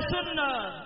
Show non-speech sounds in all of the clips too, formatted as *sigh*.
سنت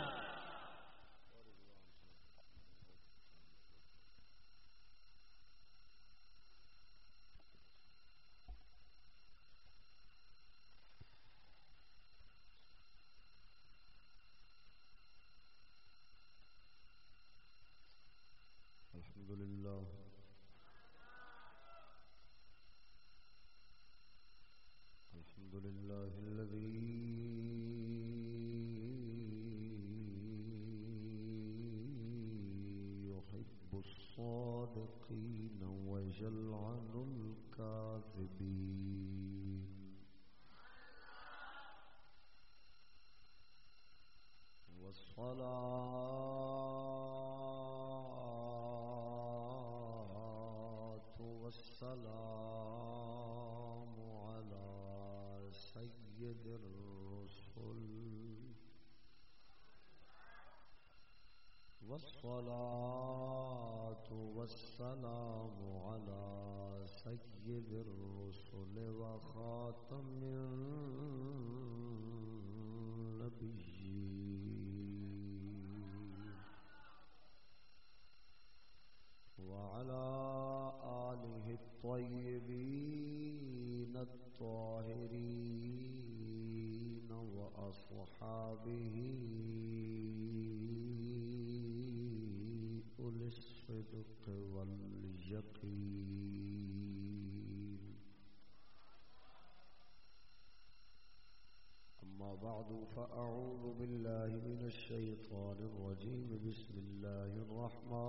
الرحمن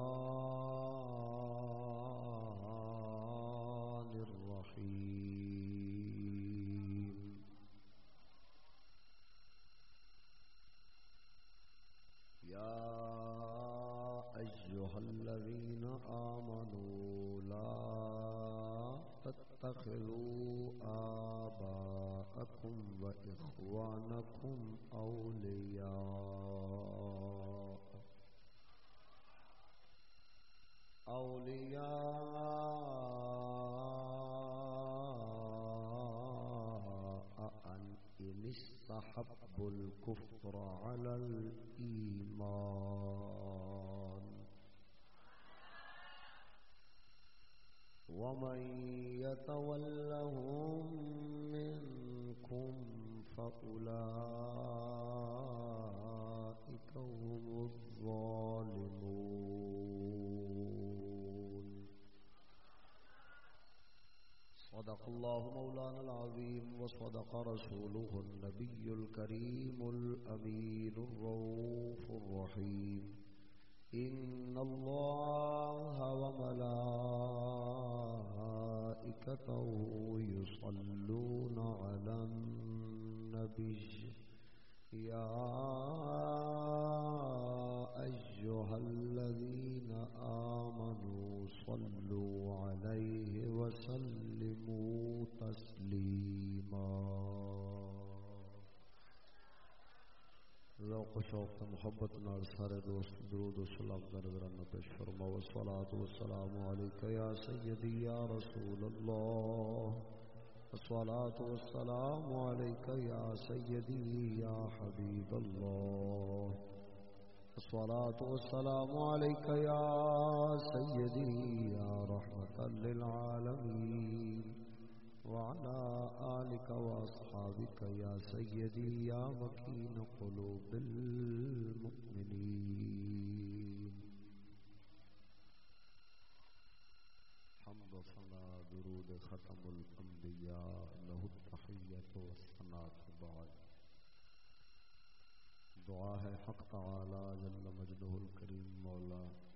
يتولهم منكم فأولئك هم الظالمون. صدق الله مولانا العظيم وصدق رسوله النبي الكريم الأمين الروف الرحيم. إن الله وملائكته يصلون على النبي. يا أيها الذين آمنوا صلوا عليه وسلموا. ذوق و شوق تے محبت نال سارے دوست درود و سلام دا نظرانہ پیش فرما و صلاة و سلام علیکہ یا سیدی، یا رسول اللہ۔ الصلاة والسلام عليك يا سيدي يا حبيب الله الصلاة والسلام عليك يا سيدي يا رحمة للعالمين وعلى آلك وأصحابك يا سيدي، يا مكين قلوب المؤمنين. حمد صلاة درود ختم الأنبياء، له التحية والصلاة بعد. دعاء حق تعالى جل مجده الكريم مولا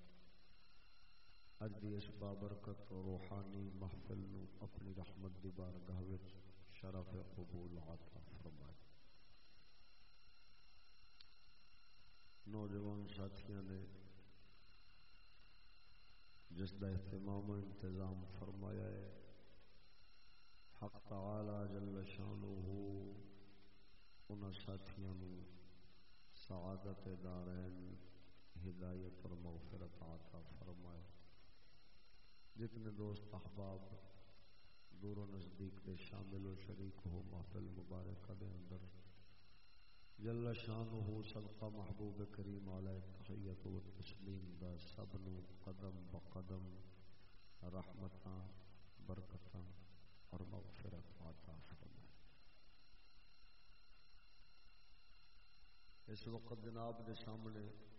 اج دی اس بابرکت روحانی محفل نو اپنی رحمت دی بارگاہ وچ شرف قبول عطا فرمائے۔ نوجوان ساتھیاں نے جس دا اہتمام و انتظام فرمایا ہے، حق تعالی جل شانہ ان ساتھیاں نو سعادت دارین ہدایت اور مغفرت عطا فرمائے۔ جتنے دوست احباب دور و نزدیک کے شامل و شریک ہو محفل مبارکہ دے اندر، جل شانہ صدقہ محبوب کریم علیہ تحیت و تسلیم دا سب نو قدم بقدم رحمتاں، برکتاں اور مغفرت عطا فرمائے۔ اس وقت جناب دے سامنے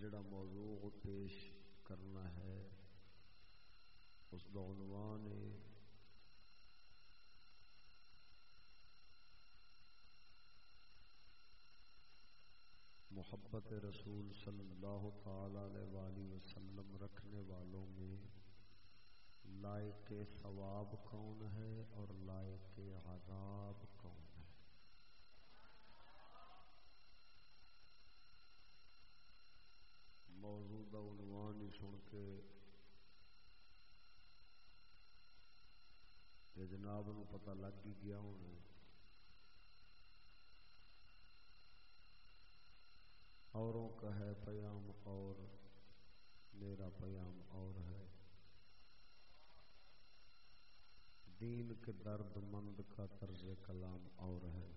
جڑا موضوع پیش کرنا ہے، اس کا عنوان ہے، محبت رسول صلی اللہ تعالی علیہ وسلم رکھنے والوں میں لائق ثواب کون ہے اور لائق عذاب کون ہے موجودہ عنوان ہی سن کے جناب نو پتہ لگ ہی گیا ہونا اوروں کا ہے پیام اور، میرا پیام اور ہے۔ دین کے درد مند کا طرز کلام اور ہے۔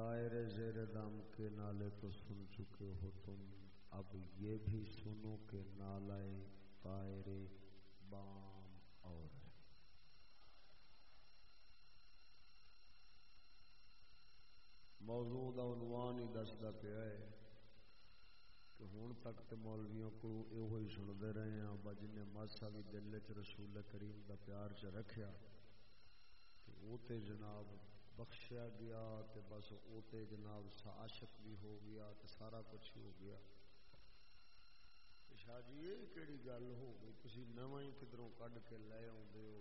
تائر زیر دام کے نالے تو سن چکے ہو تم۔ اب یہ بھی سنو کہ نالائے تائر بام اور ہے۔ موضوع کا عنوان ہی دستا پیا ہے کہ ہوں تک تو مولویوں کو یہ سنتے رہے ہیں۔ بج نے ماسا بھی دل چ رسول کریم کا پیار چ رکھا وہ تے جناب بخشیا گیا تے بس وہ جناب عاشق بھی ہو گیا تے سارا کچھ ہو گیا۔ شاہ جی یہ کہڑی گل ہو گئی؟ تھی نو ہی کدھروں کھ کے لے آدھے ہو۔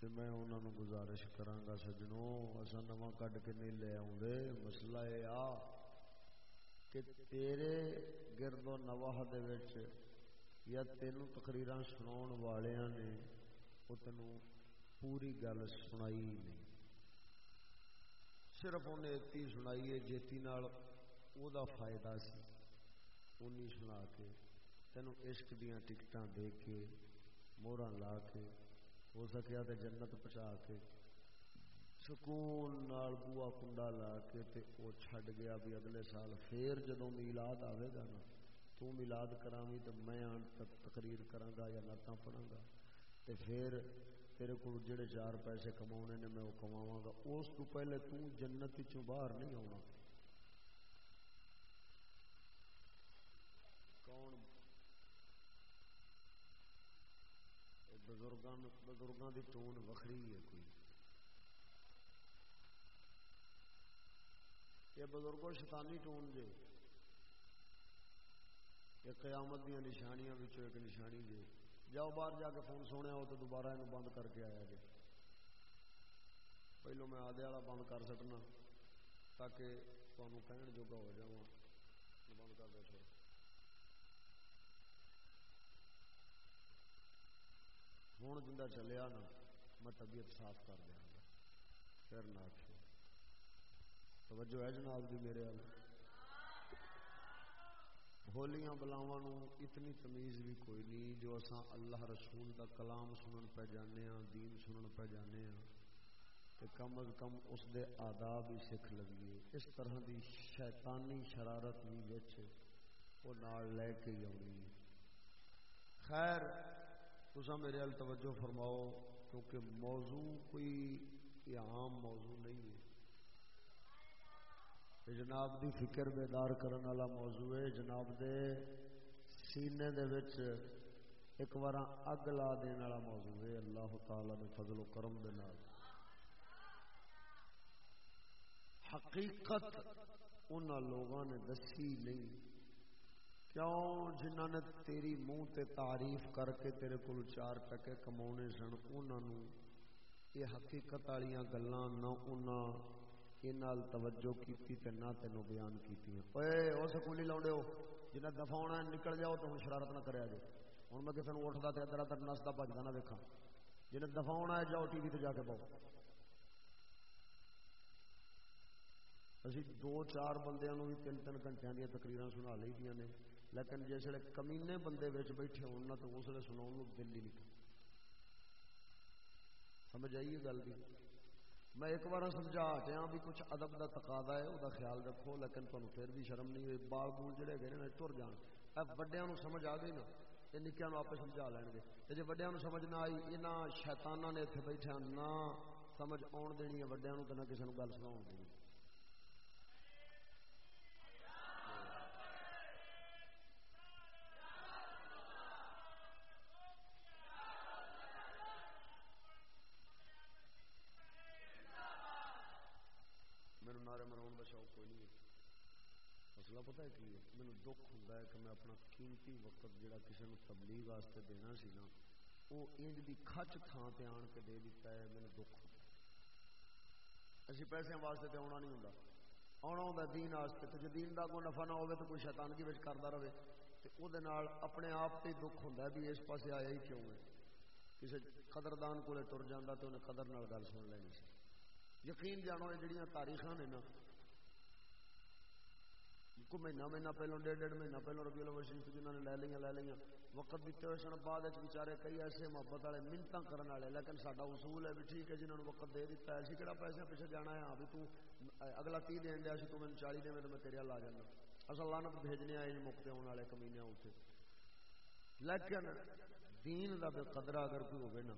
تو میں انہوں نے گزارش کرا سجنوں اصا نواں کڈ کے نہیں لے آدھے مسئلہ یہ آ کہ تیرے گرد و نواہ یا تینوں تقریر سنا والوں نے وہ تینوں پوری گل سنائی نہیں۔ صرف انہیں ایتی سنائی ہے، جیتی نال او دا فائدہ سی۔ انہیں سنا کے تینوں عشق دیا ٹکٹاں دے کے مورا لا کے، ہو سکیا تو جنت پہنچا کے۔ سکون نال بوا کنڈا لا کے تے وہ چھڈ گیا بھی اگلے سال پھر جدو میلاد آئے گا نا، تو میلاد کرا تو میں آن تقریر کرا گا یا نعتاں پڑھا گا۔ تے پھر تیرے کو جڑے چار پیسے کما نے میں وہ کماوا گا۔ اس تو پہلے تو جنت چوں باہر نہیں آنا بزرگوں کی ٹون وکری ہے کوئی۔ یہ بزرگوں شیطانی ٹون جے۔ یہ قیامت دیا نشانیاں ایک نشانی جے۔ جاؤ باہر جا کے فون سونے ہو تو دوبارہ یہ بند کر کے آیا جی۔ پہلو میں آدھے والا بند کر سکنا تاکہ تمہیں کہن جوگا ہو جاؤں بند کر دو سر ہوں جا چلیا نا، میں طبیعت صاف کر دیا گا۔ پھر نہ توجہ ہے جناب جی میرے وال ہولیاں بلاوا اتنی تمیز بھی کوئی نہیں جو اصا اللہ رسول کا کلام سنن پہ جانے ہاں دین سنن پہ جانے ہاں کہ کم از کم اس دے آداب ہی سکھ لگیے۔ اس طرح دی شیطانی شرارت بھی بچ وہ نال لے کے ہی آنی خیر تصا میرے ال توجہ فرماؤ، کیونکہ موضوع کوئی عام موضوع نہیں ہے۔ جناب دی فکر بیدار کرنے والا موضوع ہے جناب دے سینے دے وچ ایک بار اگ لا دین والا موضوع ہے اللہ تعالی نے فضل و کرم دے نال حقیقت ان لوگوں نے دسی نہیں کیوں جنہ نے تیری منہ تے تعریف کر کے تیرے کو چار ٹکے کما سن انہوں یہ حقیقت والی گلان نہ انہوں توجہ کی نہ تینوں بیان کی وہ سکولی لاؤ ہو جنہیں دفاع ہونا نکل جاؤ تو ہوں شرارت نہ کرے جی ہوں میں کسی نے اٹھتا تو ادھر ادھر نستا بجتا نہ ویکا جنہیں دفاع ہونا ہے، جاؤ ٹی وی تے جا کے پاؤ اسی دو چار بندیاں بھی تین تین گھنٹے دیا تقریر سنا لی دیا نے۔ لیکن جس ویلے کمینے بندے بیٹھے ہونا تو اس لیے سنا دل ہی نہیں۔ سمجھ آئیے گل بھی میں ایک بار سمجھا ہٹیا بھی کچھ ادب کا تقاضا ہے وہ خیال رکھو، لیکن تمہیں پھر بھی شرم نہیں ہوئی۔ بال بول جڑے گئے نا تر جان وڈیا سمجھ آ گئی نا یہ نکیا آپ سمجھا لین گے۔ جی وڈیا سمجھ نہ آئی یہاں شیتانہ نے اتنے بیٹھے ہاں، نہ سمجھ آن دینی ہے وڈیا تو نہ کسی گل سنا دینی۔ مسئلہ پتا کی ہے مجھے دکھ ہوں کہ میں اپنا قیمتی وقت جڑا کسی نے تبلیغ واسطے دینا سی نا وہ انج کی کچ تھان پہ آن کے دے دیتا ہے میرے دکھ اسی پیسے واسطے تو آنا نہیں ہوں آنا ہوں دین واسطے تو جی دین کا کوئی نفع نہ ہو تو کوئی شیطانگی بچ کرتا رہے۔ تو وہ اپنے آپ سے دکھ ہوں بھی اس پاس آیا ہی کیوں ہے؟ کسی قدردان کو تر جانا تو انہیں قدر نال گل سن لینی سی۔ یقین جانو یہ جہاں تاریخ نے نا کو مہینہ مہینہ پہلو ڈیڑھ ڈیڑھ مہینہ پہلو ربی الاول شریف جنہوں نے لے لیا لے لیا وقت دیتے ہوئے سن بعد بچارے کئی ایسے محبت والے منت کرنے والے، لیکن سارا اصول ہے بھی ٹھیک ہے جنہوں نے وقت دے دیتا ہے، اسی کہڑا پیسے پیچھے جانا ہے؟ ہاں بھی تو اگلا تی دین دیا سی، تو مجھے چالی دے تو میں تیرے لا جانا۔ اصل لانت بھیجنے آئے مکتے آنے والے کمینے اتنے لیکن دین کا بے قدرہ اگر کوئی ہوگی نا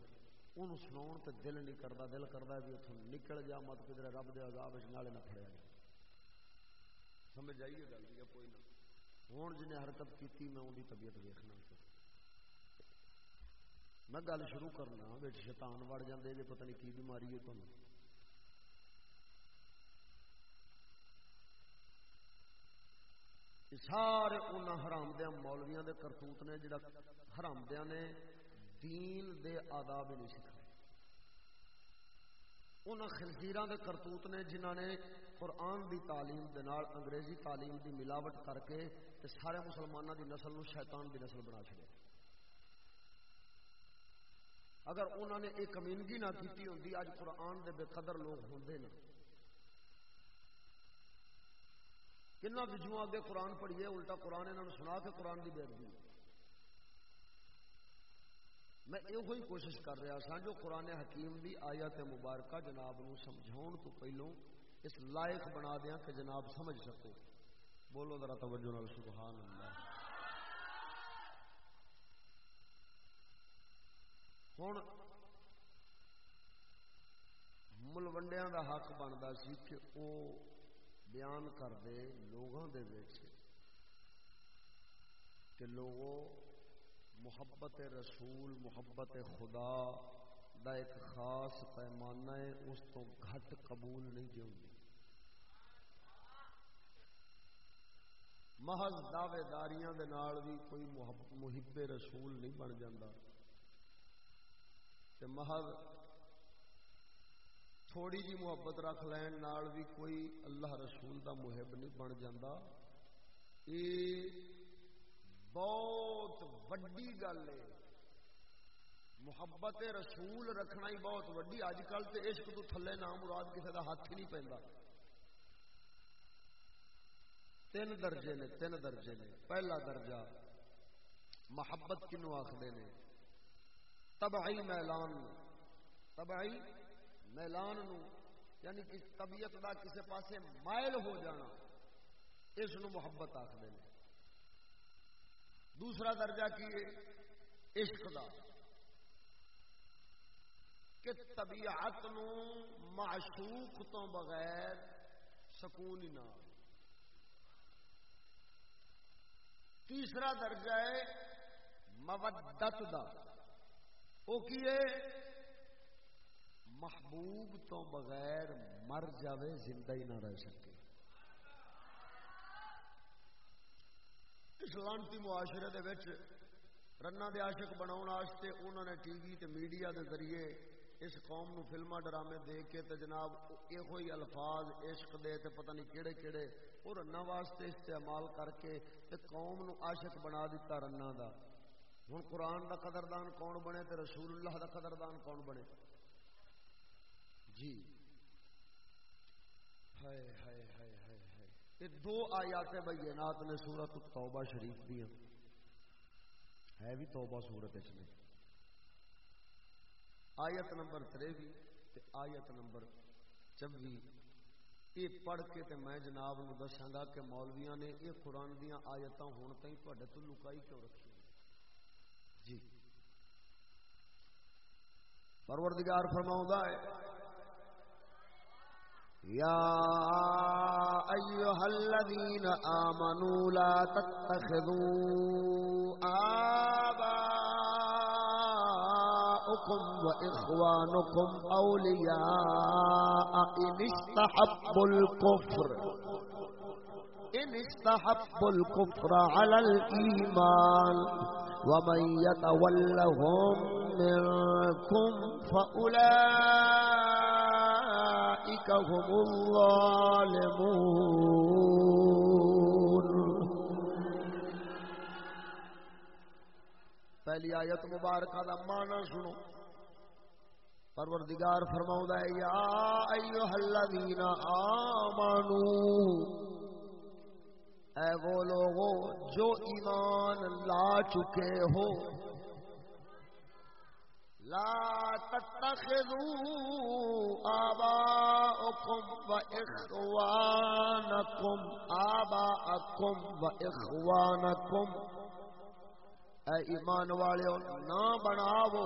انہوں سنا تو دل نہیں کرتا دل کرتا بھی اتوں نکل جا، مت کدھر رب دے عذاب نالے نہ پڑیا جائے سمجھ آئیے گل یا کوئی نہ۔ ہوں جنہیں حرکت کی میں وہی طبیعت ویخنا میں گل شروع کرنا ہاں، بچ شیطان وڑ جاندے جی پتہ نہیں کی بیماری ہے تمہیں سارے ان حرامدیا مولویا کے کرتوت نے، جڑا حرامدیا نے دین دے آداب نہیں سکھا ان خنزیر کے کرتوت نے جنہ نے قرآن دی تعلیم دے نال، انگریزی تعلیم دی ملاوٹ کر کے تے سارے مسلمانوں دی نسل نو شیطان دی نسل بنا چڑیا اگر انہوں نے ایک کمینگی نہ کی ہوتی اج قرآن دے بے قدر لوگ ہوں نا کنا بجو اگے قرآن پڑھیے، الٹا قرآن انہوں نے سنا کے قرآن کی بے میں یہ کوشش کر رہا سا جو قرآن حکیم دی آیت مبارکہ جناب نو سمجھاؤ تو پہلو اس لائق بنا دیا کہ جناب سمجھ سکو بولو ذرا توجہ نال سبحان اللہ ہوں ملوڈیا کا حق بنتا سی کہ وہ بیان کر دے لوگوں کے کہ لوگوں محبت رسول، محبت خدا دا ایک خاص پیمانہ ہے، اس تو گھٹ قبول نہیں جی محض دعوے داریاں دے نال بھی کوئی محب رسول نہیں بن جاتا تے محض تھوڑی جی محبت رکھ لین نال بھی کوئی اللہ رسول دا محب نہیں بن جاتا یہ بہت وڈی گل ہے۔ محبت رسول رکھنا ہی بہت وڈی۔ اج کل تو عشق تو تھلے نام مراد کسی کا ہاتھ ہی نہیں پہنتا تین درجے نے، تین درجے نے۔ پہلا درجہ، محبت کنو آخر نے؟ تباہی میلان تباہی میلان نو یعنی کہ طبیعت کا کسی پاسے مائل ہو جانا، اس نو محبت آخر نے۔ دوسرا درجہ کی ہے؟ عشق کا کہ طبیعت نو معشوق تو بغیر سکون ہی نہ تیسرا درجہ ہے مودت دا۔ وہ کی ہے؟ محبوب تو بغیر مر جاوے، زندہ ہی نہ رہ سکے۔ اس لانتی معاشرے دے رنا دے عاشق بناؤ انہوں نے ٹی وی تے میڈیا دے ذریعے اس قوم نو فلما ڈرامے دے کے تے جناب یہ الفاظ، عشق دے تے پتہ نہیں کیڑے کیڑے وہ رنا واسطے استعمال کر کے تے قوم نو عاشق بنا دیتا رنا دا۔ ہوں قرآن دا قدردان کون بنے تے رسول اللہ دا قدردان کون بنے؟ جی۔ ہائے ہائے ہائے ہائے ہائے۔ یہ دو آیات بینات نے سورت توبہ شریف دیا ہے بھی توبہ سورت اس میں۔ آیت نمبر تریوی آیت نمبر چوبی یہ پڑھ کے تے میں جناب نو دساں گا کہ مولویاں نے یہ قرآن دیا آیت ہوں تھی تے تو لکائی کیوں رکھی جی۔ پروردگار فرماؤں ہے يا أيها الذين آمنوا لا تتخذوا آباءكم وإخوانكم أولياء إن استحبوا الكفر، إن استحبوا الكفر على الإيمان، ومن يتولهم منكم فأولئك هم الظالمون. پہلی آیت مبارکہ دا معنی سنو۔ پروردگار فرماؤں ہے، یا ایوہ الذین آمنوا اے وہ لوگوں جو ایمان لا چکے ہو، لا تتخذوا آباءكم وإخوانكم آباءكم وإخوانكم اے ایمان والے نہ بناو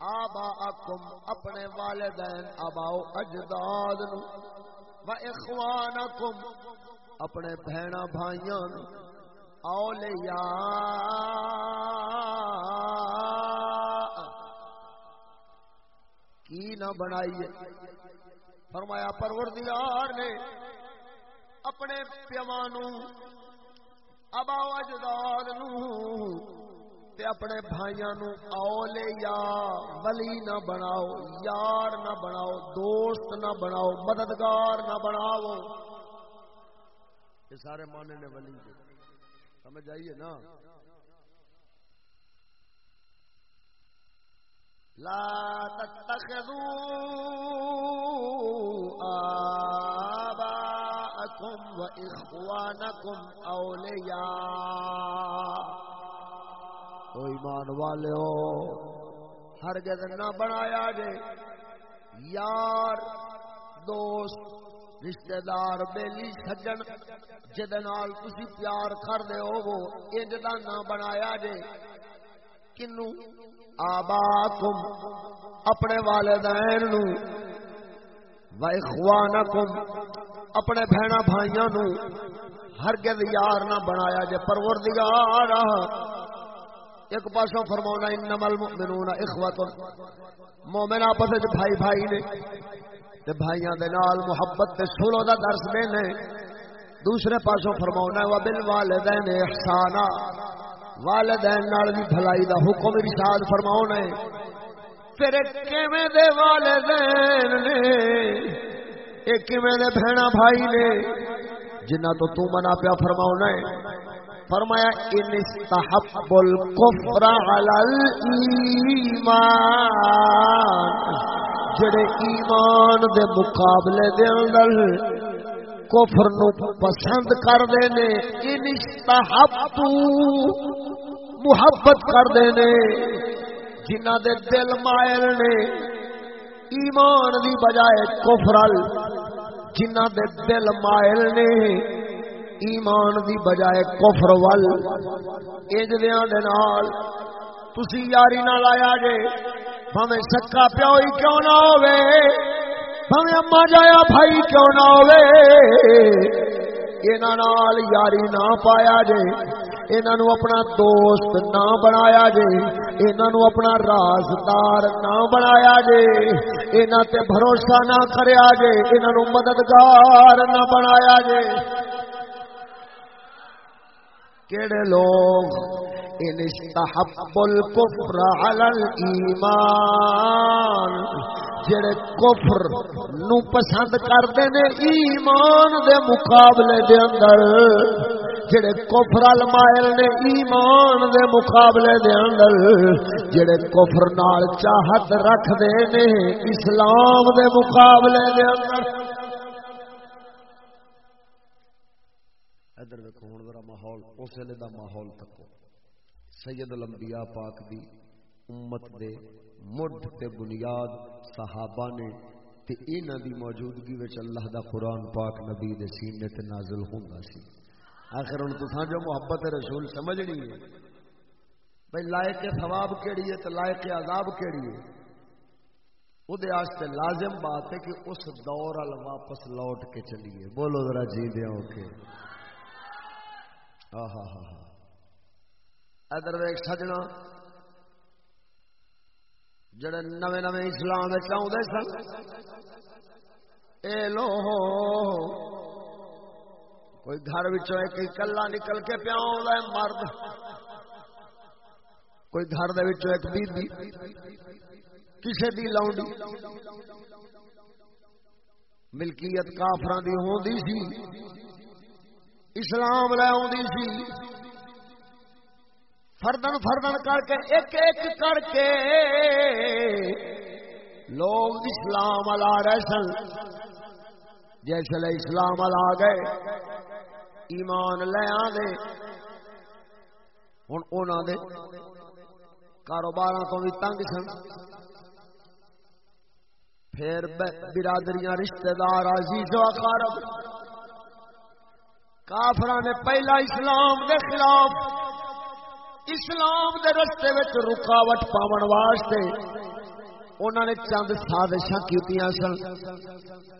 آباءكم اپنے والدین آباؤ اجداد نو، و اخوانکم، اپنے بہن بھائیاں اولیاء۔ کی نہ بنائیے۔ فرمایا، پروردگار نے اپنے پیوانو ابا اجداد نو تے اپنے بھائیاں نو اولیاء ولی نہ بناؤ، یار نہ بناؤ، دوست نہ بناؤ، مددگار نہ بناؤ۔ یہ سارے مانے نے ولی کے سمجھ آئیے نا؟ لا تتخذوا آباءكم وإخوانكم أولياء او ایمان والے ہو ہر جگہ نہ بنایا جے۔ یار، دوست، رشتہ دار، بیلی سجن جدنال تسی پیار کر دے ہو وہ اجدا نہ بنایا جے۔ کنو؟ آباکم اپنے والدین نو، و اخوانکم، اپنے بہنا بھائیاں نو، ہرگز یار نہ بنایا جے۔ پروردگار ایک پاسوں فرماؤنا انما المؤمنون اخوت مومن آپس وچ بھائی بھائی نے تے بھائیاں دے نال محبت تے سلو دا درس دینے دوسرے پاسوں فرماؤنا ہے بالوالدین احسانا. والدین نال بھی بھلائی دا حکم ارشاد فرماؤنا ہے۔ پھر کیویں دے والدین نے؟ ایک کیویں دے بہنا بھائی نے؟ جنہ تو تو منا پیا فرماؤنا ہے۔ فرمایا، ان استحب الکفر علی الایمان جڑے ایمان دے مقابلے دے اندر کفر نو پسند کر دے نے، ان استحب محبت کر دے نے جنہ دے دل مائل نے، ایمان دی بجائے کفر جنہ دے دل مائل نے ایمان دی بجائے کفر ول۔ انج دے نال تسی یاری نہ لایا جے، بھویں سکا پیو ہی کیوں نہ ہوے بھویں اما جایا بھائی کیوں نہ ہوے انہاں نال یاری نہ پایا جے، انہاں نو اپنا دوست نہ بنایا جے، انہاں نو اپنا رازدار نہ بنایا جے، انہاں تے بھروسہ نہ کریا جے انہاں نو مددگار نہ بنایا جے۔ کیڑے لوگ؟ ان استحب الكفر على الايمان جڑے کفر نو پسند کردے نے ایمان دے مقابلے دے اندر۔ جڑے کفر ال مائل نے ایمان دے مقابلے دے اندر۔ جڑے کفر نال چاہت رکھ دے نے اسلام دے مقابلے دے اندر۔ ماحول، اس ویلے دا ماحول تکو۔ سید الانبیاء پاک دی امت دے مڈ تے بنیاد صحابہ نے تے انہاں دی موجودگی وچ اللہ دا قرآن پاک نبی دے سینے تے نازل ہوندا سی۔ آخر ہن تساں جو محبت رسول سمجھنی ہے، بھئی لائق ثواب کیڑی ہے تے لائق عذاب کیڑی ہے؟ وہ لازم بات ہے کہ اس دور ال واپس لوٹ کے چلیے۔ بولو ذرا جی دیا کے۔ ہاں ہاں ہاں ہاں ادھر ویک سجنا۔ جڑے نویں نویں اسلام آتے سن۔ اے لو کوئی گھر ایک کلا نکل کے پیا مرد۔ کوئی گھر ایک بی کسی دی لاؤنڈی ملکیت کافران دی ہوندی سی۔ اسلام لے آدھی سی۔ فردن فردن کر کے، ایک ایک کر کے لوگ اسلام لا رہے سن۔ جیسے اسلام لا گئے، ایمان لے آدھے ہوں انہوں دے کاروبار تو بھی تنگ سن۔ پھر برادریاں، رشتہ دار عزیز و اقارب کافر نے پہلا اسلام دے خلاف اسلام دے رستے وچ رکاوٹ پاون واسطے انہوں نے چند سازش کی سن۔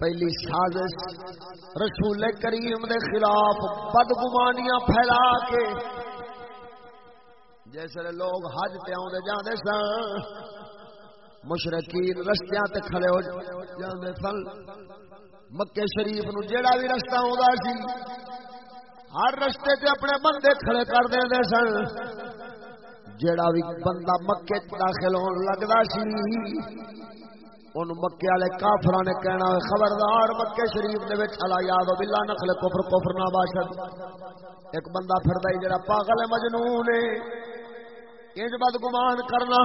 پہلی سازش رسول کریم دے خلاف بدگمانیاں پھیلا کے جیسے لوگ حج پہ آدھے جانے سن مشرقین رستیاں تے کھڑے ہو جاندے سن۔ مکے شریف نو جیڑا بھی رستہ ہوندا سی ہر رستے تے اپنے بندے کھڑے کر دے سن۔ جیڑا بھی بندہ مکے داخل ہون لگدا سی، ان مکے والے کافر نے کہنا، خبردار مکے شریف دے وچ، الا یاد باللہ نخل کفر کفر نہ باشد۔ ایک بندہ پھردا جڑا پاگل مجنون ہے انج بد گمان کرنا۔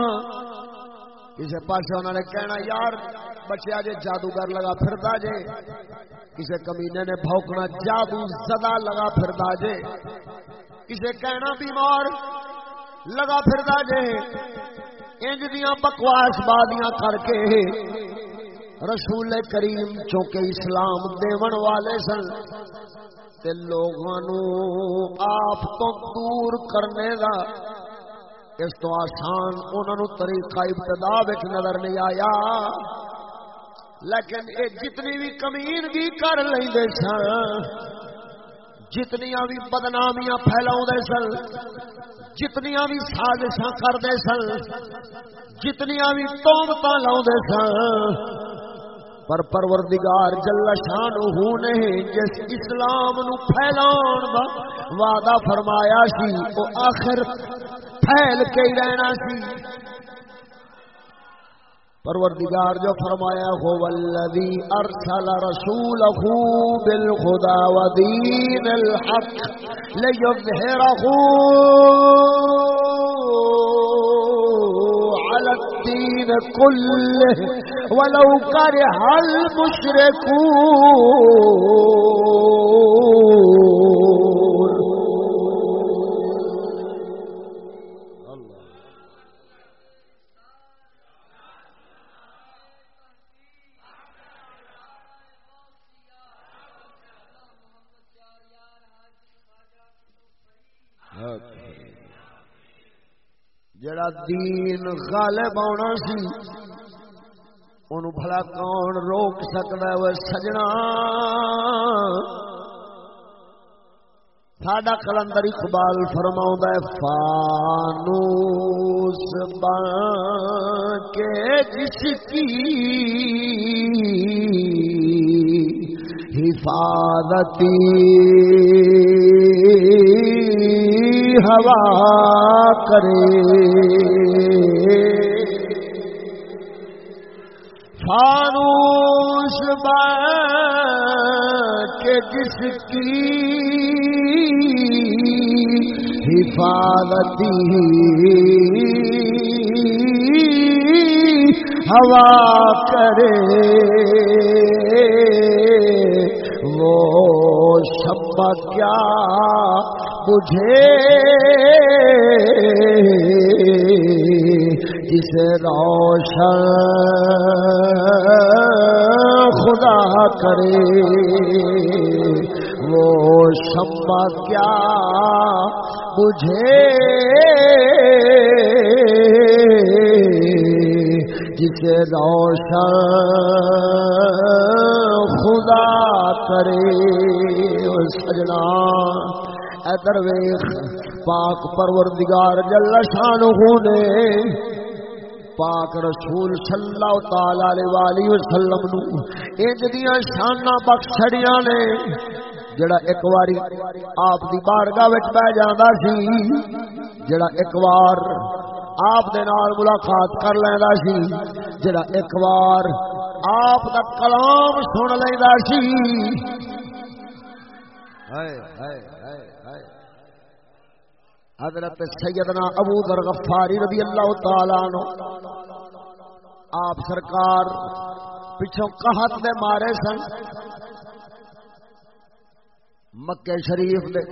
کسی پاس انہوں نے کہنا، یار بچیا جے جادوگر لگا پھردا جے. کسی کمینے نے بھوکنا، جادو زدہ لگا پھردا جے. کسی کہنا، بیمار لگا پھردا جے. انج دیاں بکواس بادیاں کر کے رسول کریم چونکہ اسلام دیون والے سن تے لوگوں آپ تو دور کرنے دا اس تو آسان انہوں طریقہ ابتدا نظر نہیں آیا۔ لیکن یہ جتنی بھی کمین بھی کر لیں سن جتنی بھی بدنامیاں پھیلا سن جتنی بھی سازش کرتے سن جتنی بھی تومت لا سن۔ پر پروردگار جل شان نے جس اسلام نو پھیلاؤ دا وعدہ فرمایا سی، وہ آخر پھیل کے ہی رہنا سی۔ پروردگار جو فرمایا ہو والذی ارسل رسوله بالخدا ودین الحق لیظہرہ على الدين كله ولو كره المشركون جڑا دین غالب آنا سی ان بھلا کون روک سکتا ہے؟ وہ سجنا۔ ساڈا کلندر اقبال فرما فانوس بان کے جس کی حفاظتی ہوا کرے۔ فانوس کے جس کی حفاظتی ہوا کرے۔ وہ شبہ کیا جسے روشن خدا کرے وہ شمع کیا بجھے؟ جسے روشن خدا کرے سجنا ادر ویخ پاک پروردگار جل شان نے پاک رسول صلی اللہ تعالی علیہ وسلم نو انج دیاں شاناں بخشڑیاں نے، جڑا ایک واری آپ دی بارگاہ وچ بیٹھ جاندا سی، جڑا ایک وار آپ دے نال ملاقات کر لیندا سی، جڑا ایک وار آپ دا کلام سن لیندا سی۔ ہائے ہائے۔ حضرت سیدنا ابو ذر غفاری رضی اللہ تعالی عنہ، آپ سرکار پچھوں قحط دے مارے سن مکے شریف دے،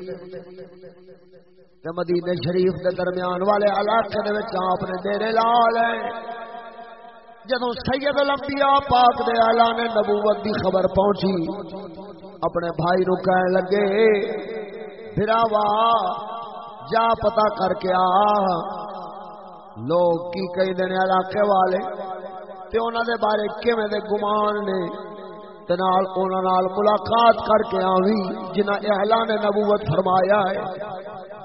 تے مدینے شریف دے درمیان والے علاقے دے وچ آپ نے ڈیرے لا لے جدوں سید الانبیاء پاک دے اعلان نبوت دی خبر پہنچی، اپنے بھائی نو کہن لگے، بھراوا جا پتا کر کے آ. لوگ کی کئی دن علاقے والے؟ تے انہوں دے بارے کیویں دے گمان نے؟ تے نال انہاں نال ملاقات کر کے آوی جنہ اعلان نبوت فرمایا ہے۔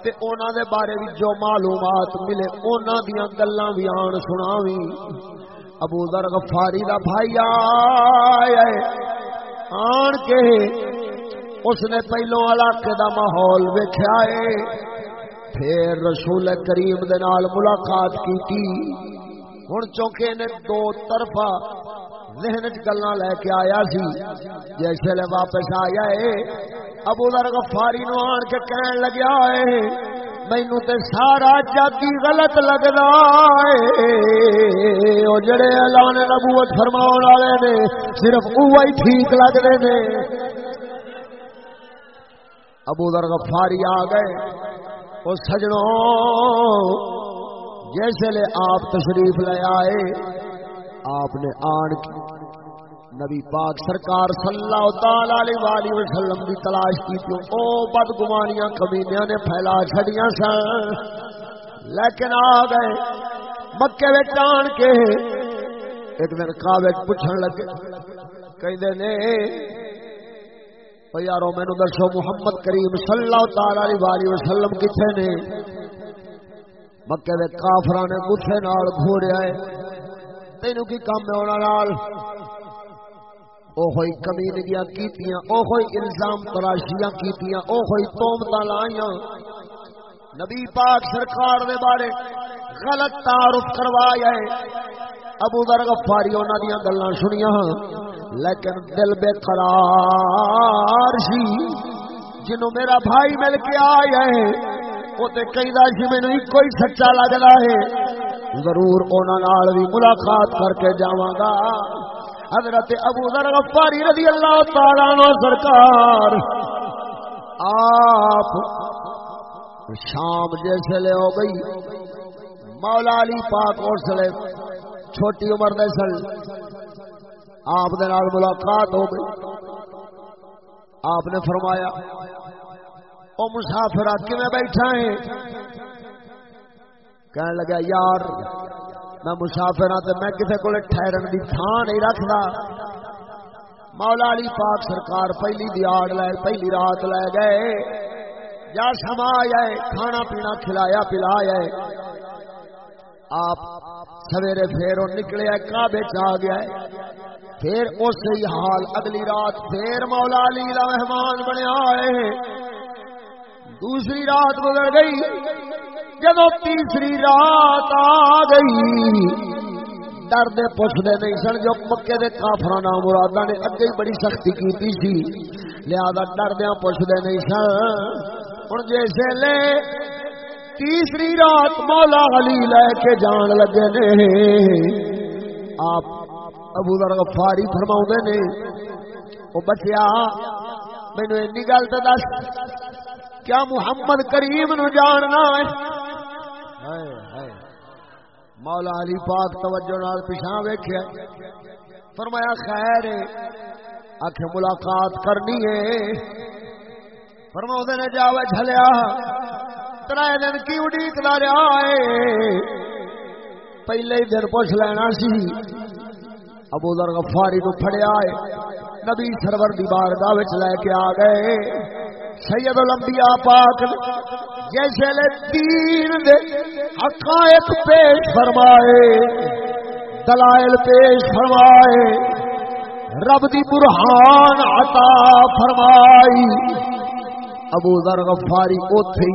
تے انہاں دے بارے بھی جو معلومات ملے، انہاں دیاں گلاں بھی آن سناوی ابو ذر غفاری دا بھائی آیا آن کے اس نے پہلو علاقے دا ماحول ویکھیا ہے۔ پھر رسول کریم دے نال ملاقات کی تھی ہن چونکہ نے دو طرفہ ذہن چ گلاں لے کے آیا سی، جیسے لے واپس آیا ہے ابو ذر غفاری نو آن کے کہن لگیا ہے مینو تے سارا جاتی غلط لگدا ہے او جڑے اعلان نبوت فرماون والے نے، صرف اوہی ٹھیک لگدے نے۔ ابو ذر غفاری آ گئے۔ وہ سجڑوں جیسے لے آپ تشریف لے آئے، آپ نے آن کی۔ نبی پاک سرکار صلی اللہ تعالی علیہ وسلم کی تلاش کی تھی۔ او بد گمانیاں کمینیاں نے پھیلا چھڑیاں سن۔ لیکن آ گئے۔ مکے وچ آن کے ایک دن کعبے پوچھن لگے۔ کہندے نے یارو، مینو دسو، محمد کریم صلی اللہ تعالی علیہ وسلم کتنے نے؟ مکے دے کافراں نے گھے نال گھوڑیا ہے تینوں کی کام ہے انہاں نال؟ او ہوئی کمینگیاں کیتیاں او ہوئی الزام تراشیاں کیتیاں او ہوئی تومتاں لائیاں۔ نبی پاک سرکار دے بارے غلط تعارف کروایا ہے۔ ابو ذر غفاری انہاں دیاں گلاں سنیاں ہاں۔ لیکن دل بے قرار سی جنوں میرا بھائی مل کے آیا ہے، وہ تے کئی دا سی، مینوں کوئی سچا لگدا ہے۔ ضرور انہاں بھی ملاقات کر کے جاواں گا۔ حضرت ابو ذر غفاری رضی اللہ تعالی عنہ سرکار، آپ شام جیسے لے ہو گئی، مولا علی پاک اور سلے چھوٹی عمر دے سل آپ ملاقات ہو گئی۔ آپ نے فرمایا، او مسافر کیون بیٹھا ہے؟ کہنے لگا، یار، میں مسافر ہاں میں کسی کو ٹھہرن کی تھان نہیں رکھتا مولا علی پاک سرکار پہلی دیاڑ لے، پہلی رات لے گئے۔ یا سما جائے کھانا پینا کھلایا، پلایا آپ سویرے پھر نکلے، کعبے چ آ گیا پھر اسی حال اگلی رات پھر مولا علی کا مہمان بنیا ہے۔ دوسری رات گزر گئی جب تیسری رات آ گئی۔ ڈرد پوچھتے نہیں سن، جو مکے کے کافر نام مرادہ نے اگے ہی بڑی سختی کی سی۔ لہذا ڈردیا پوچھتے نہیں سن۔ ہوں جیسے لے تیسری رات مولا علی لے کے جان لگے نے۔ آپ ابو ذر غفاری فرماؤں نے، او بچیا، مینوں اینی گل تے دس، کیا محمد کریم نو جاننا ہے؟ مولا علی پاک توجہ نال پیچھا ویکھیا۔ فرمایا، خیر آخ ملاقات کرنی ہے۔ فرما نے، جاوے جلیا ترائے دن کی اڈیک رہا ہے پہلے ہی دن پوچھ لینا سی ابو ذر غفاری کو پھڑیا ہے نبی سرور دی بارگاہ وچ لے کے آ گئے سید الانبیاء پاک جیسے لے دین دے حقائق پیش فرمائے دلائل پیش فرمائے رب دی برہان عطا فرمائی ابو ذر غفاری اوتھے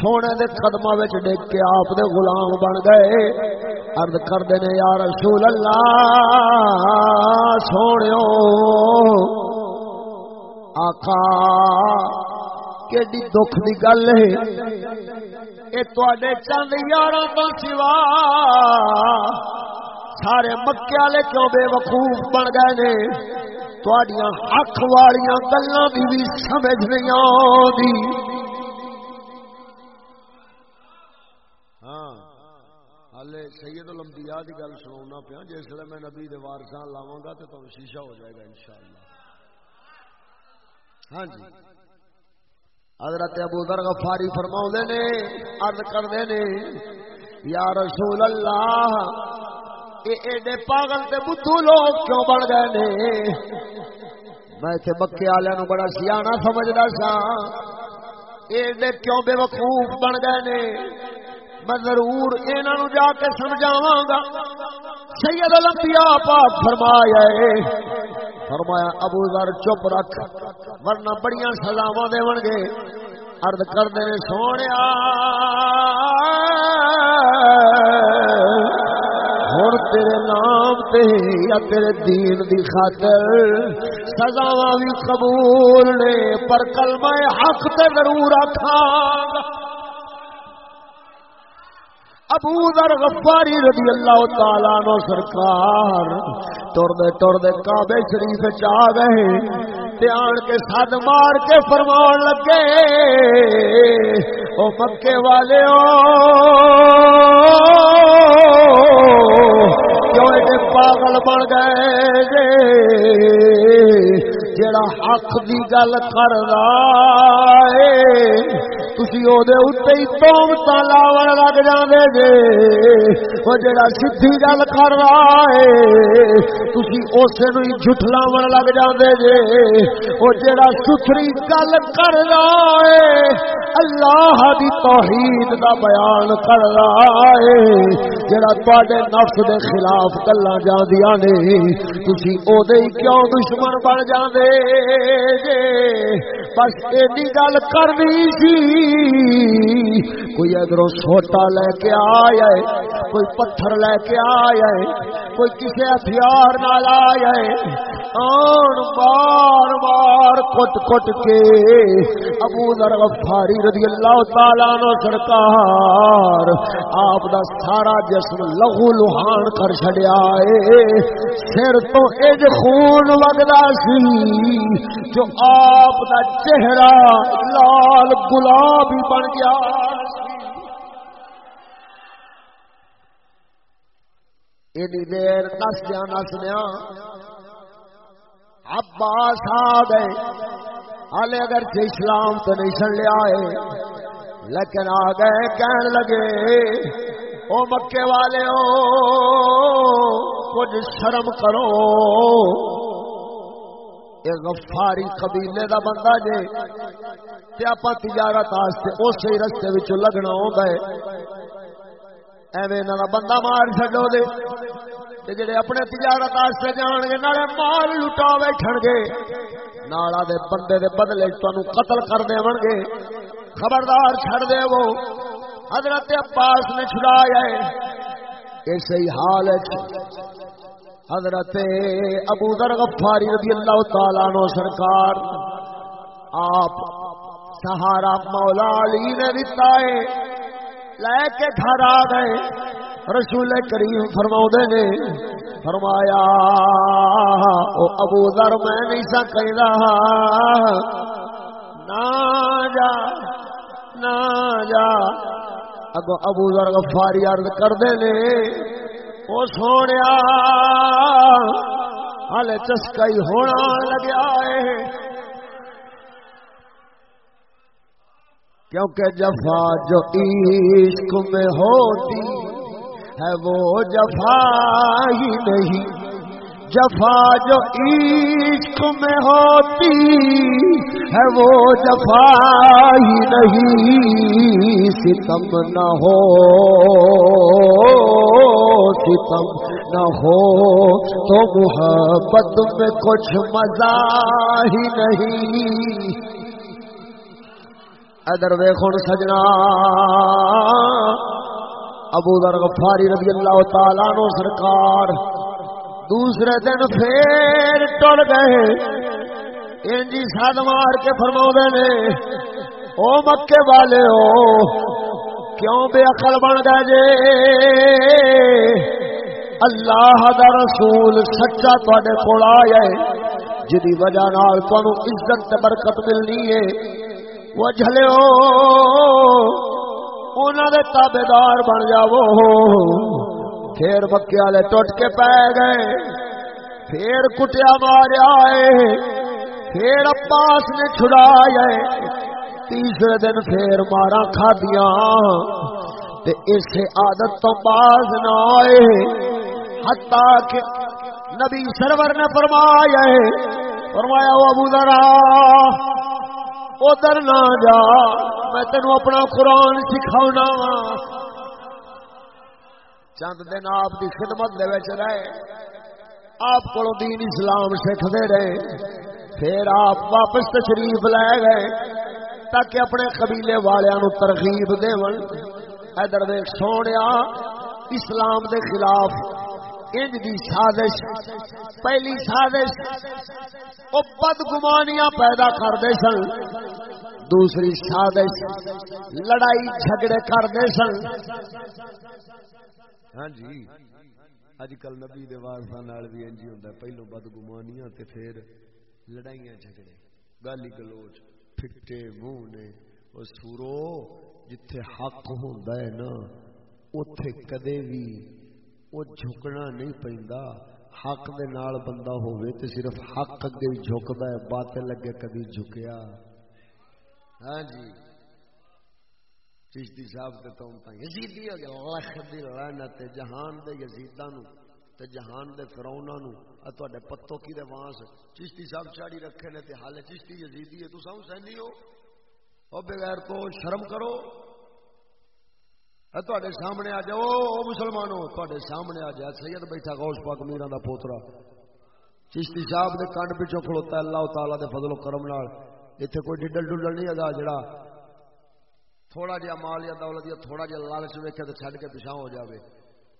سونے دے قدمہ وچ ڈگ کے آپ دے غلام بن گئے۔ عرض کردے نے، یا رسول اللہ سونےو آقا، کیڈی دکھ دی گل ہے؟ اے تواڈے چند یاراں تو سوا سارے مکے والے کیوں بے وقوف بن گئے نے؟ تواڈیاں حق والیاں گلاں دی بھی سمجھ نہیں آندی سید الانبیاء دی گل سناونا پیا جس لیے میں نبی دے وارثاں لاواں گا تے تانوں شیشہ ہو جائے گا انشاءاللہ۔ ہاں جی۔ حضرت ابو ذر غفاری فرماوندے نے، عرض کردے نے، یا رسول اللہ، اے ایڈے پاگل تے بدھو لوگ کیوں بن گئے نے؟ میں تے مکے والے نو بڑا سیاںا سمجھدا سا ایڈے کیوں بے وقوف بن گئے نے؟ میں ضرور انہوں جا کے سمجھاوا گا۔ سید الانبیاء پاک فرمایا فرمایا، ابو ذر چپ رکھ، ورنہ بڑیاں سزاواں دیون گے۔ عرض کردے نے، سونیا، ہن تیرے نام تے یا تیرے دین دی خاطر سزاواں بھی قبول نے، پر کلمہ حق تے ضرور رکھاں گا۔ ابو ذر غفاری رضی اللہ تعالی نو سرکار ٹر دے ٹر دے کعبے شریف چ آ گئے تے آن کے سد مار کے فرمان لگے، او مکے والے او کیوں ایڈے پاگل بن گئے جے؟ جڑا حق دی گل کردا اے کر رہا ہے تھی وہ لاون لگ جانے جے۔ وہ جڑا سی گل کر رہا ہے تھی اسے نو جھٹلاو لگ جانے جے۔ وہ جڑا ستھری گل کر رہا ہے، اللہ دی توحید دا بیان کر رہا ہے۔ جڑا تے نفس دے خلاف گلا جاندیاں نے تھی او دے کیوں دشمن بن جاندے جے؟ بس ایڈی گل کرنی سی۔ کوئی ادھر سوٹا لے کے آیا ہے کوئی پتھر لے کے آیا ہے کوئی کسی ہتھیار نال آیا ہے آن بار بار کٹ کٹ کے ابو ذر غفاری رضی اللہ تعالیٰ نو سرکار آپ دا سارا جسم لہو لہان کر چھڑیا ہے۔ سر تو اج خون وگدا سی جو آپ دا چہرہ لال گلابی بن گیا۔ اینی دیر نس دیا نس دیا عباس آ گئے ہالے اگر سے اسلام تو نہیں سن لیا ہے۔ لیکن آ گئے کہن لگے، او مکے والے ہو کچھ شرم کرو۔ یہ غفاری قبیلے دا بندہ جے تے اپا تجارت واسطے اسی رستے وچ لگنا ہو گئے ایویں انہاں دا بندہ مار چھڈو دے تے جڑے اپنے تجارت واسطے جان گے، نالے مال لٹا بیٹھن گے۔ نالا دے بندے دے بدلے تانوں قتل کر دیون گے۔ خبردار چھڑ دے وہ۔ حضرت عباس نے چھڑایا ہے۔ اسی حال ہے حضرت ابو ذر غفاری رضی اللہ تعالیٰ نو سرکار، آپ سہارا مولا علی نے دیتا ہے، لے کے گھر آ گئے، رسول کریم فرما نے، فرمایا، او ابو ذر میں نہیں سا کہہ رہا، نہ جا نہ جا۔ اگو ابو ذر غفاری عرض کردے نے او سونے ہال چسکا ہی ہونا لگیا ہے۔ کیونکہ جفا جو عشق میں ہوتی ہے، وہ جفا ہی نہیں۔ جفا جو عشق میں ہوتی ہے وہ جفا ہی نہیں، ستم نہ ہو، ستم نہ ہو۔ تو محبت میں کچھ مزہ ہی نہیں۔ ادر ویخن سجنا۔ ابو در غفاری رضی اللہ تعالیٰ نو سرکار۔ دوسرے دن پھر ٹر گئے۔ انجی سد مار کے فرما نے، او مکے والے ہو کیوں بے عقل بن گئے جے؟ اللہ دا رسول سچا تے کول آیا جی وجہ نال تمہیں عزت تے برکت ملنی ہے۔ وہ جلو انہوں نے تابے بن جاو پھر مکے والے ٹوٹ کے پی گئے۔ پھر کٹیا ماریا ہے پھر عباس نے چھڑایا۔ تیسرے دن پھر مارا کھا دیا اس عادت تو باز نہ آئے۔ ہتا کہ نبی سرور نے فرمایا فرمایا وہ ابو ذرا، ادھر نہ جا، میں تینوں اپنا قرآن سکھاؤنا وا چند دن آپ کی خدمت دے رہے۔ آپ کو دین اسلام سیکھتے رہے۔ پھر آپ واپس تشریف لے گئے تاکہ اپنے قبیلے والوں ترغیب ادھر دیکھ سونے اسلام دے خلاف انج دی سازش، پہلی سازش وہ بد گمانیاں پیدا کرتے سن۔ دوسری سازش، لڑائی جھگڑے کرتے سن۔ ہاں جی۔ اج کل نبی دے وارثاں بھی انجی ہوندا پہلو بدگمانیاں تے پھر لڑائیاں جھگڑے۔ گالی گلوچ، پھٹے منہ نے۔ او سورو، جتھے حق ہوندا ہے نا، اوتھے کدے بھی او جھکنا نہیں پیندا۔ حق دے نال بندہ ہوے تے صرف حق اگے جھکدا ہے، باطل اگے کبھی جھکیا۔ ہاں جی۔ چشتی صاحب تے تو تا یزیدی ہو گیا لکھ دی لعنت جہان دے یزیداں نو تے جہان دے فرعوناں نو ا تواڈے پتو کی دے وانس۔ چشتی صاحب چاڑی رکھے نے تے حال چشتی یزیدی ہے، تساں حسینی ہو۔ او بغیر تو شرم کرو۔ ا تواڈے سامنے آ جاؤ، او مسلمانوں تواڈے سامنے آ جا۔ سید بیٹھا غوث پاک میرا دا پوترا۔ چشتی صاحب دے کنڈ پچھوں کھلوتا اللہ تعالی دے فضل و کرم نال۔ ایتھے کوئی ڈڈل ڈڈل نہیں ادا جڑا تھوڑا جہا مال یا دولت یا تھوڑا جہا لالچ ویکے تو چڈ کے پچھا ہو جاوے۔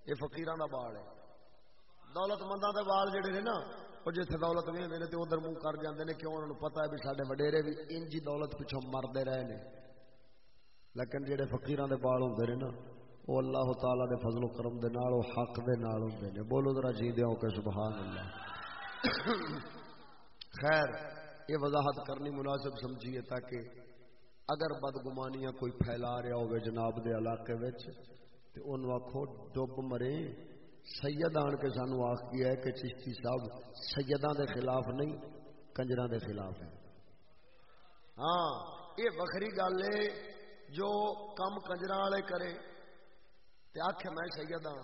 یہ فقیران کا بال ہے۔ دولت مندوں کے بال جڑے نے نا وہ جیسے دولت بھی ہوتے ہیں تو ادھر منہ کر جاتے ہیں کیوں انہوں پتا ہے بھی سارے وڈیرے بھی انجی دولت پچھوں مرتے رہے ہیں لیکن جہے فقیران کے بال ہوتے ہیں نا وہ اللہ تعالیٰ دے فضل و کرم دے نال وہ حق دے نال ہوتے ہیں بولو ذرا جی دیا کہ سبحان اللہ۔ *coughs* خیر، یہ وضاحت کرنی مناسب سمجھیے تاکہ اگر بدگمانیاں کوئی پھیلا رہا ہو جناب دے علاقے وچ، تے ان آخو ڈب مرے۔ سید آن کے سانو آخ کیا ہے کہ چشتی صاحب سیداں دے خلاف نہیں، کنجراں دے خلاف ہے ہاں یہ وکری گل ہے، جو کم کنجر والے کرے۔ تے آخ میں سید ہاں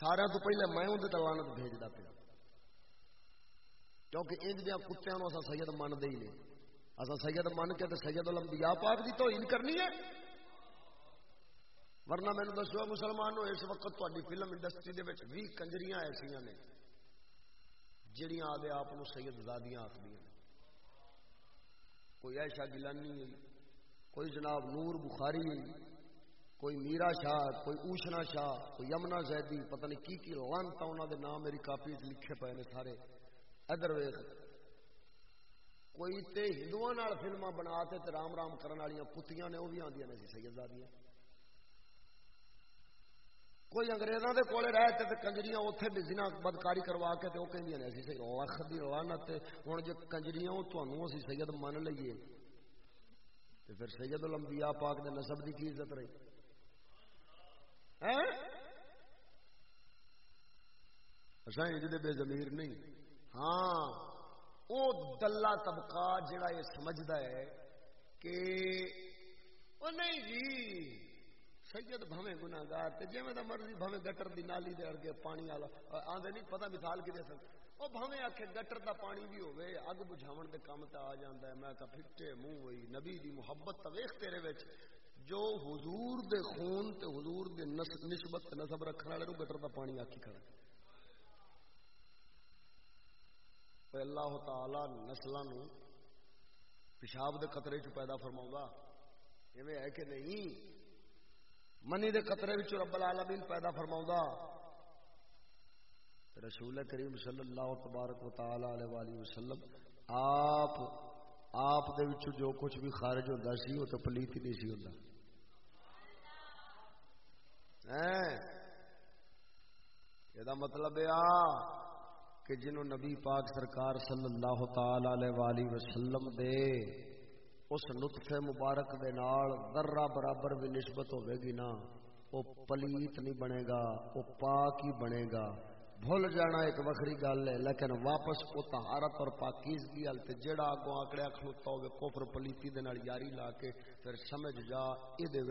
سارا تو پہلے میں اندر تلانت بھیجتا پیا۔ کیونکہ انج دیا کتوں سید منتے ہی نہیں۔ اصا سید من کے سید الانبیاء پاک دی توہین کرنی ہے۔ ورنہ مینو دسو مسلمانوں اس وقت تاری فلم انڈسٹری دے وچ بھی کنجریاں ایسا نے، جڑیاں آدھے آپ سید زادیاں آخری کوئی ایشا گلانی کوئی جناب نور بخاری کوئی میرا شاہ، کوئی اوشنا شاہ، کوئی یمنا زیدی، پتہ نہیں کی کی لانتا انہوں دے نام میری کاپی لکھے پے نے سارے۔ ادھر ویخ کوئی تے ہندو فلما بنا تے رام رام کرنے والی کتیاں نے وہ بھی آدی نے سیدادیاں کوئی اگریزوں کے کولے رہتے تو کنجریاں اتنے بھی جنا بدکاری کروا کے تو وہ کہ لکھ کی لانت ہوں جی کنجریاں تمہوں اسی سید من لیے تو پھر سید الانبیاء پاک دے نسب کی کی عزت رہی جی بے زمیر نہیں ہاں وہ دلہ طبقہ جڑا یہ سمجھتا ہے کہ وہ نہیں جی سید بھویں گناگار تے جویں دا مرضی بھویں گٹر دی نالی دے اڑ پانی والا، آندے نہیں، پتہ مثال کی دے سک او بھویں آکھے گٹر دا پانی بھی ہوے اگ بجھاون دے کام تے آ جاندا ہے، میں کہ پھٹے منہ وئی نبی دی محبت تے ویکھ تیرے وچ، جو حضور دے خون تے حضور دے نسبت نسب رکھن والے نو گٹر دا پانی آکھی کھڑا تے اللہ تعالی نسلاں نو پیشاب دے قطرے چ پیدا فرماؤں گا ایویں ہے کہ نہیں منی دے قطرے وچ رب العالمین پیدا فرماوندا رسول کریم صلی اللہ تبارک و تعالی علیہ والہ وسلم آپ آپ دے وچ جو کچھ بھی خارج ہوندا سی او تے پلیت نہیں سی ہوندا یہ مطلب ہے کہ جنہوں نبی پاک سرکار صلی اللہ تعالی علیہ وسلم دے، اس نطفے مبارک دے نال ذرہ برابر بھی نسبت ہوے گی نا، وہ پلیت نہیں بنے گا، وہ پاک ہی بنے گا۔ بھول جانا ایک وکری گل ہے، لیکن واپس وہ تہارت اور پاکیزگی وال تے جڑا اگوں آکڑیا کھلوتا ہوے کفر پلیتی دے نال یاری لا کے، پھر سمجھ جا اے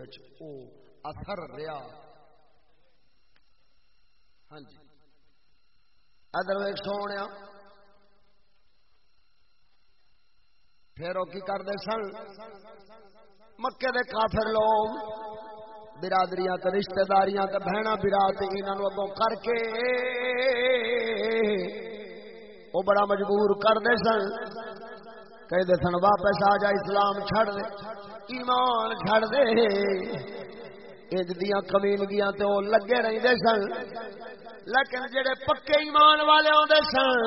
اثر رہیا ہاں جی۔ ادھر ویکھ سونیا ہاں۔ پھر وہ کی کرتے سن؟ مکے دے کافر لوگ، برادریاں تے رشتہ داریاں تے بہنا برات انہوں اگوں کر کے وہ بڑا مجبور کرتے سن۔ کہتے سن، واپس آ جا، اسلام چھڑ دے، ایمان چھڑ دے۔ اج دیا کمینگیاں تے وہ لگے رہتے سن۔ لیکن جڑے پکے ایمان والے آتے سن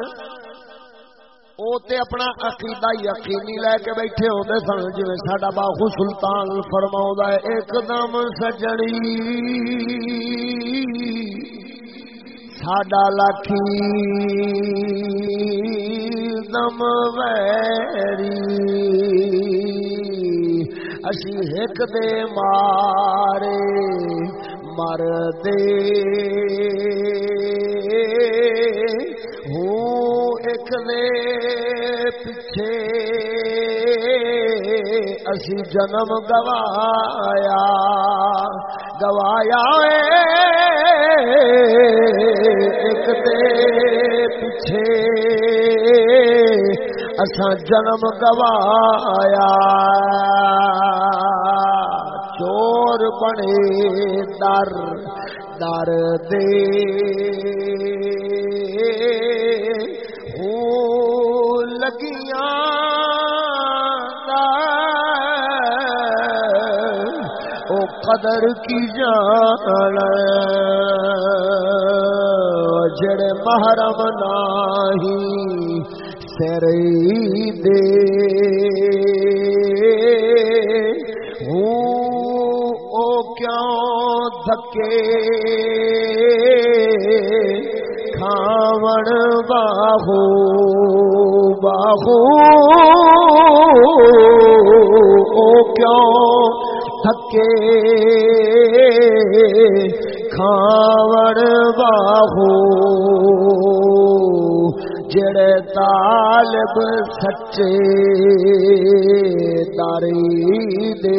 وہ تے اپنا عقیدہ یقینی لے کے بیٹھے ہوتے سن جی ساڈا باہو سلطان فرما ایک دم سجڑی ساڈا لاکھی دم ویری۔ اسی ایک دے مارے مر دے ایک دے پیچھے اسی جنم گوایا گوایا ایک دے پیچھے اسا جنم گوایا۔ چور بنے در در دے۔ لگیاں او قدر کی جان جڑے محرم نہیں سر دے او کیوں دھکے کھاون باہو باہو او کیوں تھکے کھاون باہو جڑے طالب سچے داری دے۔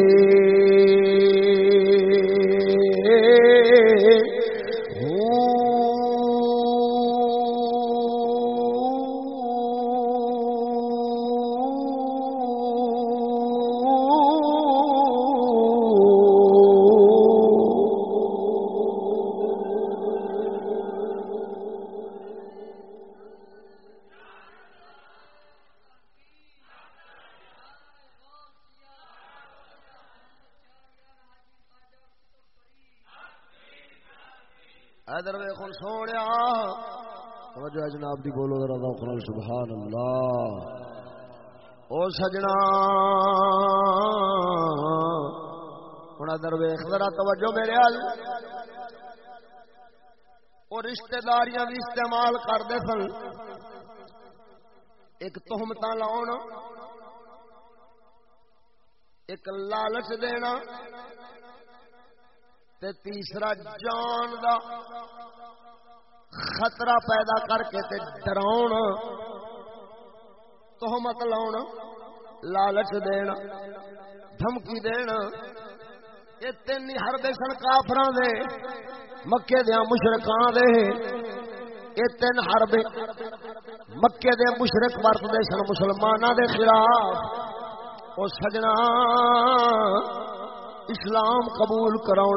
توجہ ہے جناب دی بولو ذرا ذوق نال، سبحان اللہ۔ او سجنا۔ ہن ادھر ویکھ، ذرا توجہ میرے ال او رشتہ داریاں بھی استعمال کردے سن۔ ایک تہمتاں لاؤن۔ ایک لالچ دینا۔ تے تیسرا جان دا۔ خطرہ پیدا کر کے تے ڈراؤن تہمت لاؤن لالچ دینا، دھمکی دینا، یہ تین ہر سن کافران دے، مکے دیا مشرکان دے، یہ تین ہر مکے دے مشرک ورت دے سن مسلمانوں دے خلاف او سجنا اسلام قبول کراؤ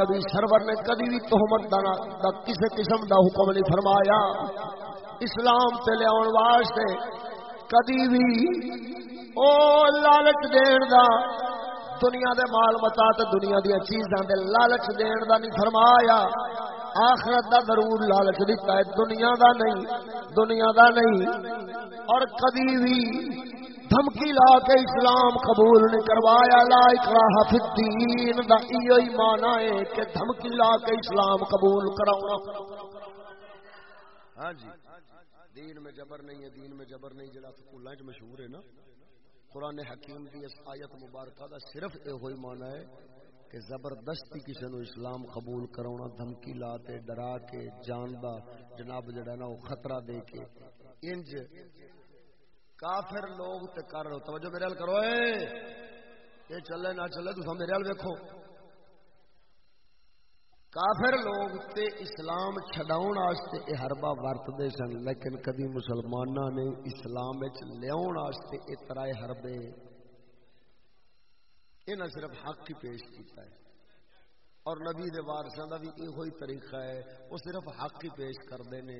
نبی سرور نے کدی بھی تہمت دا کسی قسم دا حکم نہیں فرمایا۔ اسلام تے لیا واسطے کدی بھی او لالچ دین دا دنیا دے مال متا تے دنیا دیا چیزاں دے لالچ دین دا نہیں فرمایا۔ آخرت دا ضرور لالچ دیتا ہے، دنیا دا نہیں، دنیا دا نہیں۔ اور کدی بھی دھمکی لا کے اسلام قبول نہیں کروایا، لا اکراہ فی الدین۔ دا ایو ہی مانا ہے کہ دھمکی لا کے اسلام قبول کراؤنا۔ ہاں جی دین میں جبر نہیں ہے، دین میں جبر نہیں، جڑا سکولاں وچ مشہور ہے نا۔ قرآن حکیم دی اس آیت مبارکہ دا صرف اے ہوئی مانا ہے کہ زبردستی کسی نو اسلام قبول کراونا، دھمکی لا تے ڈرا کے، جان دا جناب جڑا نا وہ خطرہ دے کے۔ انج کافر لوگ تے کر رہے توجہ میرے حال کرو، اے! یہ چلے، نہ چلے تو میرے حال ویکھو۔ کافر لوگ تے اسلام چھڈاؤن واسطے اے حربہ ورتدے سن، لیکن کدی مسلماناں نے اسلام وچ لیاون واسطے اے طرح حربے اے نہ صرف حق ہی پیش کیتا ہے، اور نبی دے وارثاں دا بھی ایہو ہی طریقہ ہے، وہ صرف حق ہی پیش کردے نے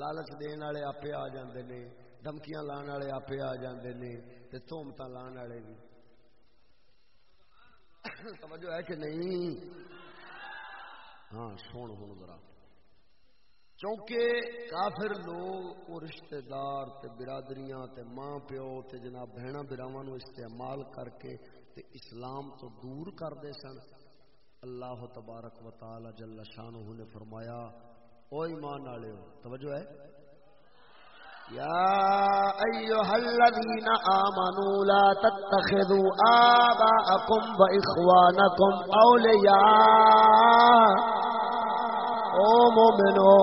لالچ دین والے آپے آ جاندے نے دھمکیاں لان والے آپ آ جاندے نے تے تہمت لان والے بھی۔ توجہ ہے کہ نہیں؟ ہاں سن ہوں ذرا۔ کیونکہ کافر لوگ وہ رشتہ دار تے برادریاں تے ماں پیو تے جناب بہنا براواں استعمال کر کے تے اسلام تو دور کر سن۔ اللہ تبارک و تعالی جل شانہ نے فرمایا، او ایمان والے توجہ ہے۔ يا أيها الذين آمنوا لا تتخذوا آباءكم وإخوانكم أولياء او مومنو،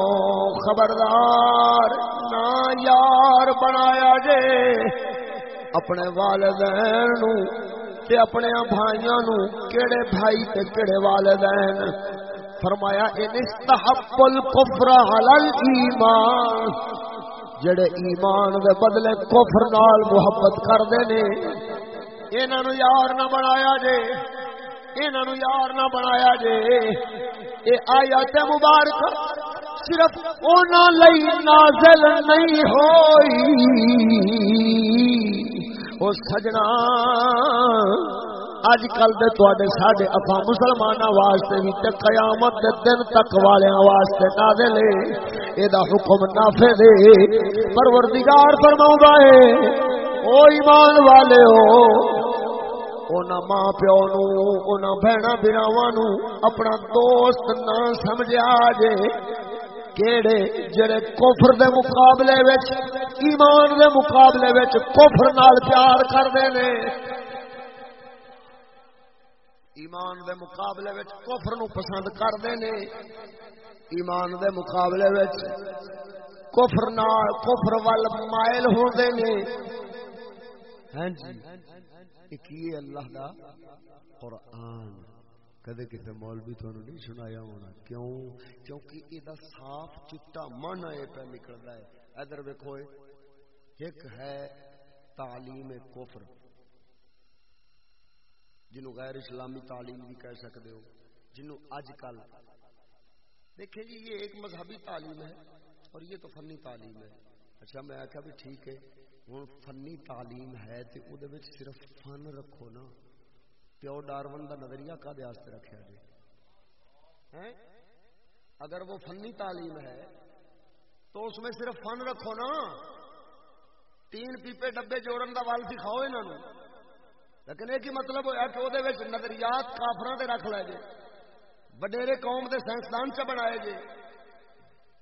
خبردار، نا یار بنایا جے۔ اپنے والدین نو تے اپنے بھائیاں نو کیڑے بھائی تے کیڑے والدین؟ فرمایا، ان استحب الكفر على الايمان جڑے ایمان دے بدلے کفر نال محبت کرتے نے، انہاں نو یار نہ بنایا جے۔ انہاں نو یار نہ بنایا جے۔ اے آیات مبارک صرف انہاں لئی نازل نہیں ہوئی۔ او سجنا اج کل دے تواڈے ساڈے افا مسلماناں واسطے بھی تے قیامت دے دن تک والےاں واسطے نازل ہے۔ اے دا حکم نافذ ہے۔ پروردگار فرماوندا ہے، او ایمان والے ہو اونا ماں پیو نو اونا بہنا براواں نو اپنا دوست نہ سمجھا جے۔ کیڑے جڑے کفر دے مقابلے وچ، ایمان دے مقابلے وچ کفر نال پیار کردے نے۔ ایمان دے مقابلے وچ کفر نو پسند کردے نے۔ ایمان دے مقابلے وچ کفر نال، کفر ول مائل ہوندے نے۔ ہاں جی ایک یہ اللہ دا قرآن۔ کدے کتے مولوی تھانوں نہیں سنایا ہونا۔ کیوں؟ کیونکہ یہ صاف چٹا من ہے پہ نکلدا ہے ادھر ویکھو ایک ہے تعلیم کفر۔ جنہوں غیر اسلامی تعلیم بھی کہہ سکتے ہو جنہوں اج کل دیکھیں جی یہ ایک مذہبی تعلیم ہے اور یہ تو فنی تعلیم ہے۔ اچھا میں آخیا بھی ٹھیک ہے ہوں فنی تعلیم ہے تو وہ صرف فن رکھو نا۔ پیو ڈارون کا نظریہ کا واسطے رکھا جی اگر وہ فنی تعلیم ہے، تو اس میں صرف فن رکھو نا۔ تین پیپے ڈبے جوڑن کا ول سکھاؤ یہاں لیکن یہ مطلب ہوا کہ وہ نظریات کافر سے رکھ لے جے۔ وڈیرے قوم کے سائنسدان چ بنائے جے۔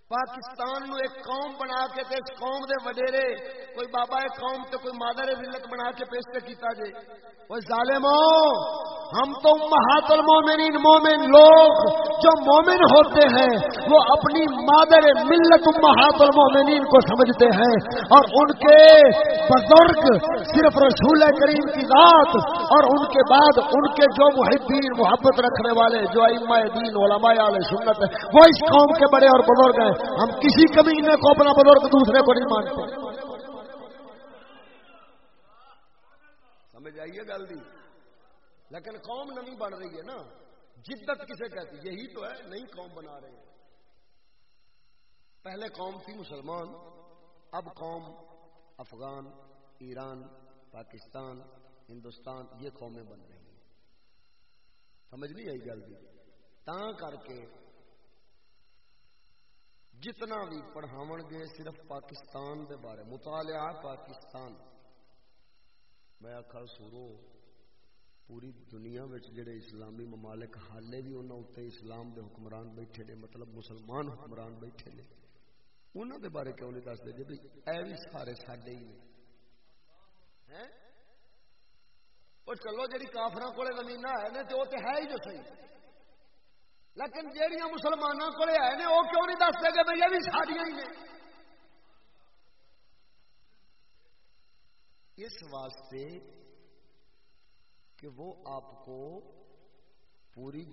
پاکستان نو ایک قوم بنا کے تے اس قوم دے وڈیرے، کوئی بابا ایک قوم تے کوئی مادر ذلت بنا کے پیش کیتا جے۔ وہ ظالمو ہم تو محات المومنین مومن لوگ جو مومن ہوتے ہیں، وہ اپنی مادر ملت محات المومنین کو سمجھتے ہیں اور ان کے بزرگ صرف رسول کریم کی ذات اور ان کے بعد ان کے جو محبین، محبت رکھنے والے، جو اما دین، علماء علیہ سنت ہے وہ اس قوم کے بڑے اور بزرگ ہیں۔ ہم کسی کمینے کو اپنا بزرگ دوسرے کو نہیں مانتے۔ سمجھ آئیے گل دی؟ لیکن قوم نمی بن رہی ہے نا۔ جدت کسے کہتی یہی تو ہے، نئی قوم بنا رہے ہیں۔ پہلے قوم تھی مسلمان، اب قوم افغان، ایران، پاکستان، ہندوستان، یہ قومیں بن رہی ہیں۔ سمجھ نہیں آئی گل تا کر کے جتنا بھی پڑھاو گے، صرف پاکستان دے بارے، مطالعہ پاکستان۔ میں آخر سورو پوری دنیا جڑے اسلامی ممالک حالے بھی انہوں اتنے اسلام دے حکمران بیٹھے نے مطلب مسلمان حکمران بیٹھے نے انہوں دے بارے کیوں نہیں دستے جی بھائی اے بھی سارے سڈے ہی نے۔ چلو جی کافر کو زمین ہے تو وہ تو ہے ہی جو صحیح۔ لیکن جہیا مسلمانوں کو ہے وہ کیوں نہیں دستے کہ بھائی یہ بھی ساڑیاں ہی نے؟ اس واسطے کہ وہ آپ کو پوری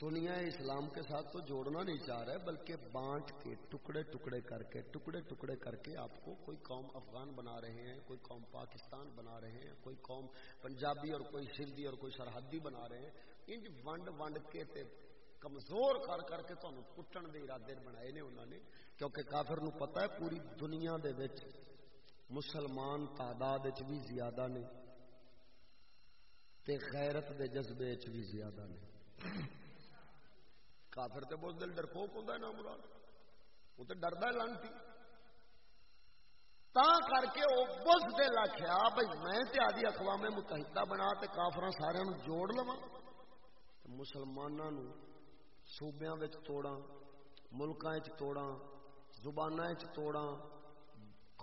دنیا اسلام کے ساتھ تو جوڑنا نہیں چاہ رہے، بلکہ بانٹ کے ٹکڑے ٹکڑے کر کے، ٹکڑے ٹکڑے کر کے آپ کو کوئی قوم افغان بنا رہے ہیں، کوئی قوم پاکستان بنا رہے ہیں، کوئی قوم پنجابی اور کوئی سندھی اور کوئی سرحدی بنا رہے ہیں۔ انج ونڈ ونڈ کے تے کمزور کر کر کے تمہیں کٹن کے ارادے بنائے نے انہوں نے، کیونکہ کافر نو پتا ہے پوری دنیا دے وچ مسلمان تعداد بھی زیادہ نے۔ تے غیرت دے جذبے چ بھی زیادہ نے۔ کافر تے بہت دل ڈرپوک ہوتا ہے نا مراد۔ وہ تو ڈردا لانتی۔ تا کر کے وہ بس دل آخیا بھائی میں تے آدھی اقوام متحدہ بنا تے کافر سارے جوڑ لوا مسلمانوں صوبیا توڑا ملکوں توڑا زبان توڑا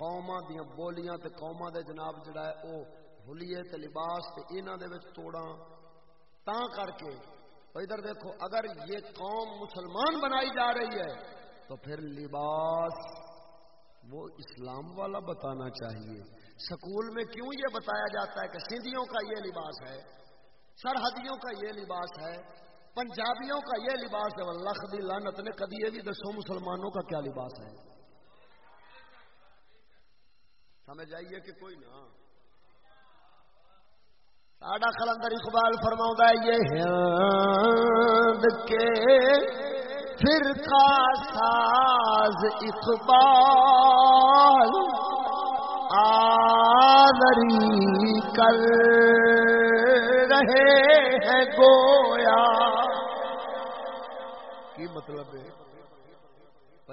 قوما دیا بولیاں تے قوما دے جناب جڑا ہے وہ ہولیے تے لباس تے انہاں دے وچ توڑاں، تا کر کے ادھر دیکھو، اگر یہ قوم مسلمان بنائی جا رہی ہے، تو پھر لباس وہ اسلام والا بتانا چاہیے۔ سکول میں کیوں یہ بتایا جاتا ہے کہ سندھیوں کا یہ لباس ہے، سرحدیوں کا یہ لباس ہے، پنجابیوں کا یہ لباس ہے لکھ دی لانت نے، کبھی یہ بھی دسو مسلمانوں کا کیا لباس ہے۔ سمجھ آئیے کہ کوئی نہ؟ ساڈا کلندر اقبال فرما یہ ہند کے پھر کا ساز اقبال آدری کر رہے ہیں گویا۔ کی مطلب ہے؟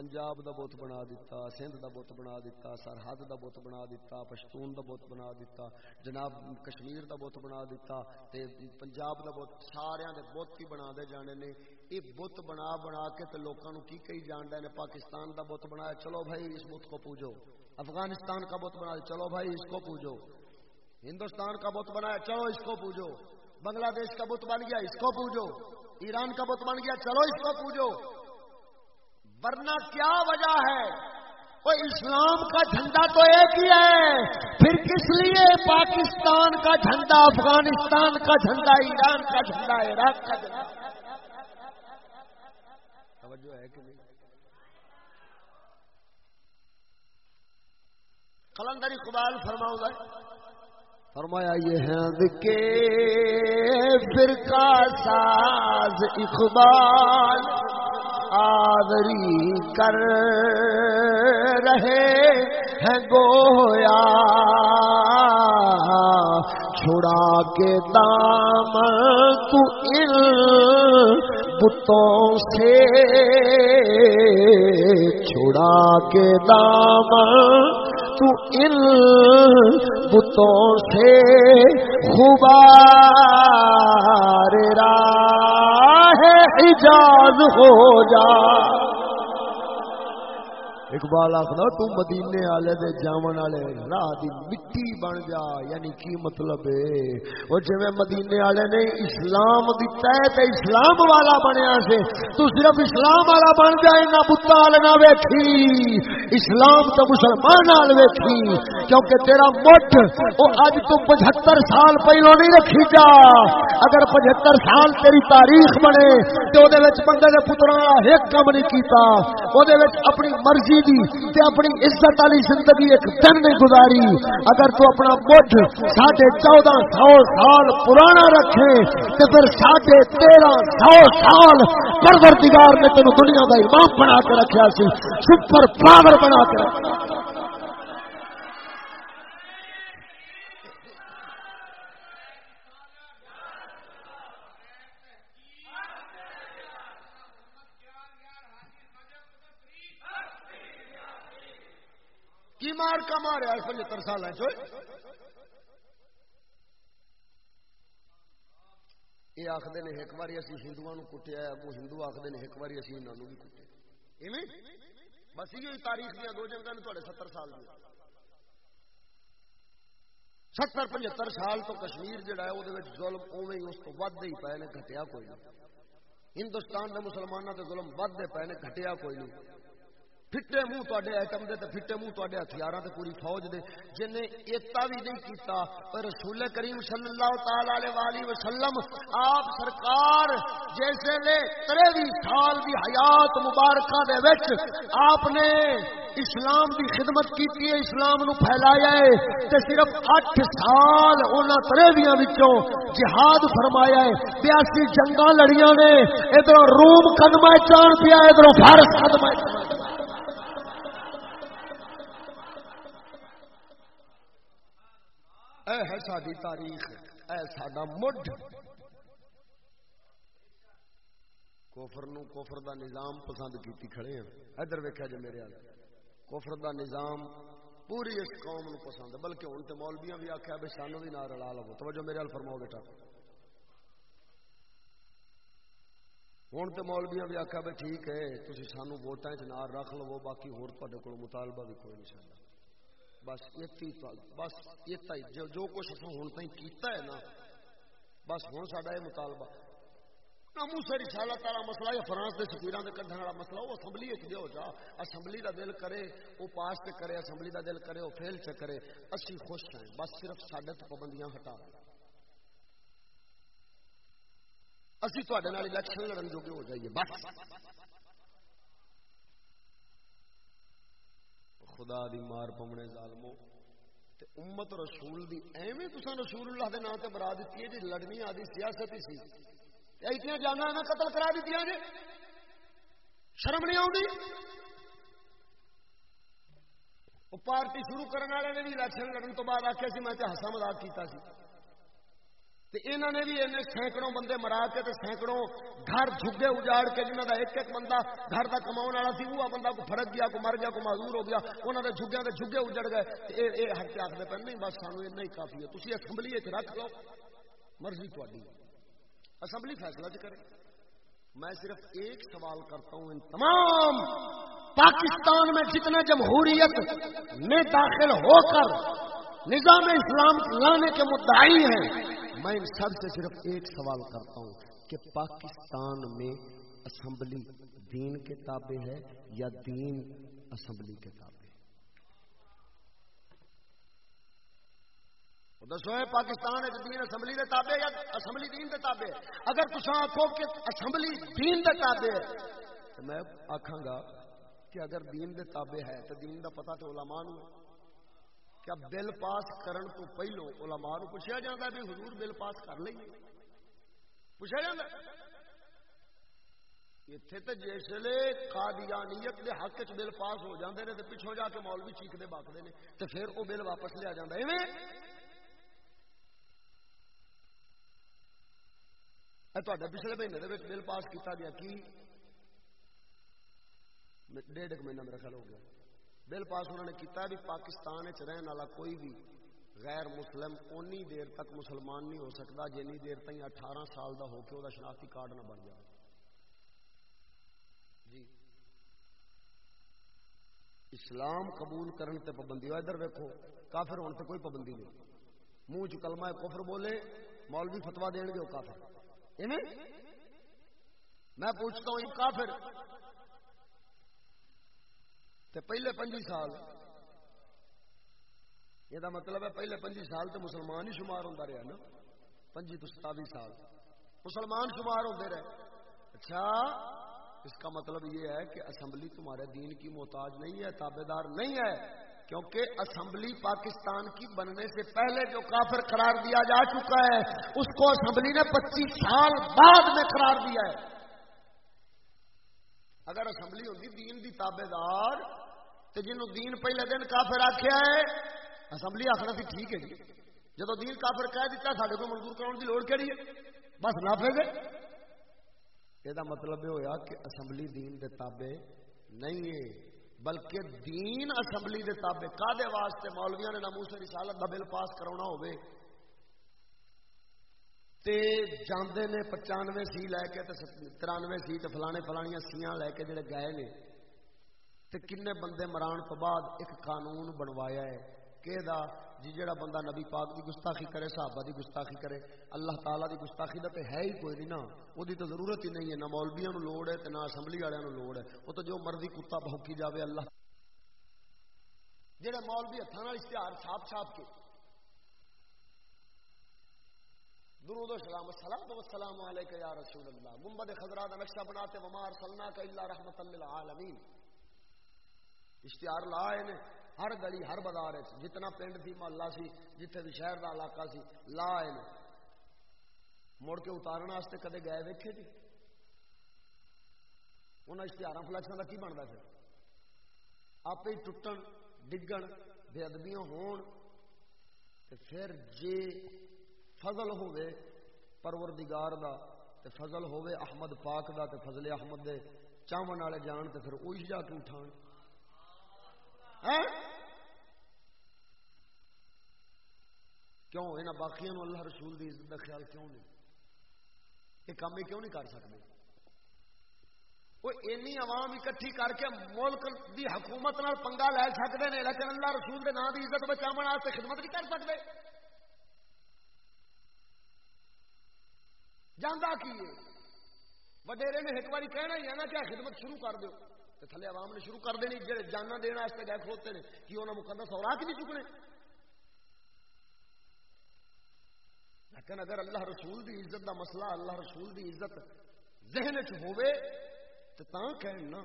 پنجاب دا بت بنا دیتا سندھ دا بت بنا دیتا سرحد دا بت بنا دیتا پشتون دا بت بنا دیتا جناب کشمیر دا بت بنا دیتا تے پنجاب دا بت سارے دے بت ہی بنا دے جانے نے۔ یہ بت بنا بنا کے تے لوکاں نو کی کہی جاندے نے؟ پاکستان دا بت بنایا، چلو بھائی اس بت کو پوجو۔ افغانستان کا بت بنا چلو بھائی اس کو پوجو۔ ہندوستان کا بت بنایا، چلو اس کو پوجو۔ بنگلہ دیش کا بت بن گیا، اس کو پوجو۔ ایران کا بت بن گیا، چلو اس کو پوجو۔ ورنہ کیا وجہ ہے؟ وہ اسلام کا جھنڈا تو ایک ہی ہے۔ پھر کس لیے پاکستان کا جھنڈا، افغانستان کا جھنڈا، ایران کا جھنڈا، عراق کا جھنڈا؟ توجہ ہے کہ نہیں؟ اقبال فرماؤں گا فرمایا، یہ ہے کے فرقہ ساز اقبال۔ آوری کر رہے ہیں گویا۔ چھڑا کے دام تو ان بتوں سے۔ چھڑا کے دام تو ان بتوں سے خبار راہ حجاز ہو جا۔ اقبال آخر تو مدینے والے دے جامن والے راہ دی مٹی بن جا یعنی کی مطلب ہے؟ وہ جی مدینے والے نے اسلام دتا ہے تے اسلام والا بنیا سے، تو صرف اسلام والا بن جائے نہ بتا نہ ویکھی۔ اسلام تو مسلمان وال ویکھی، کیونکہ تیرا مٹھ وہ اج تو پچہتر سال پہلو نہیں رکھی جا۔ اگر پچہتر سال تیری تاریخ بنے تو بندے کے پترا ایک کام نہیں کیتا وہ اپنی مرضی دی تے اپنی عزت والی زندگی ایک دن نہیں گزاری۔ اگر تو اپنا مجھ ساڑھے چودہ سو سال پرانا رکھے تو پھر ساڑھے تیرہ سو سال پروردگار نے تینوں دنیا کا امام بنا کے رکھا سی، سپر پاور بنا کے رکھا مار کا ماریا پچہتر سال یہ آخر نے ایک بار اسی ہندو کٹیا وہ ہندو آخر نے ایک بار اسی انہوں بھی کٹے۔ بس یہ تاریخ دیا دو جنگا نے تھوڑے ستر سال دیا ستر پچہتر سال تو کشمیر جڑا ہے وہ ظلم اوے اس کو ود ہی پے نے، گھٹیا کوئی نہیں۔ ہندوستان کے مسلمانوں کے ظلم ود پے نے، گھٹیا کوئی نہیں۔ پھٹے منہ تے ایٹم دے پھٹے منہ تے ہتھیار تے پوری فوج دے جن نے ایتا بھی نہیں کیتا پر رسول کریم صلی اللہ تعالی علیہ وسلم آپ سرکار جیسے لے تریوی سال دی حیات مبارکہ دے وچ آپ نے اسلام دی خدمت کی ہے اسلام نو پھیلایا ہے تے صرف اٹھ سال انہاں تریویاں وچوں جہاد فرمایا ہے بیاسی جنگاں لڑیاں نے ادھر روم قدمہ چان پیا ادھر فارس قدمہ چان اے ہے ساری تاریخ، اے ساڈا مڈ کوفر نو کوفر دا نظام پسند کیتی کھڑے ہیں۔ ادھر ویکھیا جے میرے ال کوفر دا نظام پوری اس قوم نو پسند، بلکہ ہن تے مولویاں بھی آکھیا بے سانو بھی نہ رلا لو توجہ میرے ال فرماؤ بیٹا۔ ہوں تو مولویاں بھی آخیا بھائی ٹھیک ہے تھی سانو ووٹان چ نہ رکھ لو، باقی ہور تے کول مطالبہ بھی کوئی نہیں چاہتا بس بس جو جو کچھ ہوں تھی کیتا ہے نا، بس ہوں سا یہ مطالبہ۔ موسے رسالہ تارا مسئلہ یا فرانس کے سفیران کے کھڑنے والا مسئلہ، وہ اسمبلی ہو جا۔ اسمبلی کا دل کرے، وہ پاس سے کرے، اسمبلی کا دل کرے، وہ فیل چ کرے۔ اسی خوش ہیں، بس صرف سڈے تو پابندیاں ہٹا۔ اسی تے الیکشن لڑن جوگے ہو جائیے، بس۔ خدا دی مار پمنے ظالمو۔ تے امت رسول دی ایویں تساں رسول اللہ دے نام تے برا دتی ہے جی لڑنی آدی سیاست ہی سی۔ اتنی جانا نہ قتل کرا دیتی جی۔ شرم نہیں آؤں وہ پارٹی شروع کرنے والے نے بھی الیکشن لڑن تو بعد آخیا سی، میں ہسا مزاق کیتا سی۔ انہوں نے بھی سینکڑوں بندے مرا کے سینکڑوں گھر جھگے اجاڑ کے جنہوں کا ایک ایک بندہ گھر کا کما والا سی وہ بندہ کو فرق گیا، کو مر گیا، کو معذور ہو گیا انہوں نے جھگیا کے جھگے اجڑ گئے۔ ہر کے آخر پہ نہیں، بس سانو اتنا ہی کافی ہے۔ تھی اسمبلی رکھ لو، مرضی تاری اسمبلی فیصلہ جی چ کرے میں صرف ایک سوال کرتا ہوں ان تمام پاکستان میں جتنے جمہوریت میں داخل ہو کر نظام اسلام لانے کے مدعی ہیں میں ان سب سے صرف ایک سوال کرتا ہوں کہ پاکستان میں اسمبلی دین کے تابع ہے یا دین اسمبلی کے تابع دسو پاکستان دین اسمبلی کے تابع یا اسمبلی دین کے تابع اگر تصا آخو کہ اسمبلی دین کے تابع ہے، تو میں آخا گا کہ اگر دین کے تابع ہے تو دین کا پتا تو علماء کیا بل پاس کرن تو پہلو علماء نو پوچھا جاتا ہے بھی حضور بل پاس کر لیں پوچھا جاتا اتنے تو جسے قادیانیت دے حق چ بل پاس ہو جاندے نے تو پچھوں جا کے مولوی چیختے باقتے ہیں تو پھر وہ بل واپس لیا جاتا ہے۔ پچھلے مہینے کے بل پاس کیا گیا، کی؟ ڈیڑھ ایک مہینہ میرا خیال ہو گیا۔ بل پاس انہوں نے کیتا بھی پاکستان رہن والا کوئی بھی غیر مسلم اونی دیر تک مسلمان نہیں ہو سکتا، جنی دیر تک اٹھارہ سال دا ہو کے وہ شناختی کارڈ نہ بن جائے۔ جی۔ اسلام قبول کرن تے پابندی ادھر ویکو کافر ہونے تے کوئی پابندی نہیں۔ منہ چ کلمہ کفر بولے، مولوی فتوا دین گے وہ کافر۔ میں پوچھتا ہوں کافر تے پہلے پنجی سال۔ یہ مطلب ہے پہلے پنجی سال تو مسلمان ہی شمار ہوتا رہا نا۔ پنجی تو ستاوی سال۔ مسلمان شمار ہوتے رہے۔ اچھا اس کا مطلب یہ ہے کہ اسمبلی تمہارے دین کی محتاج نہیں ہے تابے دار نہیں ہے۔ کیونکہ اسمبلی پاکستان کی بننے سے پہلے جو کافر قرار دیا جا چکا ہے، اس کو اسمبلی نے پچیس سال بعد میں قرار دیا ہے۔ اگر اسمبلی ہوتی دین دی تابے دار تو جنہوں دین پہلے دن کافر آخیا ہے، اسمبلی آخر سی ٹھیک ہے جی۔ جب دین کافر کہہ دیتا سارے کو منظور کراؤ کی لوڑ کہڑی ہے؟ بس نافے گئے یہ مطلب یہ ہوا کہ اسمبلی دین دے تابے نہیں ہے، بلکہ دین اسمبلی دے تابے کا دے واسطے مولویا نے ناموس رسالت کا بل پاس کرا ہوئے تے جاندے نے پچانوے سی لے کے ترانوے سی تے فلانے فلانیاں سیاں لے کے جڑے گئے نے تے کنے بندے مران تو بعد ایک قانون بنوایا ہے۔ کہ دا جی جڑا بندہ نبی پاک دی گستاخی کرے، صحابہ دی گستاخی کرے، اللہ تعالیٰ دی گستاخی دا تے ہے ہی کوئی نہیں نا۔ وہ دی تو ضرورت ہی نہیں ہے، نہ مولویاں نو لوڑ ہے تے نہ اسمبلی والوں نو لوڑ ہے۔ وہ تو جو مرضی کتا بھوکی جاوے، اللہ جڑے مولوی ہتھاں نال اشتہار چھاپ چھاپ کے۔ درود و سلام السلام و سلام علیک یا رسول اللہ۔ گنبد خضرا دا نقشہ بناتے، وما ارسلنا کا الا رحمت للعالمین۔ اشتہار لائے نے، ہر گلی، ہر بازار جتنا پنڈ تھی، محلہ سی جتنے بھی شہر دا علاقہ سی، لائے نے۔ مڑ کے اتارنے واسطے کدے گئے ویکھے جی؟ انہوں اشتہار فلیکشن کا کی بنتا پھر؟ آپ ہی ٹوٹن ڈگن بے ادبیاں ہون پھر جے فضل ہوے پروردگار دا، تے فضل ہوے احمد پاک دا، تے فضل احمد دے چاون والے جان، تے پھر اوہی جا کے اٹھان۔ کیوں؟ انہاں باقیاں اللہ رسول دی عزت دا خیال کیوں نہیں؟ یہ کام کیوں نہیں کر سکتے؟ وہ اینی عوام اکٹھی کر کے ملک دی حکومت نال پنگا لے سکتے ہیں لیکن اللہ رسول دے نام دی عزت بچاؤ خدمت نہیں کر سکتے۔ جانا کی وڈیرے نے ایک بار کہنا ہی ہے نا کیا خدمت شروع کر دو تو تھلے عوام نے شروع کر دینی جہے جانا دینا اس گئے کھوتے ہیں کہ انہوں نے مقدس اور نہیں چکنے؟ لیکن اگر اللہ رسول دی عزت دا مسئلہ، اللہ رسول دی عزت ذہن چ ہوئے تو تاں کہنا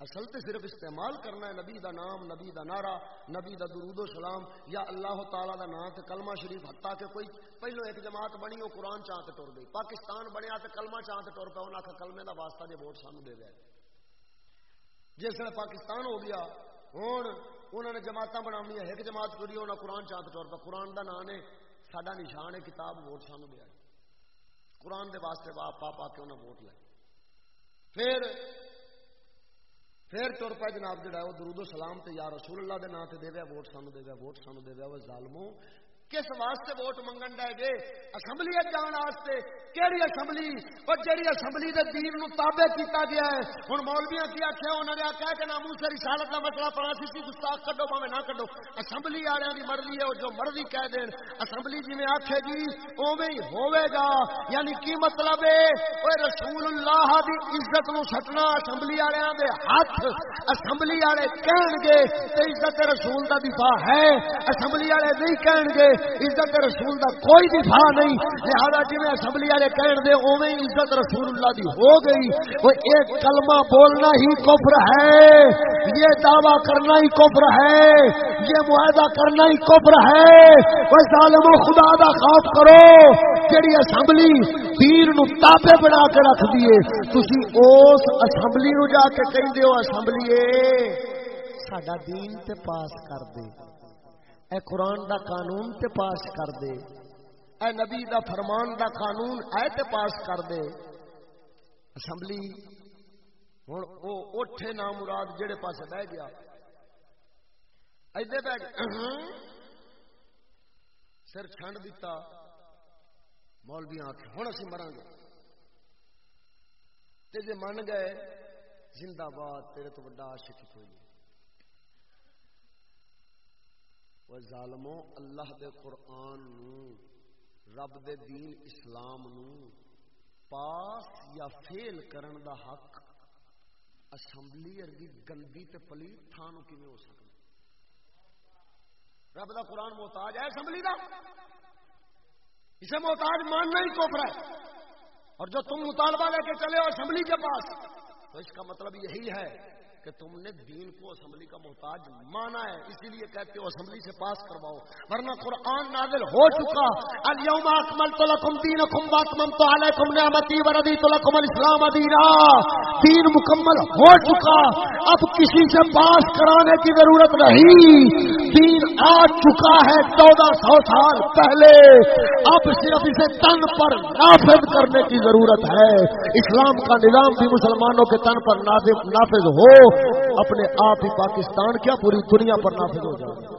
اصل تو صرف استعمال کرنا ہے نبی دا نام، نبی دا نعرہ، نبی دا درود و سلام، یا اللہ تعالیٰ دا نام تے کلمہ شریف، حتیٰ کہ کوئی پہلو ایک جماعت بنی، وہ قرآن چاہتے ٹور گئی، پاکستان بنیا تے کلمہ چاہتے ٹور پہ انہوں نے کلمے دا واسطہ دے ووٹ سانو دے گئے جس طرح پاکستان ہو گیا ہوں انہوں نے جماعت بنا ایک جماعت کری انہوں نے قرآن چاہتے ٹور پہ قرآن دا نام ہے، ساڈا نشان ہے کتاب ووٹ سانو دیا قرآن دے واسطے پا پا کے انہیں ووٹ لے پھر پھر تر پہ جناب جہا وہ درود و سلام تے یا رسول اللہ دے نام تے دے ووٹ سانو دے ووٹ سانو دے وہ ظالمو کس واسطے ووٹ منگن ڈے گے اسمبلی جان واسطے۔ کہڑی اسمبلی؟ اور جہی اسمبلی دے دین نو تابع کیتا گیا ہے۔ ہن مولویاں کی آکھیا انہوں نے آکھیا کہ نامو سے رسالت دا مسئلہ پڑا سی سی گستاخ کڈو، بھاویں نہ کڈو۔ اسمبلی والےاں دی مرضی ہے جو مرضی کہہ دین۔ اسمبلی جویں آکھے گی اوویں ہی ہوے گا۔ یعنی کی مطلب ہے؟ اوے رسول اللہ دی عزت نو سٹنا اسمبلی والےاں دے ہاتھ۔ اسمبلی والے کہن گے، تے عزت رسول دا دفاع ہے۔ اسمبلی والے نہیں کہن گے عزت رسول دا کوئی دفاع نہیں۔ لہذا جی اسمبلی والے کہن دے اوے عزت رسول اللہ دی ہو گئی۔ وہ ایک کلمہ بولنا ہی کفر ہے۔ یہ دعویٰ کرنا ہی کفر ہے۔ یہ معاہدہ کرنا ہی کفر ہے۔ وہ ظالم خدا دا خوف کرو۔ جڑی اسمبلی پیر نو تابے بنا کے رکھ دیے تسی اس اسمبلی نو جا کے کہیں دیو اسمبلی ساڈا دین تے پاس کر دے۔ اے قرآن دا قانون تے پاس کر دے۔ اے نبی دا فرمان دا قانون اے تے پاس کر دے۔ اسمبلی ہوں وہ اٹھے نام مراد جہے پاس بہ گیا۔ ادے بہ گیا۔ سر چھنڈ دیتا مولوی آخ ہوں اسی مرا گے۔ تے جے من گئے، زندہ باد، تیرے تو بڑا عاشق کوئی نہیں۔ ظالمو اللہ دے قرآن نو رب دے دین اسلام نو پاس یا فیل کرن دا حق اسمبلی ارگی گندی تے پلیت تھانو کی ہو سکتا رب دا قرآن محتاج ہے اسمبلی دا اسے محتاج ماننا ہی کوفر ہے اور جو تم مطالبہ لے کے چلے ہو اسمبلی کے پاس تو اس کا مطلب یہی ہے کہ تم نے دین کو اسمبلی کا محتاج مانا ہے، اسی لیے کہتے ہو اسمبلی سے پاس کرواؤ۔ ورنہ قرآن نازل ہو چکا۔ اليوم اکملت لکم دینکم واتممت علیکم نعمتی وردیت لکم الاسلام دینا۔ دین مکمل ہو چکا۔ اب کسی سے پاس کرانے کی ضرورت نہیں۔ دین آ چکا ہے چودہ سو سال پہلے۔ اب صرف اسے تن پر نافذ کرنے کی ضرورت ہے۔ اسلام کا نظام بھی مسلمانوں کے تن پر نافذ ہو۔ اپنے آپ ہی پاکستان کیا پوری دنیا پر نافذ ہو جائے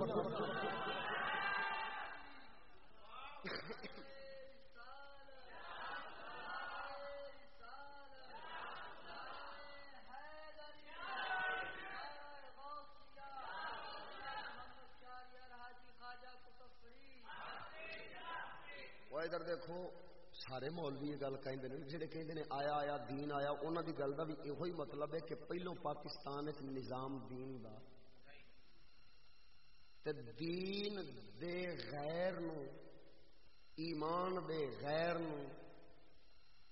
ادھر دیکھو سارے مولوی یہ گل کہیں جڑے کہیں آیا آیا، دین آیا انہوں دی گل کا بھی یہ مطلب ہے کہ پہلو پاکستان ایک نظام دین دا۔ تے دین دے غیر نو، ایمان دے غیر نو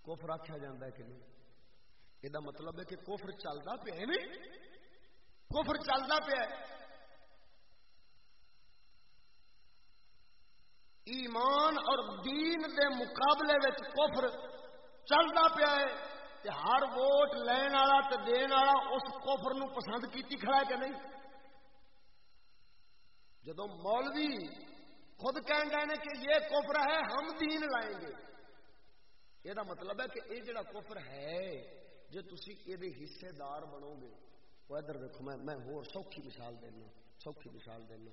کفر آخیا جا ہے کہ نہیں؟ یہ مطلب ہے کہ کفر چلتا پیا کفر چلتا پیا ایمان اور دین دے مقابلے وچ کفر چلتا پیا ہے ہر ووٹ لین والا تے دین والا اس کفر نو پسند کیتی کھڑا ہے کہ نہیں؟ جدو مولوی خود کہن گئے کہ یہ کفر ہے، ہم دین لائیں گے۔ یہ مطلب ہے کہ یہ جڑا کفر ہے جی تھی یہ حصے دار بنو گے۔ وہ ادھر دیکھو میں میں ہو سوکھی مثال دینا، سوکھی مثال دینا۔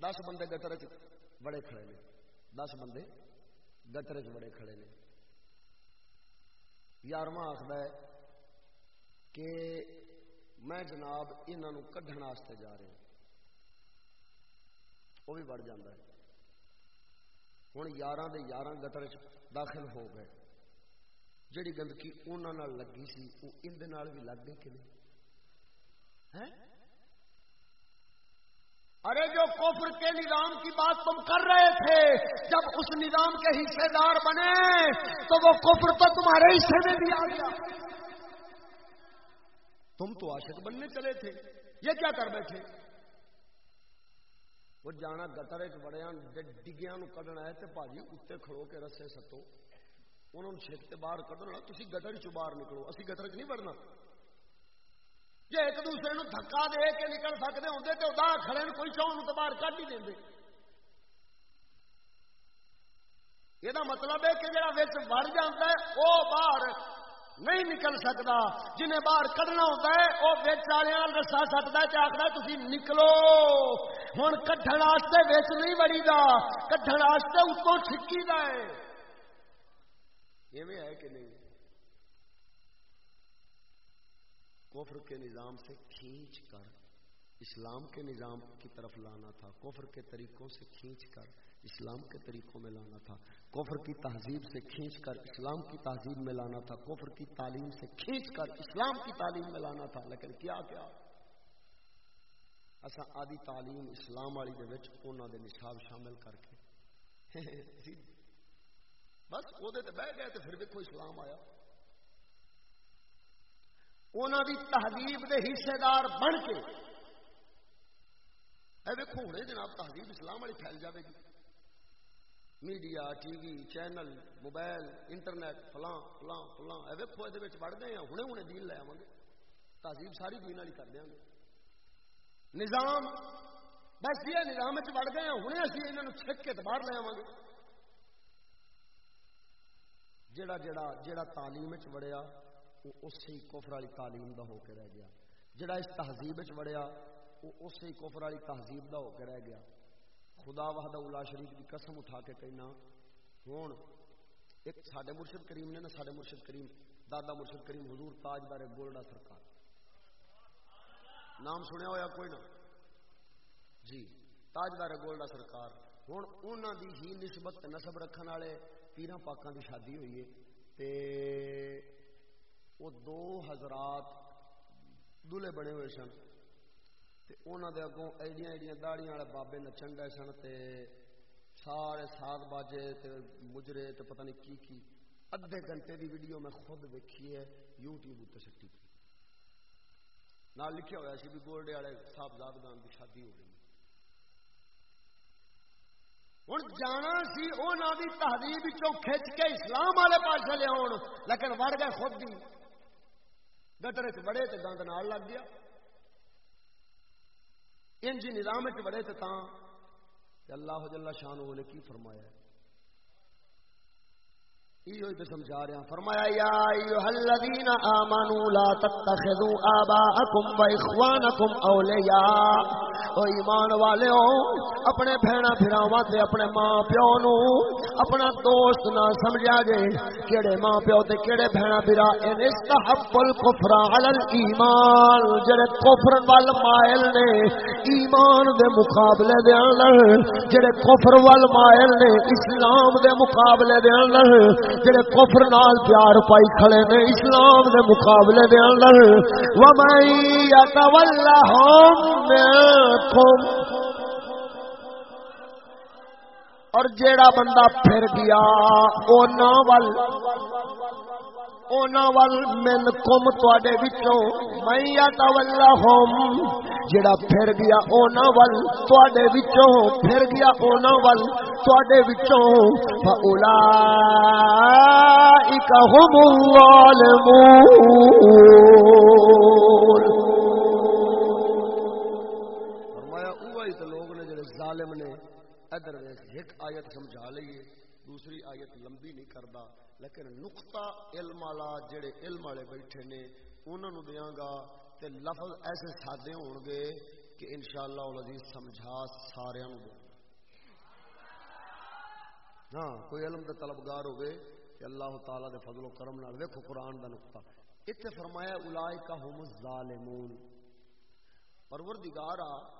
دس بندے گٹر بڑے کھڑے نے۔ دس بندے گٹر چ بڑے کھڑے نے۔ یارواں آخر ہے کہ میں جناب انہوں کھڈن جا رہا وہ بھی بڑھ جاتا ہے۔ ہوں یارہ دے یارہ گٹر چ داخل ہو گئے۔ جڑی گندگی انہوں لگی سی وہ اندر بھی لگ گئی کہ نہیں؟ ارے جو کفر کے نظام کی بات تم کر رہے تھے، جب اس نظام کے حصے دار بنے، تو وہ کفر تو تمہارے حصے میں بھی آ گیا۔ تم تو عاشق بننے چلے تھے، یہ کیا کر بیٹھے؟ وہ جانا گٹر بڑے ڈگیا کڈنا ہے تو بھاجی اتنے کھڑو کے رسے ستو۔ انہوں نے چھت باہر کڈنا تھی گٹر چ باہر نکلو، اسی گٹر چ نہیں بڑھنا جی ایک دوسرے نو دھکا دے کے نکل سکتے ہوں تو ادا کھڑے کوئی چون تو باہر کٹ ہی دیں یہ مطلب ہے کہ جڑا بچ بڑ جاتا ہے وہ باہر نہیں نکل سکتا جنہیں باہر کھڑنا ہوتا ہے وہ بچ والے رسا سکتا ہے آخر تھی نکلو۔ ہوں کٹن بچ نہیں بڑی گا کٹن اتوں چھکی دا ہے۔ ہے کہ نہیں؟ کفر کے نظام سے کھینچ کر، اسلام کے نظام کی طرف لانا تھا، کفر کے طریقوں سے کھینچ کر، اسلام کے طریقوں میں لانا تھا، کفر کی تہذیب سے کھینچ کر، اسلام کی تہذیب میں لانا تھا، کفر کی تعلیم سے کھینچ کر، اسلام کی تعلیم میں لانا تھا، لیکن کیا کیا؟ اصا آدھی تعلیم اسلام والی دے نصاب شامل کر کے۔ *laughs* بس وہ بہ گئے تو پھر دیکھو اسلام آیا۔ انہوں دی تہذیب دے حصے دار بن کے۔ دیکھو ہوں جناب، تہذیب اسلام والی پھیل جائے گی۔ Media, T V, channel, mobile, internet, فلاں فلاں فلاں۔ اے ویکو یہ بڑھ گئے ہیں ہوں ہوں دین لے آؤ گے۔ تہذیب ساری دین والی کر دیا گے نظام، بس یہ نظام بڑھ گئے ہیں ہوں اسی یہاں چھک کے باہر لے آؤ گے۔ جڑا جڑا جڑا تعلیم چڑیا وہ اسی کفر والی تعلیم دا ہو کے رہ گیا جڑا اس تہذیب وڑیا وہ اسی کفر والی تہذیب دا ہو کے رہ گیا خدا وحدہ اولا شریف کی قسم اٹھا کے کہنا ہوں ایک سڈے مرشد کریم نے نا سڈے مرشد کریم دادا مرشد کریم حضور تاج بارے گولڈا سرکار نام سنیا ہوا کوئی نہ جی تاجدار گولڈا سرکار ہوں انہوں دی ہی نسبت نسب رکھنے والے پیرا پاکوں کی شادی ہوئی ہے تے وہ دو حضرات دلہے بنے ہوئے سن انہوں دے اگوں ایڈیاں ایڈیاں داڑیاں والے بابے نچن ڈے سن تے سارے سات باجے تے مجرے تے پتہ نہیں کی کی ادھے گھنٹے دی ویڈیو میں خود دیکھی ہے، یوٹیوب اتنے سٹی پی۔ نال لکھیا ہوا سی بھی گولڈے والے صاحبزادگان کی شادی ہو گئی۔ ہوں جانا سی وہ تحریر کھچ کے اسلام والے پاس لیا لیکن وڑ گئے خود بھی گٹر چ بڑے تو دند نال لگ گیا انج نظام چ بڑے تو اللہ جل شان نے کی فرمایا سمجھا رہا فرمایا یا الذین لا تتخذوا آباءکم و اخوانکم اولیاء او ایمان والے ہو اپنے بہنا پھراواں تے اپنے ماں پیو نو اپنا دوست نہ سمجھا جے کیڑے ماں پیو تے کیڑے بہنا بھرا ان استحب الکفر علی الایمان جڑے کفر وال مائل نے ایمان دے مقابلے دے اندر جڑے کفر وال مائل نے اسلام دے مقابلے دے اندر جڑے کفر نال پیار پائی کھڑے نے اسلام دے مقابلے دے اندر ومن يتولهم منكم اور جیڑا بندہ پھر گیا او ناول اونا ول من کم تواڈے وچوں، میں یتولہم جڑا پھر گیا، اونا ول تواڈے وچوں، پھر گیا، اونا ول تواڈے وچوں۔ فاولائک هم الظالمون۔ ادھر ایک آیت سمجھا لئیے، دوسری آیت لمبی نہیں کرتا لیکن نقطہ علم والا جڑے علم والے بیٹھے نے انہوں نے دیاں گا تے لفظ ایسے سادے ہون گے کہ انشاءاللہ العزیز سمجھا سارے دوں ہاں کوئی علم دے طلبگار ہوگے کہ اللہ تعالیٰ دے فضل و کرم نال دیکھو قرآن دا نقطہ۔ اتنے فرمایا اولائکا ہم الظالمون۔ پروردگارا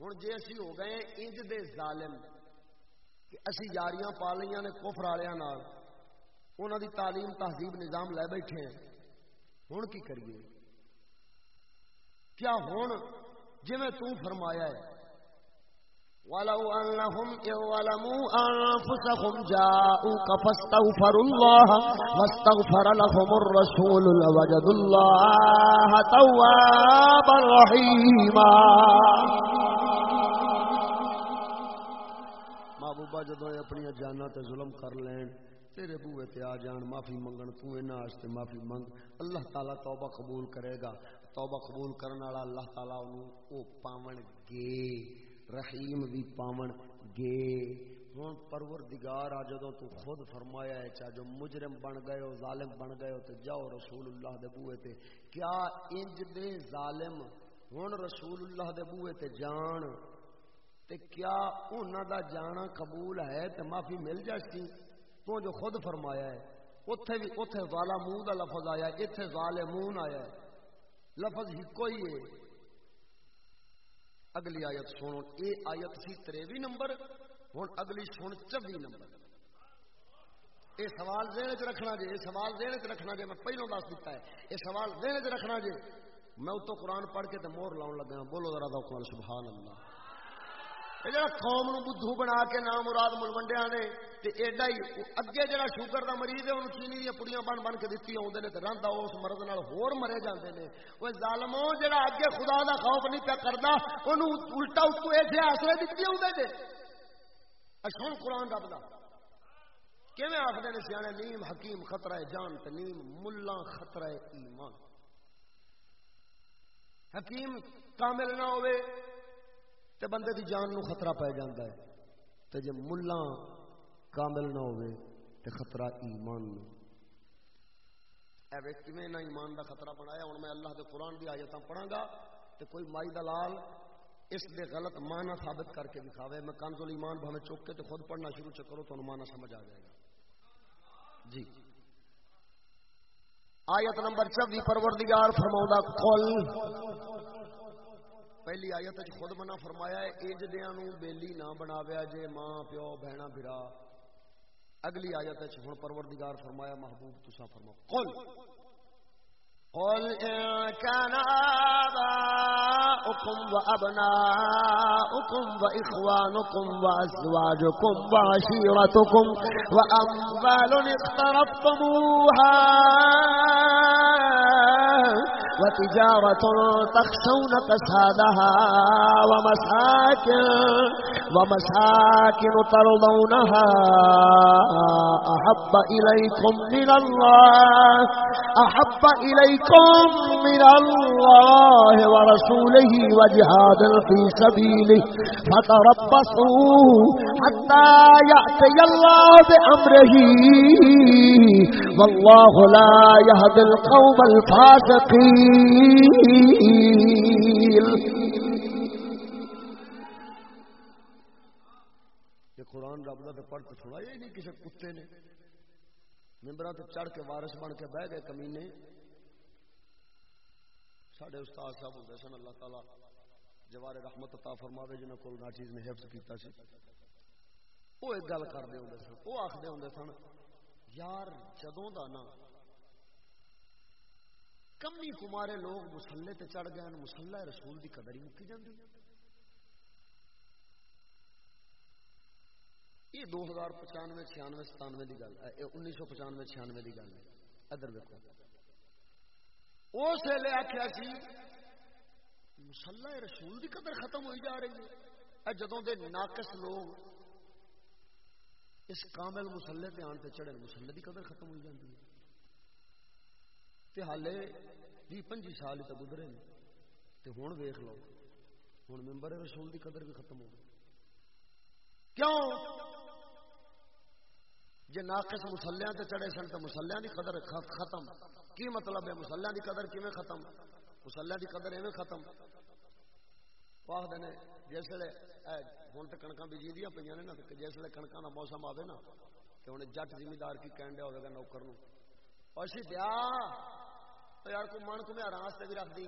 ہوں جی اسی ہو گئے انج دے ظالم کہ اسی یاریاں پا لیا نے کفر والوں انہوں دی تعلیم، تہذیب، نظام لے بیٹھے ہیں۔ ہوں کی کریے؟ کیا ہوں جی میں تو فرمایا ہے، ولو جدو اپنی جانا تے ظلم کر لین، تیرے بوئے تے آ جان، معافی منگن، تو انہاں واسطے معافی منگ۔ اللہ تعالی توبہ قبول کرے گا۔ توبہ قبول کرن والا اللہ تعالی اونوں او پاون گے، رحیم بھی پاون گے۔ ہوں پروردگار آ، جدوں تو خود فرمایا ہے چا جو مجرم بن گئے ہو، ظالم بن گئے ہو، تے جاؤ رسول اللہ دے بوئے تے۔ کیا انج دے ظالم ہن رسول اللہ دے بوئے تے جان؟ تے کیا انہاں دا جانا قبول ہے تے معافی مل جاسی تو جو خود فرمایا ہے اتنے بھی اتنے والا منہ کا لفظ آیا اتنے والے منہ آیا ہے۔ لفظ ہی کوئی ہے۔ اگلی آیت سنو یہ آیت سی تریوی نمبر ہوں اگلی سن چوبی نمبر۔ یہ سوال دین چ رکھنا جی یہ سوال دین چ رکھنا جی میں پہلو دس دیتا ہے۔ یہ سوال دین چ رکھنا جی میں اتو قرآن پڑھ کے تو مور لاؤن لگا۔ بولو ذرا دو سبحان اللہ۔ جڑا قوم نو بدھو بنا کے نام مراد ملوڈیا نے ایڈا ہی اگے جڑا شوگر دا مریض ہے انہوں چینی دیا پڑیاں بن بن کے دیتی آدھے نے رنگ اس مرد نال ہور مرے جاندے نے وہ ظالمو جڑا اگے خدا دا خوف نہیں پیا کردا اونوں الٹا اتو ایسے آسرے دیتی آدھے جے سن قرآن رب دا کیویں آخر نے سیانے نیم حکیم خطرہ جان تے نیم ملا خطرہ ایمان حکیم کامل نہ ہوئے تے بندے دی جان نو خطرہ پی جاندہ ہے۔ تے جے ملا کامل نہ ہوئے تے خطرہ ایمان نو۔ اے ویک کیویں نہ ایمان دا خطرہ بنایا؟ ہن میں اللہ دے قرآن دی آیتاں پڑھاں گا تے کوئی مائی دلال اس دے غلط معنی ثابت کر کے دکھاوے۔ میں کنز ایمان بھویں چوک کے تے خود پڑھنا شروع چ کرو تو معنی سمجھ آ جائے گا۔ جی۔ آیت نمبر 24 پروردگار فرماؤں دا قل پہلی آیت خود منع فرمایا ہے اجدیاں نو بیلی نہ بناویا جے ماں، پیو بہنا بھرا۔ اگلی آیت ہن پروردگار فرمایا، محبوب تسا فرماؤ۔ قل۔ قل إن كان آباؤكم وأبناؤكم وإخوانكم وأزواجكم وعشيرتكم وأموال اقترفتموها۔ وتجارة تخشون كسادها ومساكن ومساكن ترضونها أحب إليكم من الله أحب إليكم من الله ورسوله وجهاد في سبيله فتربصوا حتى يأتي الله بأمره. والله لا يهدي القوم الفاسقين. قرآن رب کا پڑھ کے سنا یہ نہیں کسی کتے نے۔ ممبر سے چڑھ کے وارس بن کے بہ گئے کمینے۔ سڈے استاد صاحب ہوتے سن، اللہ تعالی جوار رحمت عطا فرماوے جنہوں کو چیز نے حفظ کیتا سی۔ وہ ایک گل کرتے ہوں سن، وہ آخر ہوں سن، یار جدوں کا نا کمی کمارے لوگ مسلے تے چڑھ گئے مسلح رسول دی قدر ہی مکی جاتی یہ دو ہزار پچانوے، چھیانوے، ستانوے کی گل ہے انیس سو پچانوے، چھیانوے کی گل ہے۔ ادھر دیکھو اس ویلے آخیا سی، مسلح رسول دی قدر ختم ہوئی جا رہی ہے۔ جدوں دے ناقص لوگ اس کامل مسلے پہ آن تے چڑھے مسلے دی قدر ختم ہوئی جاتی ہے۔ تے حالے بھی پنجی سال تو گزرے نے۔ تے ہوں ویخ لو۔ ہوں ممبر رسول دی قدر بھی ختم ہو گئی۔ کیوں؟ جے ناقص مسلیاں تے چڑھے سن تو مسلیاں دی قدر ختم۔ کی مطلب ہے مسلیاں دی قدر کیویں ختم؟ مسلیاں دی قدر ایویں ختم۔ واہ دے جس ویلے ہوں تو کنکاں بجی دیا پہ نا جس ویلے کنکاں کا موسم آئے نا تو ہوں جٹ زمیندار کی کہن دیا ہوگا نوکر نو۔ اور دیا تو یار کو من کمیا واسطے بھی رکھ دی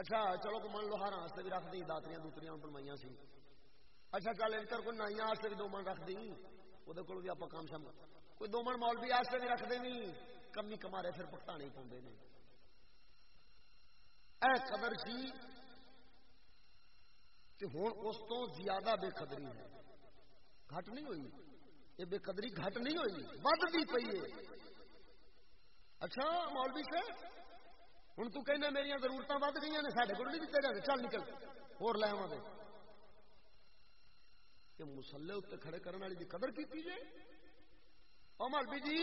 اچھا چلو کو من لوہارا واسطے بھی رکھ دی داتریاں دوتریاں بنوائی سی۔ اچھا چل انتر کو نائیاں واسطے بھی دو من رکھ دی وہ بھی آپ کام شام کوئی دو من مولوی واسطے بھی رکھ دیں کمی کمارے پھر پکتا نہیں پاؤں نے۔ اے قدر سی کہ ہوں اس تو زیادہ بے قدری ہے۔ گھٹ نہیں ہوئی۔ یہ بے قدری گھٹ نہیں ہوئی۔ ودتی پی ہے۔ اچھا مولوی سے ہوں تو کہنا میری ضرورت ود گئی نے سارے کو نہیں تیرے چل نکل۔ ہو لے آوا کہ مسلے اتنے کھڑے کرنے والی قدر کی جی او مولوی جی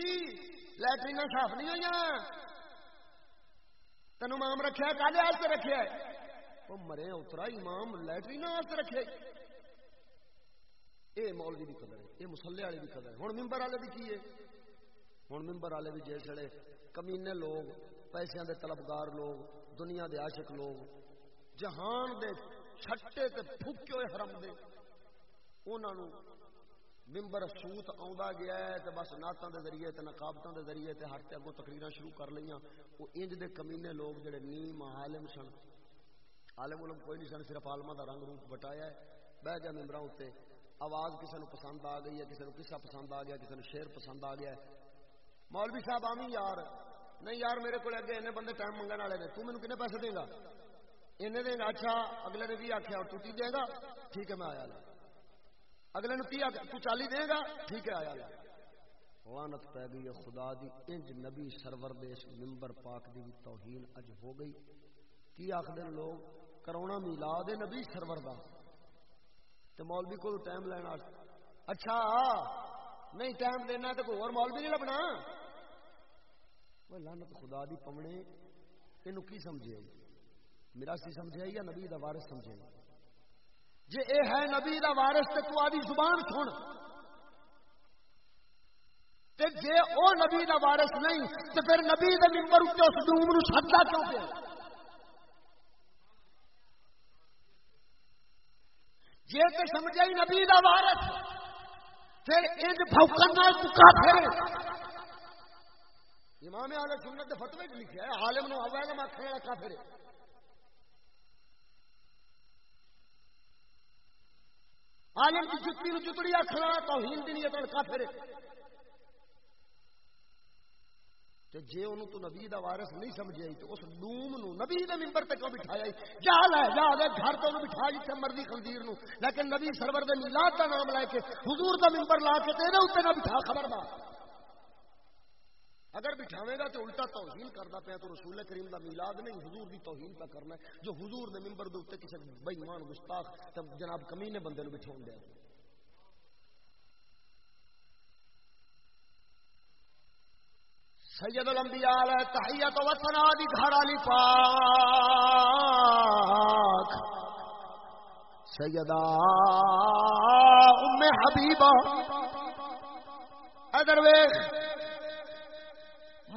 لٹرین صاف نہیں ہوئی تین مام رکھا کالے واسطے رکھے وہ مرے اترا امام لٹرین رکھے۔ یہ مولوی کی قدر ہے یہ مسلے والے کی قدر ہے۔ ہوں ممبر والے بھی کی ہے؟ ہوں ممبر والے بھی جیسے کمینے لوگ پیسے دے طلبگار لوگ، دنیا دے عاشق لوگ، جہان دے چھٹے تے پھکے ہوئے حرم دے انہوں ممبر سوت آ گیا ہے تے بس نعتوں دے ذریعے تے نقابتوں دے ذریعے تے ہر اگوں تقریراں شروع کر لئیاں۔ وہ انج دے کمینے لوگ جڑے نیم عالم سن، عالم علم کوئی نہیں سن، صرف عالمہ دا رنگ روپ بٹایا ہے۔ بہ گیا ممبراں اتنے آواز کسی نے پسند آ گئی ہے کسی نے قصہ پسند آ گیا کسی نے شعر پسند آ گیا ہے۔ مولوی صاحب آمی یار۔ نہیں یار، میرے کو اگے این بندے ٹائم منگنے والے نے۔ تو مینو کنے پیسے دے گا این دے گا اچھا اگلے نے بھی آخیا تو تی دے گا؟ ٹھیک ہے، میں آیا لا۔ اگلے نے کی تو چالی دے گا؟ ٹھیک ہے، آیا لا۔ وانت پہ گئی ہے خدا دی۔ انج نبی سرور دے اس ممبر پاک دی بھی توہین اج ہو گئی۔ کی آخر لوگ؟ کرونا میلاد نبی سرور دا۔ تے مولوی کو ٹائم لینا اچھا نہیں ٹائم دینا تو کوئی اور مولوی نہیں لبنا؟ لانت خدا دی پونے یہ کی سمجھے میرا سی سمجھے یا نبی دا وارث سمجھے جے اے ہے نبی دا وارث تے تو آدھی زبان سن تے جے او نبی دا وارث نہیں تے پھر نبی دے ممبر اتے اس دوم نو سدا کیوں پیا جے تے سمجھے نبی دا وارث پھر انج بھوکن نال کافر امام آل سنت کے فتوی چ لکھا ہے، عالم نو اویلم آخر والا کافر عالم کی جتی نو جتڑی آخر والا توہین دی نیت کافر ہے۔ تے جے انہوں تو نبی دا وارس نہیں سمجھائی تو اس لوم نبی دے ممبر تک کیوں بٹھایا جہل ہے ہے گھر تو بٹھا جی مرضی خلدیر لیکن نبی سرور دے میلاد دا نام لے کے، حضور دا ممبر لا کے تے دے اوتے نہ بٹھا خبردار اگر بٹھاوے گا تو الٹا توہین کرتا پیا تو رسول کریم دا میلاد نہیں، حضور دی توہین پہ کرنا ہے۔ جو حضور دے ممبر دے کسی بے ایمان گستاخ جناب کمینے بندے نو بٹھاون دے سید الانبیاء علیہ تحیت و ثنا دی گھر والی پاک۔ سیدہ ام حبیبہ۔ ادر ویکھ۔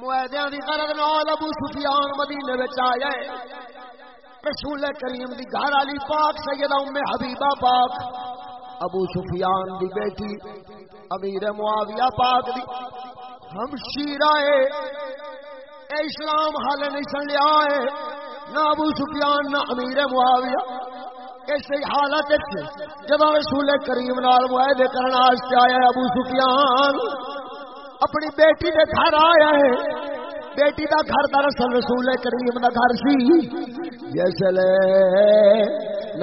معاہدیاں دی غرض نال ابو سفیان مدینے وچ آیا ہے۔ رسول کریم دی گھر والی پاک، سیدہ ام حبیبہ پاک، ابو سفیان دی بیٹی، امیر معاویہ پاک دی۔ ہم شیرائے اے اسلام حال نہیں سن لیا ہے۔ نہ ابو سفیان، نہ امیر معاویہ۔ ایسے حالت جب رسول کریم نال معاہدے کرنا آیا ہے ابو سفیان اپنی بیٹی کے گھر آیا ہے۔ بیٹی کا گھر دراصل رسول کریم کا گھر سی۔ جیسے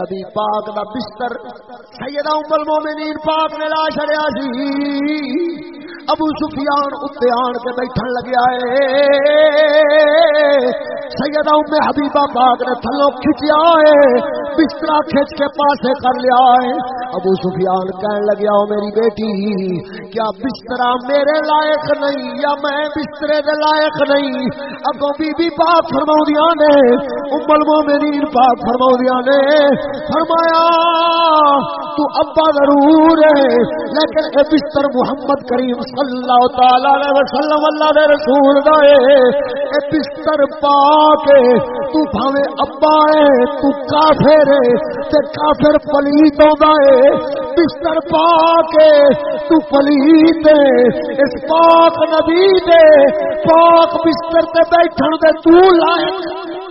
نبی پاک دا بستر سیدہ ام المومنین پاک نے لا چڑیا سی۔ ابو سفیان اتنے آن کے بیٹھن لگیا ہے۔ سیدہ ام حبیبہ پاک نے تھلو کھچیا ہے۔ بستر کھچ کے پاسے کر لیا ہے۔ ابو سفیان کہنے لگیا ہو میری بیٹی، کیا بستر میرے لائق نہیں یا میں بسترے دے لائق نہیں؟ اگو بی بی پاک فرما نے، ام المومنین پاک فرما نے، فرمایا، تو ابا ضرور ہے، لیکن اے بستر محمد کریم صلی اللہ تعالی علیہ وسلم، اللہ دے رسول دا اے بستر پا کے تو بھاوے ابا اے تو کافر اے تے کافر پلیت ہوندا اے بستر پا کے تو پلیت اے اس پاک نبی دے پاک بستر تے بیٹھن دے تو لائق۔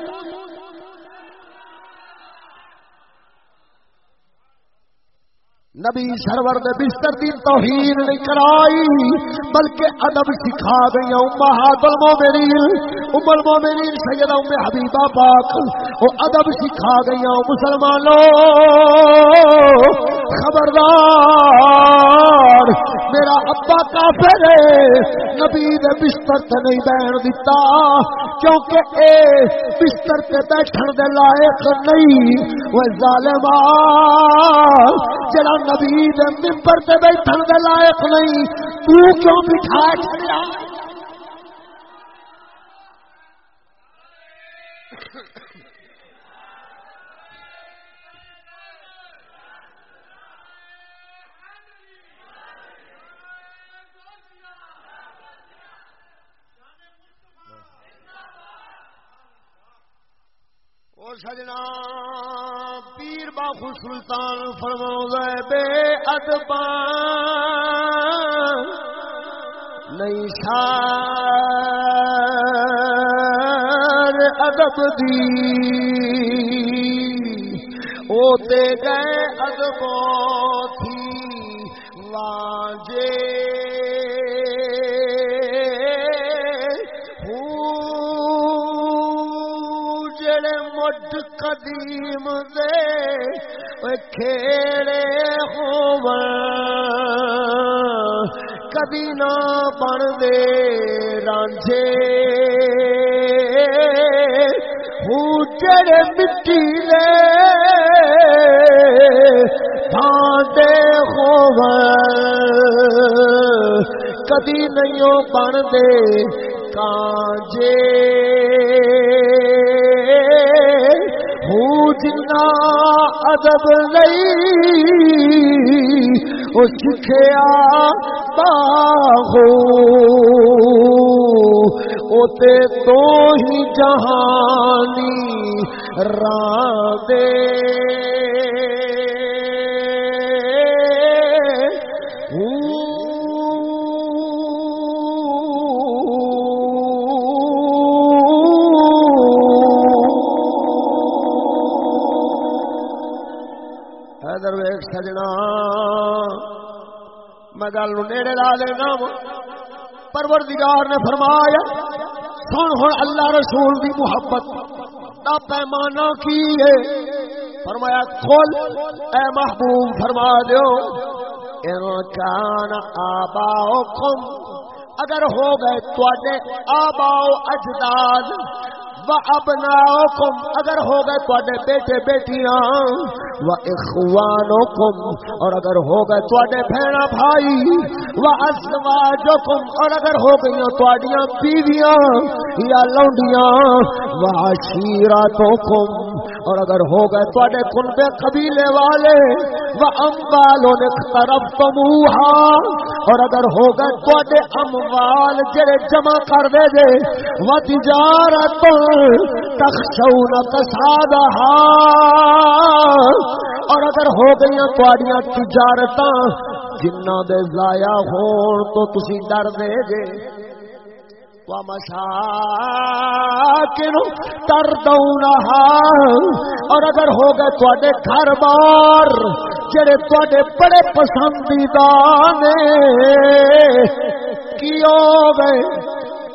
نبی سرور دے بستر دی توہین نہیں کرائی، بلکہ ادب سکھا گئی امہات المومنین ام المومنین سیدہ ام حبیبہ پاک، وہ ادب سکھا گئی مسلمانوں۔ خبردار، میرا ابا کافر ہے۔ نبی دے بستر تے نہیں بہن دیتا کیونکہ اے بستر تے بیٹھن دے لائق نہیں۔ وہ ظالمان جڑا نبی دے ممبر تے بیٹھن دے لائق نہیں۔ تو کیوں بٹھا چھڑیا؟ سجنا پیر باخو سلطان فرما بے ادب نہیں سار ادب دی۔ اوتے گئے ادبوں تھی، واجے قدیم دے کھیڑے ہو کدی نہ بن دے رانجے جڑے مٹی لے بھانڈے ہو کدی نہیں بن دے کانجے۔ جنا ادب نہیں وہ سکھیا باہو اوتے تو ہی جہانی راندے۔ میں گل نیڑے لا دینا پروردگار نے فرمایا، سن ہوں اللہ رسول دی محبت دا پیمانہ کی ہے؟ فرمایا، کھول۔ اے محبوب، فرما دیو۔ ان کان آباؤکم۔ اگر ہو گئے تو آباؤ اجداد ابناؤکم، اگر ہو گئے تے بیٹے بیٹیاں، و اخوانکم، اور اگر ہو گئے تے بہنا بھائی، و ازواجکم، اور اگر ہو گئی تواڈیاں بیویاں یا لونڈیاں، و عشیراتکم اور اگر ہو گئے تے کنبے قبیلے والے و اموال طرف تموہا اور اگر ہو گئے تے اموال جڑے جمع کر دے دے و تجارت تخشون کسادہا اور اگر ہو گئی تواڈیاں تجارتاں جنہ دے ضائع ہون تو تسی ڈر دے جے کر اور اگر ہو گئے تے گھر بار، جڑے تے بڑے پسندیدہ نے کی ہو گئے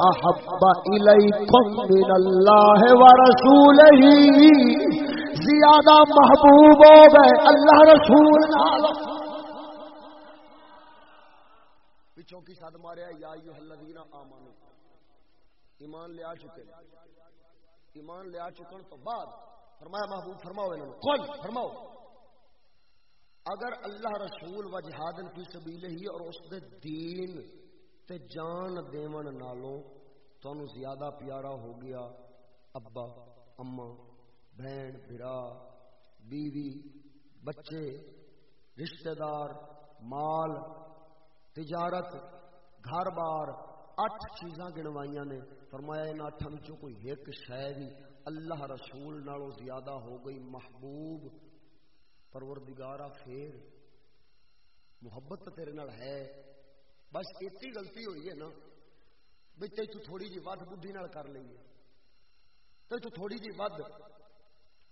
احب الیکم من اللہ ورسولہ زیادہ محبوب ہو گئے اللہ رسول پچھوں کی ساتھ ماریا یا ایوہ الذین آمنوا ایمان لیا چکے ایمان لیا چکن تو بعد فرمایا محبوب فرماؤ انہوں نے۔ کل فرماؤ۔ اگر اللہ رسول و جہاد فی سبیل ہی اور اس دے دین تے جان دیون نالوں تو زیادہ پیارا ہو گیا۔ ابا، اما، بہن، بھرا، بیوی، بچے رشتہ دار مال، تجارت، گھر بار، اٹھ چیزاں گنوائیاں نے۔ فرمایا ان اٹھاں وچوں کوئی ایک شے بھی اللہ رسول نالوں زیادہ ہو گئی محبوب پروردگارا پھر محبت تیرے نال ہے بس ایتی غلطی ہوئی ہے نا بھی تے تو تھوڑی جی ود بدھی نال کر لئیے تے تو تھوڑی جی ود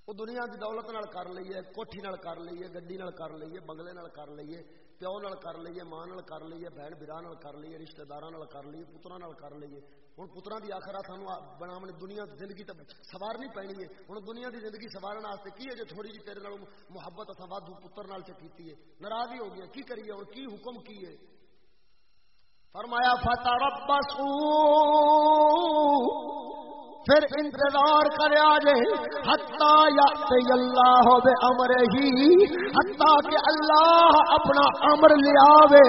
وہ دنیا کی دولت نال کر لئیے کوٹھی نال کر لئیے گڈی نال کر لئیے بنگلے نال کر لئیے پیو نال کر لیے ماں نال کر لیے بہن برا نال کر لیے رشتہ دار کر لیے پترا نال کر لیے ہوں پترا کی آخرا سانو بنا دنیا کی زندگی تو سوارنی پینی ہے۔ ہوں دنیا کی زندگی سوارن واسطے کی ہے جو تھوڑی جی تیرے محبت اتنا وادو پتر نال کی ہے؟ ناراض ہی ہو گیا کی کریے؟ ہوں کی حکم کی ہے؟ فرمایا فتح ربسو پھر انتظار کرے آجے، حتی یعطی اللہ بے امر ہی، حتی کہ اللہ اپنا امر لے آوے۔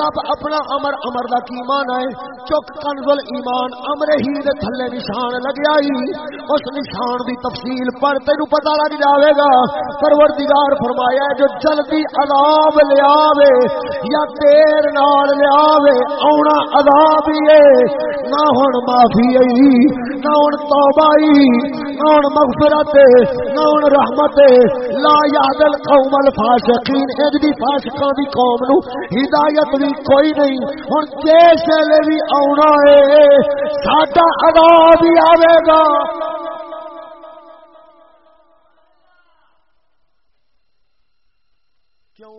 رب اپنا امر امر دا کی مانا ہے؟ چک کنزل ایمان امر ہی دے تھلے نشان لگیا ہی اس نشان دی تفصیل پر تینو پتا لگ جاوے گا۔ پروردگار فرمایا ہے، جو جلدی عذاب لے آوے یا دیر نال لے آوے اونا عذاب ہی ہے۔ نہ ہون معافی ہے نہ ہوں توبائی نہ ہوں مغفرت نہ ہوں رحمت لا یاد القوم الفاسقین اج دی فاسقاں دی قوم نو ہدایت بھی کوئی نہیں ہن جس ویلے بھی آنا ہے ساڈا عذاب ہی آوے گا کیوں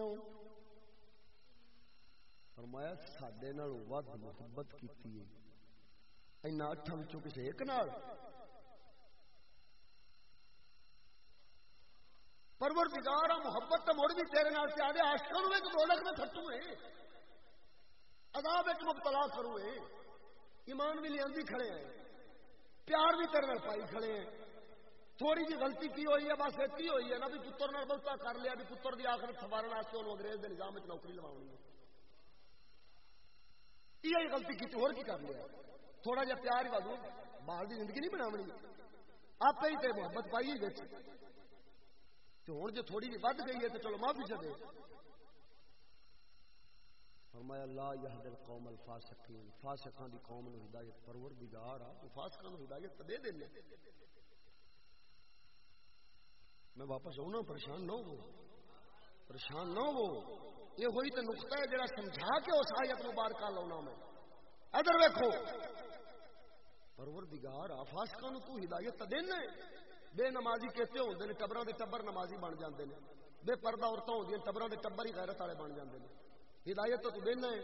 فرمایا ساڈے نال ود محبت کیتی ہے اینا اٹھا وچوں کسے ایک نال پروردگار محبت تو مڑ بھی تیرے نال سے آدھے عاشقاں نو ایک دولت میں تھٹو ہے عذاب ایک مبتلا کرو ہے ایمان بھی لیندی کھڑے ہیں پیار بھی تیرے نال پائی کھڑے ہیں تھوڑی جی غلطی کی ہوئی ہے بس ایتی ہوئی ہے نا بھی پتر نال بلتا کر لیا بھی پتر دی آخر سوارن واسطے انہوں انگریز دے نظام وچ نوکری لواونی ہے یہ غلطی کی تو اور کی کر لیا تھوڑا جا پیار ہی دوں باہر کی زندگی نہیں بناونی۔ آپ ہی تے محبت پائی بچ تو ہوں جو تھوڑی جی ود گئی ہے تو چلو معافی چلے فرمایا، لا یہد القوم الفاسقین۔ فاسقان دی قوم نو ہدایت، پروردگار آ، تو فاسقان نو ہدایت تے دے دینے۔ میں واپس آؤں پریشان نہ ہو۔ پریشان نہ ہو۔ یہ ہوئی تو نقطہ ہے جڑا سمجھا کے اس آیت مبارکہ لاؤنا میں۔ ادھر ویکھو۔ پروردگار آفاسکا نو تو ہدایت دینا بے نمازی کہتے ہوتے ہیں ٹبر کے ٹبر نمازی بن جاتے ہیں بے پردہ عورتیں ہوتی ہیں ٹبروں کے ٹبر ہی غیرت والے بن جاتے ہیں ہدایت تو دینا ہے۔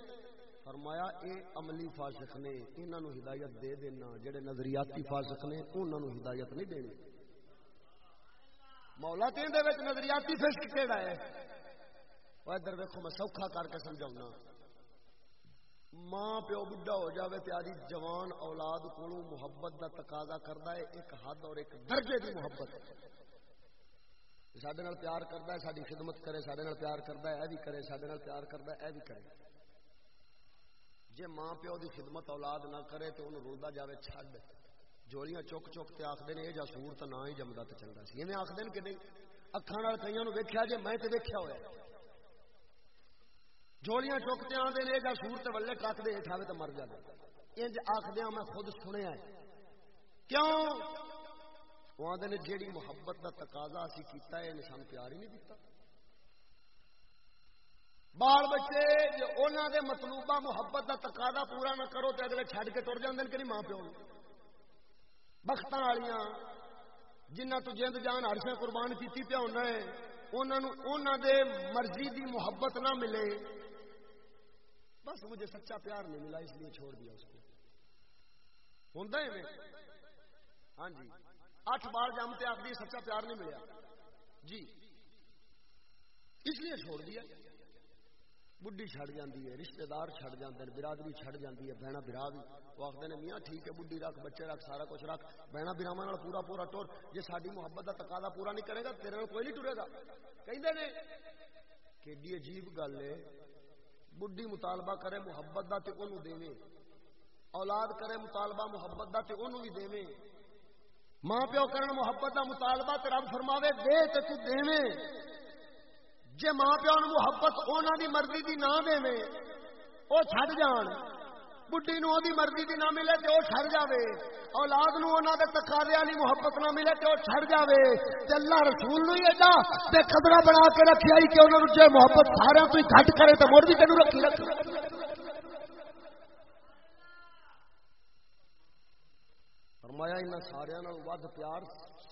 فرمایا، اے عملی فاسق نے انہوں ہدایت دے دینا، جڑے نظریاتی فاسق نے انہوں ہدایت نہیں دینی۔ مولا تین دے نظریاتی فسق کہڑا ہے؟ ادھر ویکو میں سوکھا کر کے سمجھاؤں ماں پیو بڈھا ہو جاوے پیاری جوان اولاد کو محبت دا تقاضا کرتا ہے، ایک حد اور ایک درجے کی محبت۔ سڈے پیار کرتا ہے ساری خدمت کرے سڈے پیار کرتا ہے یہ بھی کرے سڈے پیار کرتا ہے یہ بھی کرے۔ جی ماں پیو دی خدمت اولاد نہ کرے تو انہوں رولتا جائے چھڈ۔ جوڑیاں چک چک تے آخر نے یہ جا سور تو نہ ہی جمدا تو چلتا سی۔ میں آخر کہ نہیں؟ اکھان کئی ویکیا جی میں تو ویکیا ہوا جوڑیاں چکتے آتے ہیں جا سور تے ولے کٹ دے اٹھاوے تو مر جائے انج آخدیا میں خود سنیا کیوں؟ وہ آدھے نے جیڑی محبت کا تقاضا اسی کیتا ہے انسان پیار ہی نہیں دیتا بال بچے جو انہوں دے مطلوبہ محبت کا تقاضا پورا نہ کرو تو اگلے چھڈ کے تر جاندے کہ نہیں ماں پیو بخت والیاں جنہ تو جند جان ہرشا قربان کی پیا ہونا ہے انہوں دے مرضی دی محبت نہ ملے۔ بس مجھے سچا پیار نہیں ملا، اس لیے چھوڑ دیا اس کو۔ ہوں ہاں جی۔ اٹھ بار جمتے آخری سچا پیار نہیں ملیا۔ جی۔ اس لیے چھوڑ دیا۔ بڈی چھڑ جاتی ہے، رشتہ دار چھڑ جاتے ہیں، برادری چھڑ جاتی ہے بہنا برا بھی وہ آخر نے، میاں ٹھیک ہے بڈی رکھ، بچے رکھ، سارا کچھ رکھ۔ بہنا براوا پورا پورا ٹور جی ساری محبت کا تقاضا پورا نہیں کرے گا، تیرے کوئی نہیں ٹرے گا۔ کہ عجیب گل ہے۔ بڈی مطالبہ کرے، محبت کا تو انہوں دے اولاد کرے، مطالبہ، محبت کا تو انہوں بھی دے ماں پیو کرن، محبت دا مطالبہ تو رب فرماوے، دے تو دے جے ماں پیو محبت انہوں دی مرضی دی نہ دے وہ چھڈ جان۔ بڈی نو دی مرضی دی نہ ملے تو وہ چھڑ جاوے۔ اولاد نو انہوں دے تقاضے والی محبت نہ ملے تو وہ چھڑ جاوے۔ تے اللہ رسول نو ایڈا تے قدرہ بنا کے رکھی آئی کہ انہوں نے محبت سارے تو گھٹ کرے تو مڑ بھی تینوں رکھی رکھی۔ فرمایا ان سارے نال ود پیار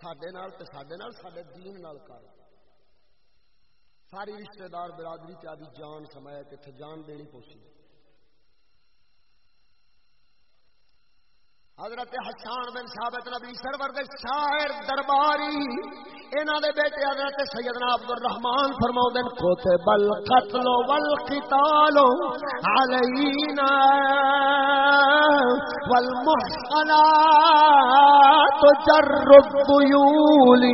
سڈے سڈے سڈے دین نال کر۔ ساری رشتہ دار برادری چاہی جان سمایا کہ جان دینی پوسی۔ حضرت حسان بن ثابت نبی سرور دے شاعر درباری، انہاں دے بیٹے حضرت سیدنا عبد الرحمن فرماؤندے کوتب القتل والقتال علینا والمحصنات جر الضیول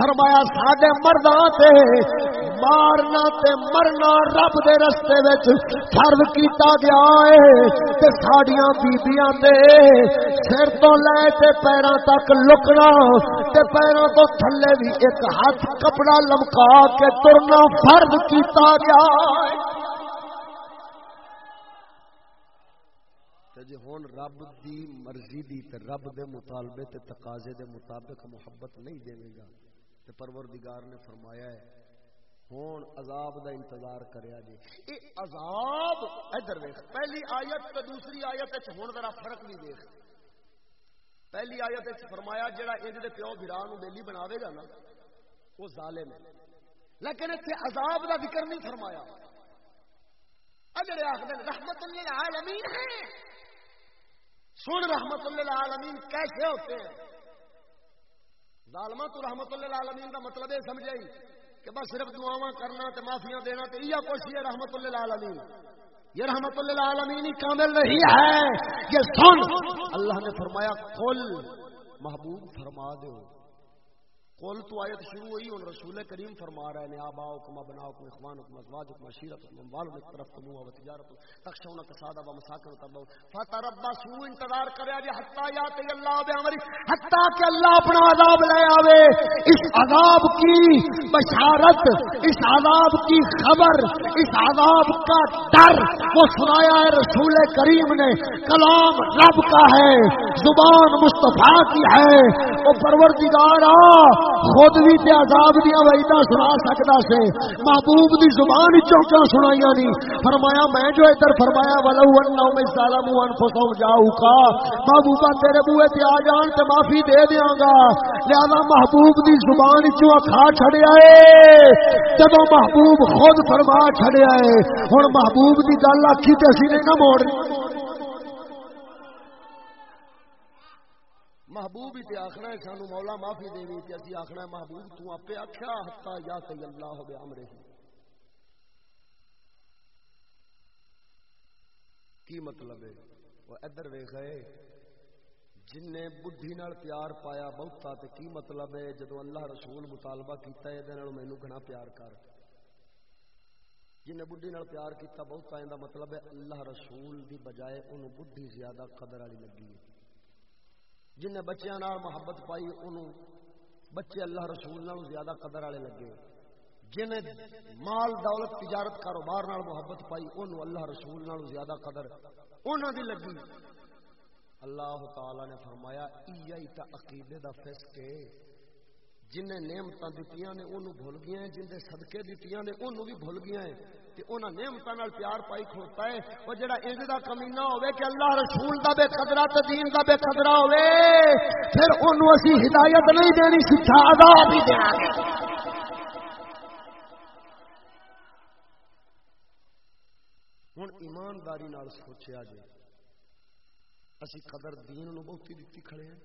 فرمایا، ساڈے مرداں تے مارنا تے مرنا رب دے رستے وچ۔ فرض کیتا گیا ہے تے ساڈیاں بیبییاں دے سر تو لے تے پیراں تک لکنا تے پیراں تو تھلے بھی ایک ہاتھ کپڑا لمکا کے ترنا۔ فرض کیتا گیا جی ہوں رب دی مرضی دی تے رب دے مطالبے تے تقاضے دے مطابق محبت نہیں دے گا۔ تے پروردگار نے فرمایا ہے ہوں عذاب دا انتظار کریا جی۔ اے عذاب، ادھر ویخ پہلی آیت تے دوسری آیت ہوں ذرا فرق نہیں دیکھ پہلی آیت فرمایا، جڑا انج دے پیو بھرا نو بیلی بناوے گا نا، وہ ظالم ہے۔ لیکن اتنے عذاب دا ذکر نہیں فرمایا۔ اجڑے آخر رحمت للعالمین ہیں سن رحمت للعالمین کیسے ہوتے ہیں؟ ظالمہ تو رحمت للعالمین کا مطلب یہ سمجھائی۔ کہ بس صرف دعاواں کرنا تے معافیاں دینا تے یہ کچھ یہ رحمت اللہ عالمین یہ رحمت اللہ عالمین کامل نہیں ہے۔ یہ سن۔ اللہ نے فرمایا کل محبوب فرما دو قول تو آیت شروع ہوئی، اور رسول کریم فرما رہے ہیں آباؤ کم ابناؤ کم اخوان کم ازواج کم عشیرت کم اموال میں طرف کم و تجارت تخشون کسادہ و مساکن تبو فتربصوا، انتظار کرے جی حتا یات اللہ بے امری حتا کہ اللہ اپنا عذاب لے آوے۔ اس عذاب کی بشارت، اس عذاب کی خبر، اس عذاب کا ڈر، وہ سنایا ہے رسول کریم نے۔ کلام رب کا ہے، زبان مصطفیٰ کی ہے۔ وہ پروردگار خود بھی تے عذاب دیا وعیدہ سنا سکتا سے۔ محبوب دی زبان چوکا سنائیاں نہیں فرمایا، میں جو ادھر فرمایا، ولو انہم میں ظالم انفسهم جاؤ کا محبوبہ تیرے بوئے تے آ جان تے معافی دے دیاں گا۔ لہذا محبوب دی زبان چوں کھا چھڑیا اے جب محبوب خود فرما چھڑیا اے ہن محبوب دی گل آکھی تے اسی نے نہ موڑ۔ محبوب ہی آخنا ہے سانو مولا معافی دے تے اسی آخنا ہے محبوب تو اپے آکھیا حتا یا تی اللہ بے امرہ کی مطلب ہے؟ وہ ادھر ویخ جن نے بڈھی نال پیار پایا بہتا تے کی مطلب ہے؟ جدو اللہ رسول مطالبہ کیتا ہے دے مینو گھنا پیار کر۔ جن نے بڈھی نال پیار کیتا بہتا ہے مطلب ہے اللہ رسول دی بجائے انہوں بڈھی زیادہ قدر والی لگی ہے۔ جن نے بچیاں نال محبت پائی انہوں بچے اللہ رسول نال زیادہ قدر والے لگے۔ جن مال، دولت، تجارت، کاروبار نال محبت پائی انہوں اللہ رسول نال زیادہ قدر۔ انہوں دی لگی۔ اللہ تعالی نے فرمایا ای تا عقیدے دا فسق ہے۔ جن نعمتاں دتیاں نے انہوں بھول گیا ہیں۔ جن دے صدقے دتیاں نے انہوں بھی بھول گیا ہیں۔ تے انہاں نعمتاں نال پیار پائی کھوتا ہے۔ او جڑا انج دا کمینہ ہوے کہ اللہ رسول دا بے قدرہ تے دین دا بے قدرہ ہوے پھر انہوں اسی ہدایت نہیں دینی سکھا عذاب ہی دیاں گے ہن ایمانداری نال سوچیا جے، اسی قدر دین نو بہتی دتی کھڑے ہیں،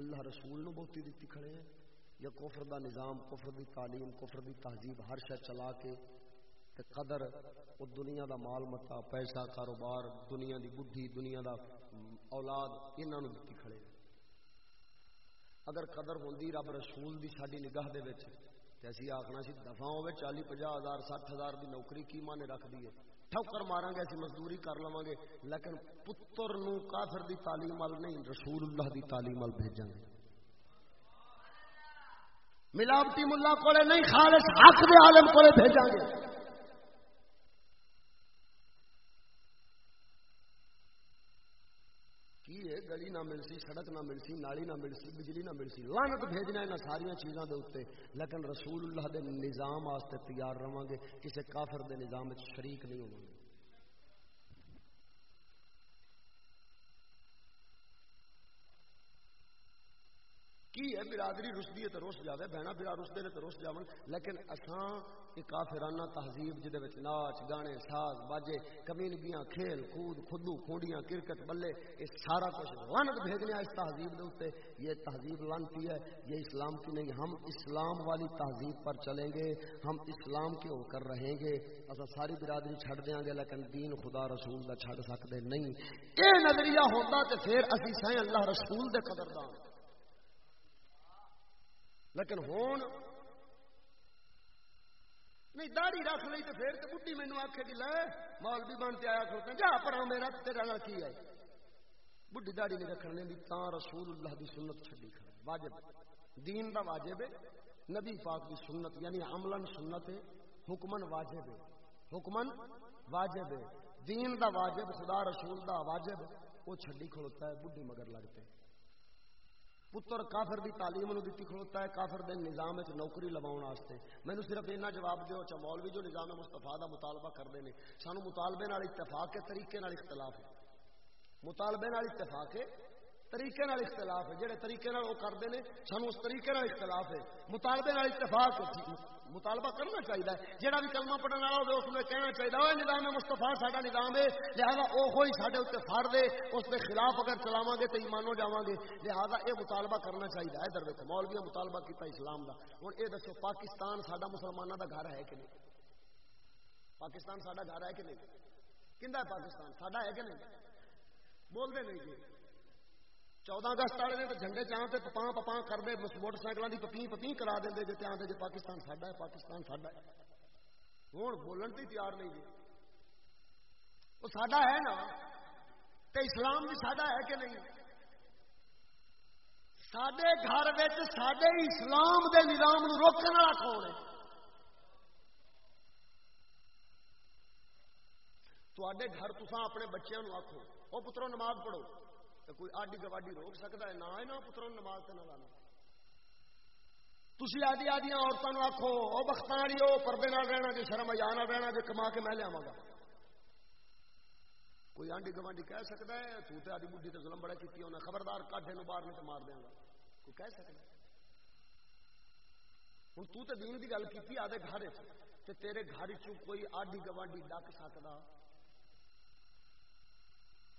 اللہ رسول نو بہتی دتی کھڑے ہیں۔ یا کفر دا نظام، کفر دی تعلیم، کفر دی تہذیب، ہر شہ چلا کے تے قدر او دنیا دا مال متا، پیسہ، کاروبار، دنیا دی بڈھی دنیا دا اولاد، انہاں نو دتی کھڑے اگر قدر ہوندی رب رسول دی ساڈی نگاہ دے وچ، تے اسی آکھنا سی دفعہ ہوے 40 50 ہزار 60 ہزار دی نوکری کی مانے رکھ دیے ٹھوکر ماراں گے اسی مزدوری کر لواں گے، لیکن پتر نو کافر دی تعلیم ال نہیں، رسول اللہ دی تعلیم ال بھیجاں گے۔ ملاوٹی ملا کو نہیں، خالص حق دے عالم کو بھیجا گے۔ کی ہے؟ گلی نہ مل سی سڑک نہ مل سی نالی نہ مل سی بجلی نہ ملسی لانت بھیجنا ہے ساری چیزوں کے اتنے لیکن رسول اللہ دے نظام واسطے تیار رہا گے۔ کسی کافر دے نظام شریک نہیں ہوں گے۔ کی ہے؟ برادری رسدی ہے تو رس جاوے بہنا برا رسدے نے تو رس جاون۔ لیکن اساں ایک کافرانہ تہذیب جدے وچ ناچ، گانے، ساز، باجے کمینگیاں کھیل، کود، کھدو، کھونڈیاں، کرکٹ، بلے یہ سارا کچھ لعنت بھیجنے اس تہذیب دے اوتے یہ تہذیب لعنتی ہے، یہ اسلام کی نہیں۔ ہم اسلام والی تہذیب پر چلیں گے، ہم اسلام کے ہو کر رہیں گے۔ اسا ساری برادری چھڑ دیاں گے، لیکن دین خدا رسول دا چھڑ سکدے نہیں۔ اے نظریہ ہوندا تے پھر اسی سائیں اللہ رسول دے قدردان۔ لیکن ہون نہیں، داڑھی رکھ لی تو پھر تو بڈی مینو آخے کہ لے، مال بھی بنتے آیا کھڑتے جا پڑا میرا، تیرا نہ کی ہے؟ بڈی داڑھی نہیں رکھنے دی تا رسول اللہ دی سنت چھڈی کھڑا واجب۔ دین دا واجب ہے، نبی پاک دی سنت یعنی عملاً سنت ہے حکمن واجب ہے۔ حکمن واجب ہے۔ دین دا واجب، خدا رسول دا واجب، وہ چھڈی کھڑوتا ہے بڈی مگر لگتے ہیں پتر کافر دی تعلیم نو دیتی کھڑوتا ہے، کافر دے نظام وچ نوکری لواون واسطے۔ مینوں صرف اینا جواب دیو چا مولوی جو نظام مصطفی دا مطالبہ کردے نے، سانو مطالبے نال اتفاق کے طریقے نال اختلاف ہے۔ مطالبے نال اتفاق ہے طریقے نال اختلاف ہے۔ جڑے طریقے نال او کردے نے، سانو اس طریقے نال اختلاف ہے۔ مطالبے نال اتفاق ہے۔ مطالبہ کرنا چاہیے۔ جہاں بھی کلمہ پڑھنے والا ہوگا اس میں کہنا چاہیے وہ نظام مستفا سا نظام ہے، لہٰذا وہ سارے اتنے فر دے، اس کے خلاف اگر چلاو گے تو ایمانو جا گے۔ لہٰذا یہ مطالبہ کرنا چاہیے ادھر دیکھو مولوی مطالبہ کیا اسلام کا ہوں یہ دسو، پاکستان سڈا مسلمانوں کا گھر ہے کہ نہیں؟ پاکستان سڈا گھر ہے کہ نہیں؟ کہ پاکستان؟ سڈا ہے کہ نہیں؟ بولتے نہیں جی۔ چودہ اگست والے تو جھنڈے چاہ پپا پپا کرتے موٹر سائیکلوں کی پپی پپی کرا دیں جی آتے جی پاکستان ساڈا ہے پاکستان ساڈا ہے ہوں بولن کی تیار نہیں جی وہ ساڈا ہے نا تو اسلام بھی ساڈا ہے کہ نہیں سڈے گھر سڈے اسلام دے نظام روکنے والا کون ہے تے گھر تسا اپنے بچوں آخو وہ پترو نماز پڑھو تو کوئی آڈی گواڈی روک سکتا ہے نہ پتر نماز سے نہ لانا تھی آدھی آدی عورتوں آخو وہ بخت والی وہ پردے رہنا جی شرم یا نہ رہنا جی کما کے میں لیا گا کوئی آنڈی گوانڈی کہہ سکتا ہے تو تے آدھی بڈی تو ظلم بڑا کی انہیں خبردار کاٹے نو باہر نہیں تو مار دیا گا کوئی کہہ سکتا ہے ہوں تو تے دین کی گل کی آدھے گھر تے تیرے گھر چ کوئی آڈی گوانڈی ڈک سکتا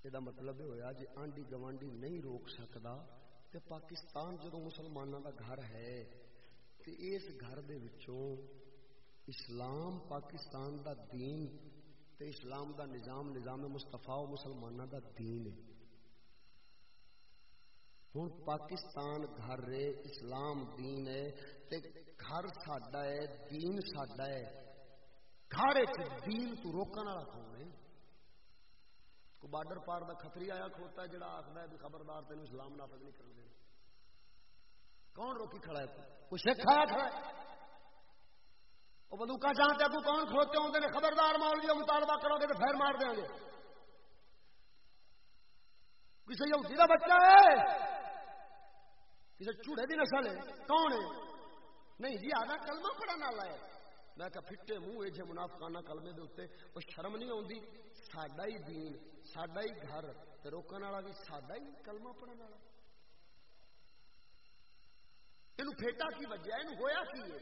یہ مطلب یہ ہوا جی آنڈی گوانڈی نہیں روک سکتا تو پاکستان جدو مسلمانوں کا گھر ہے تو اس گھر دے وچوں اسلام پاکستان دا دین تے اسلام دا نظام نظام مستفا مسلمانوں دا دین ہے ہوں پاکستان گھر رے اسلام دین ہے تے گھر ساڈا ہے دین ساڈا ہے گھر دین تو روکن والا کون ہے کو بارڈر پار دا خطری آیا کھوتا ہے جڑا آخر ہے بھی خبردار تین اسلام نافذ نہیں کر دے کون روکی کھڑا ہے کوئی سکھ آیا کھڑا ہے۔ وہ بندوقہ جانتے تو کون کھوتے ہوں نے؟ خبردار مولوی مطالبہ کرو گے تو پھر مار دیں گے۔ کسی یہودی کا بچہ ہے؟ کسی چوڑے کی نسل ہے؟ کون ہے؟ نہیں جی آدھا کلمہ پڑھنے والا ہے۔ میں کہ پھٹے منہ یہ منافقانہ کلمے دے اتنے وہ شرم نہیں آتی ساڈا ہی دین۔ ساڈا ہی گھر روکنے والا بھی ساڈا ہی کلمہ پڑھنے والا یہ پھیٹا کی وجہ یہ ہوا کی ہے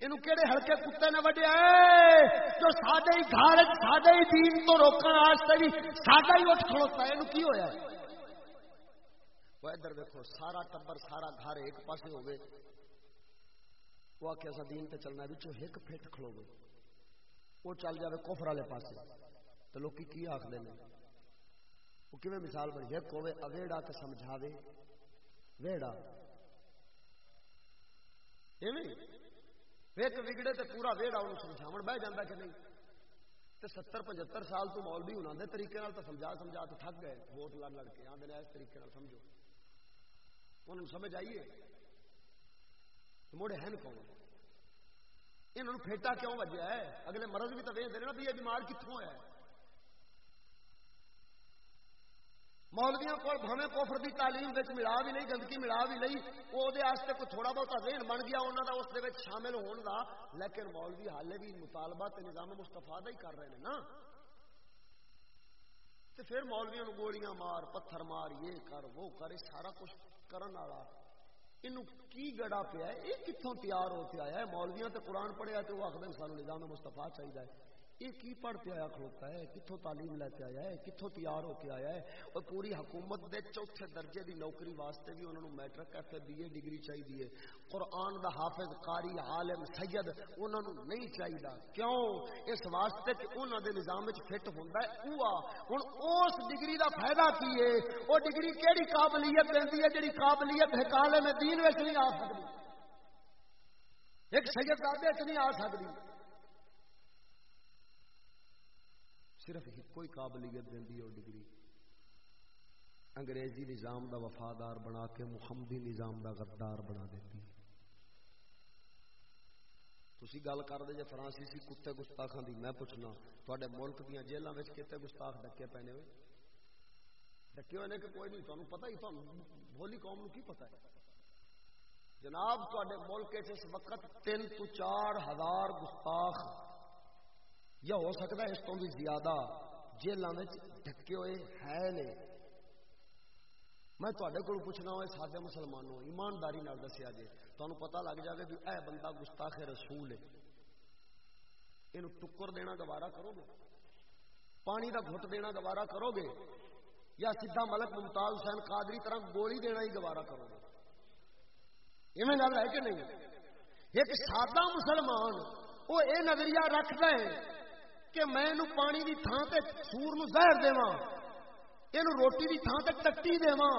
یہ کہڑے ہلکے کتے نے وڈیا جو سادے ہی گھر سادے ہی دین تو روکنے واسطے بھی سادہ ہی اٹھ کھڑوتا ہے یہ کی ہوا وہ ادھر دیکھو سارا ٹبر سارا گھر ایک پاسے ہو گئے وہ آخیا سا دین تے چلنا بچوں ایک فٹ کھلو گے وہ چل جائے کوفر والے پاس تو لوگ کی آخر نے؟ وہ کیون مثال بنی؟ ایک ہوے اویڑا تو سمجھاوے۔ ویڑا؟ ایک بگڑے تو پورا ویڑا انہوں سمجھاو بہ جانا کہ نہیں؟ تو ستر پچہتر سال تو مولوی ہونا دے طریقے تو سمجھا سمجھا تو تھک گئے۔ ووٹ لڑ لڑ کے آدھے اس طریقے سمجھو۔ انہوں سمجھ آئیے موڑے ہیں کون؟ انہوں پھیٹا کیوں وجہ ہے؟ اگلے مرض بھی تو ویچ نا بھی یہ بیمار کتوں ہے؟ مولویا کو بھویں کوفر کی تعلیم ملا بھی نہیں گندگی ملا بھی نہیں وہ کوئی تھوڑا بہت ذہن بن گیا انہوں کا اس شامل ہونے کا لیکن مولوی حالے بھی مطالبہ نظام مستفا ہی کر رہے ہیں نا تو پھر مولویا گولیاں مار پتھر مار یہ کر وہ کر سارا کچھ کرن والا یہ کی گڑا پیا ہے یہ کتوں تیار ہو کے آیا ہے مولویا تو قرآن پڑھیا تو وہ آخر سانو نظام مستفا چاہیے یہ کی پڑھ کے آیا کھڑوتا ہے؟ کتوں تعلیم لے کے آیا ہے؟ کتوں تیار ہو کے آیا ہے؟ اور پوری حکومت دے چوتھے درجے دی نوکری واسطے بھی انہوں matric F B A degree چاہیے قرآن دا حافظ قاری عالم سید انہوں نے نہیں چاہیے کیوں؟ اس واسطے کہ انہوں دے نظام فٹ ہوتا ہے۔ اوہ ہوں اس ڈگری دا فائدہ کی ہے؟ وہ ڈگری کیڑی قابلیت دینی ہے جڑی قابلیت حکالے میں دین نہیں آ سکتی ایک سید دادے نہیں آ سکتی صرف کوئی قابلیت دینی اور ڈگری۔ انگریزی نظام دا وفادار بنا کے محمدی نظام دا غدار بنا دیتی تھی گل کر دے جی فرانسیسی کتے گستاخان دی میں پوچھنا تے ملک دیا جیلوں میں کتنے گستاخ ڈکے پینے ہوئے؟ ڈکے ہوئے کہ کوئی نہیں تمہیں پتا ہی تمہیں بولی قوم کی پتا ہے؟ جناب تے ملک اس وقت تین تو چار ہزار گستاخ یا ہو سکتا ہے اس کو بھی زیادہ جیلوں میں ڈکے ہوئے ہے نے؟ میں تے کو پوچھنا ہوا سارے مسلمانوں، ایمانداری دسیا جی تمہیں پتا لگ جائے کہ اے بندہ گستاخ رسول ہے۔ یہ ٹکر دینا گوارا کرو گے پانی کا گھٹ دینا گوارا کرو گے یا سیدھا ملک ممتاز حسین قادری طرح گولی دینا ہی گوارا کرو گے ایویں گل ہے کہ نہیں؟ ایک سادہ مسلمان وہ یہ نظریہ رکھتا ہے کہ میں نو پانی کی تھان سے سور نو زہر دوا یہ روٹی کی تھان سے ٹٹی دوا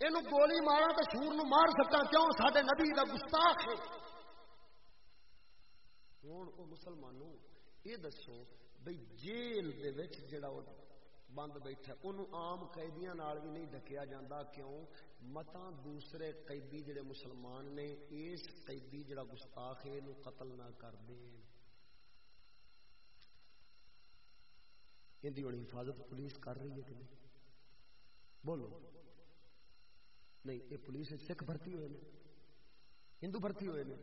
یہ گولی مارا تو سور نو مار سکتا کیوں؟ سارے نبی کا گستاخ ہے۔ ہوں وہ مسلمانوں، یہ دسو بھائی جیل جڑا وہ بند بیٹھا انہوں آم قیدیاں بھی نہیں ڈکیا جاتا کیوں؟ متا دوسرے قیدی جڑے مسلمان نے، اس قیدی جڑا گستاخ ہے یہ قتل نہ کر دیں ان کی حفاظت پولیس کر رہی ہے کہ نہیں؟ بولو۔ نہیں، یہ پولیس سکھ بھرتی ہوئے ہندو بھرتی ہوئے نے۔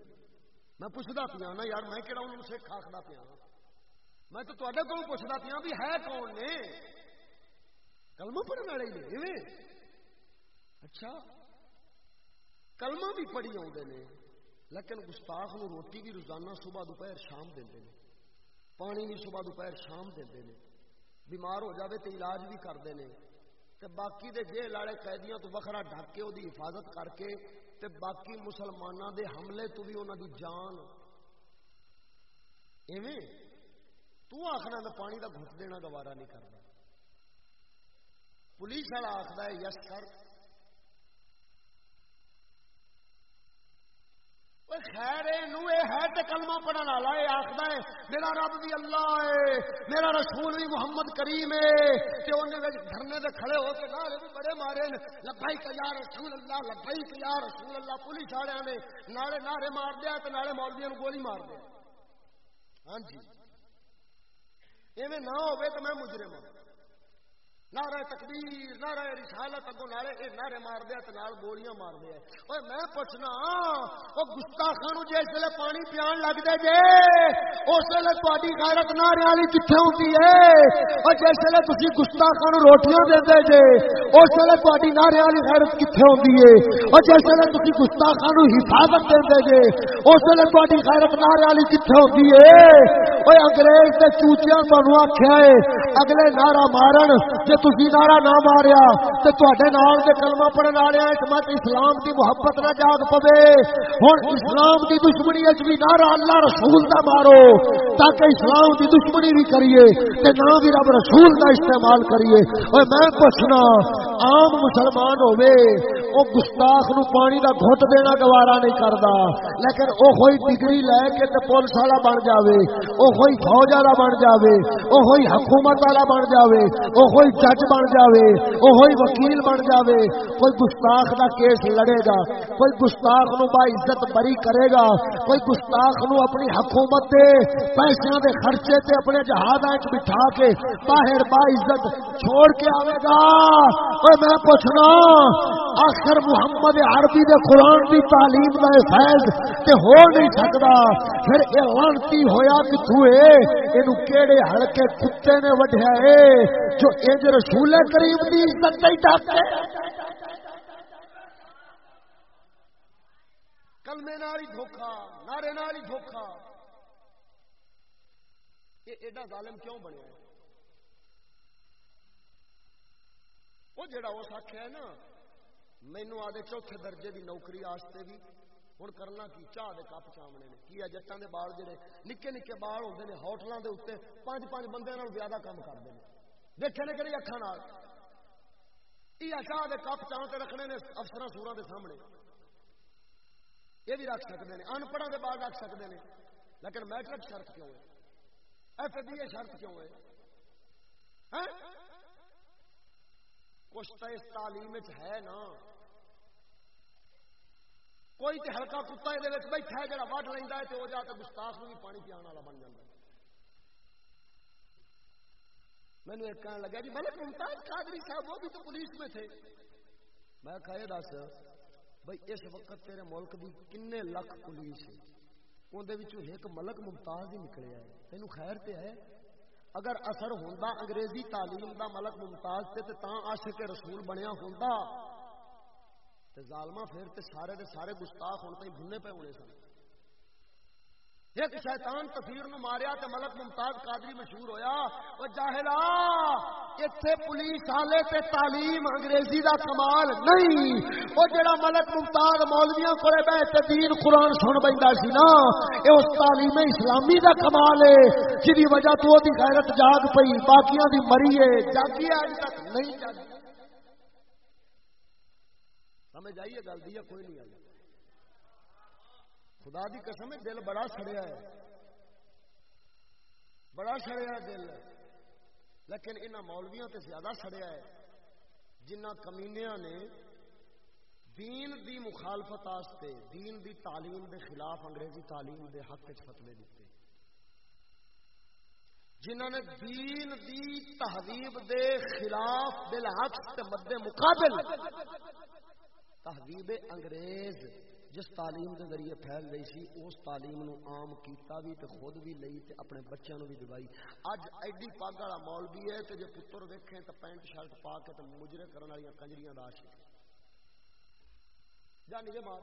میں پوچھتا پیا نا، یار، میں کہڑا انہوں سکھ آخر پیا میں تو تے کو پوچھتا پیا بھی ہے کون نے؟ کلمہ پڑھنے والے نے اچھا۔ کلمہ بھی پڑھی آتے ہیں لیکن گستاخ نو روٹی بھی روزانہ صبح دوپہر شام دے پانی بھی صبح دوپہر شام دے بیمار ہو جاوے تو علاج بھی کرتے ہیں تے باقی دے جیل والے قیدیاں تو وکھرا ڈھک کے وہی حفاظت کر کے تے باقی مسلمانوں دے حملے تو بھی انہوں دی جان۔ ایویں تو آخنا میں پانی کا گھٹ دینا گوارا نہیں کرتا پولیس والا آخر ہے، یس سر خیر ہے تے کلمہ پڑھنے والا یہ آخر ہے میرا رب بھی اللہ ہے میرا رسول بھی محمد کریم ہے دھرنے سے کھڑے ہو کے نعرے بھی بڑے مارے لبائی کا یا رسول اللہ لبائی کا یا رسول اللہ پولیس والے نے نعرے نعرے مار دیا تو نعرے مولویا گولی مار دیا ہاں جی ایویں نہ ہوئے تو میں مجرم ہوں نعرہ تکبیر، نعرہ رسالت اگوں نعرے اے نعرے مار دیا تے نال گولیاں مار دیا اوے میں پوچھنا ہاں، او گستاخاں نو جس ویلے پانی پیان لگ دے جے، اس ویلے تہاڈی غیرت نعرے والی کتھے ہوندی ہے؟ او جس ویلے تسی گستاخاں نو روٹیاں دیندے جے، اس ویلے تہاڈی نعرے والی غیرت کتھے ہوندی ہے؟ او جس ویلے تسی گستاخاں نو حفاظت دیندے جے، اس ویلے تہاڈی غیرت نعرے والی کتھے ہوندی ہے؟ اوے انگریز تے چوچیاں تانوں آکھیا ہے اگلے نعرہ مارن جے تھی نعرہ نہ ماریا تو تے نال کے کلمہ پڑھنے والے مت اسلام کی محبت نہ جاگ پوے ہوں اسلام کی دشمنی بھی نعرہ اللہ رسول کا مارو تاکہ اسلام کی دشمنی بھی کریے تے نہ بھی رب رسول کا استعمال کریے اور میں پوچھنا عام مسلمان ہوئے وہ گستاخ نو پانی کا گھٹ دینا گوارا نہیں کرتا لیکن وہ کوئی ڈگری لے کے تے پولیس والا بن جائے وہ کوئی فوج والا بن جائے وہ کوئی حکومت والا بن جائے وہ کوئی جج بن جائے وہ کوئی وکیل بن جائے کوئی گستاخ کا کیس لڑے گا کوئی گستاخ نو با عزت بری کرے گا کوئی گستاخ نو اپنی حکومت دے پیسے دے خرچے تے اپنے جہاز بٹھا کے باہر با عزت چھوڑ کے آئے گا میں پوچھنا، آخر محمد عربی دے قرآن دی تعلیم کا فیض تے ہو نہیں سکتا پھر یہ لانتی ہویا کتوں یہ کہڑے ہلکے کتے نے وڈیا ہے جو اج رسول کریم دی عزت نہیں ڈاکے کلمے نال ہی دھوکھا نعرے نال ہی دھوکھا یہ ایڈا ظالم کیوں بنیا؟ ہے وہ جڑا اس آخیا ہے نا مینو آدھے چوتھے درجے کی نوکری آستے بھی ہوں کرنا کی؟ چاہ دے کپ چامنے نے۔ کی جٹان کے بال جڑے نکے نکے بال ہوتے ہیں ہوٹلوں کے اتنے پانچ پانچ بندے زیادہ کام کرتے ہیں۔ دیکھے نے کہ اکھان چاہ دے کپ چاہ کے رکھنے نے افسر سورا کے سامنے۔ یہ بھی رکھ سکتے ہیں۔ انپڑھوں کے بال رکھ سکتے ہیں۔ لیکن میٹرک شرط کیوں ہے؟ ایف بی اے شرط کیوں ہے؟ ہاں؟ کچھ تو اس تعلیم ہے نا؟ کوئی تو ہلکا کتا یہ بیٹھا ہے، جڑا وڈ لینا ہے تو وہ جا کے گستاخ بھی پانی پیان والا بن جاتا مینو ایک کہنے لگا جی ملک ممتاز قادری صاحب، وہ بھی تو پولیس میں تھے۔ میں کہا یہ دس بھائی اس وقت تیرے ملک کی کن لکھ پولیس ہے۔ اندر ایک ملک ممتاز ہی نکلے ہے تینوں خیر تے ہے۔ اگر اثر ہوتا انگریزی تعلیم دا ملک ممتاز تے تاں عاشق رسول بنیا ہوتا تے ظالما پھر تے سارے دے سارے گستاخ ہون تھی بھنے پہ ہونے سن۔ ایک شیطان تفیر نو ماریا تے ملک ممتاز قادری مشہور ہویا، او جاہلا! ایتھے پولیس والے تے تعلیم انگریزی دا کمال نہیں۔ او جڑا ملک ممتاز مولویاں کولے بیٹھ تے دین قرآن سن بیندا سی نا، اے اس تعلیم اسلامی دا کمال ہے، جدی وجہ تو دی غیرت جاگ پئی، باقیاں دی مری ہے۔ جاگی اج تک نہیں جاگی۔ سمجھ آئیے گل دی کوئی نہیں آئی؟ خدا دی قسم ہے دل بڑا سڑیا ہے۔ بڑا سڑیا دل۔ ہے لیکن انہوں مولویوں تے زیادہ سڑیا ہے جنہ کمینیا نے دین دی مخالفت آستے، دین دی تعلیم دے خلاف انگریزی تعلیم دے حق فتوے دیتے۔ جنہوں نے دین دی تہذیب دے خلاف بالحق مد مقابل، تہذیب انگریز۔ جس تعلیم کے ذریعے پھیل رہی سی، اس تعلیم نو عام کیتا بھی تے خود بھی لئی تے اپنے بچوں نو بھی دوائی اج ایڈی پگ والا مول بھی ہے تے جے پتر ویکھیں تے پینٹ شرٹ پا کے تے مجرے کرن والی کنجریاں دا عاشق۔ جانی مار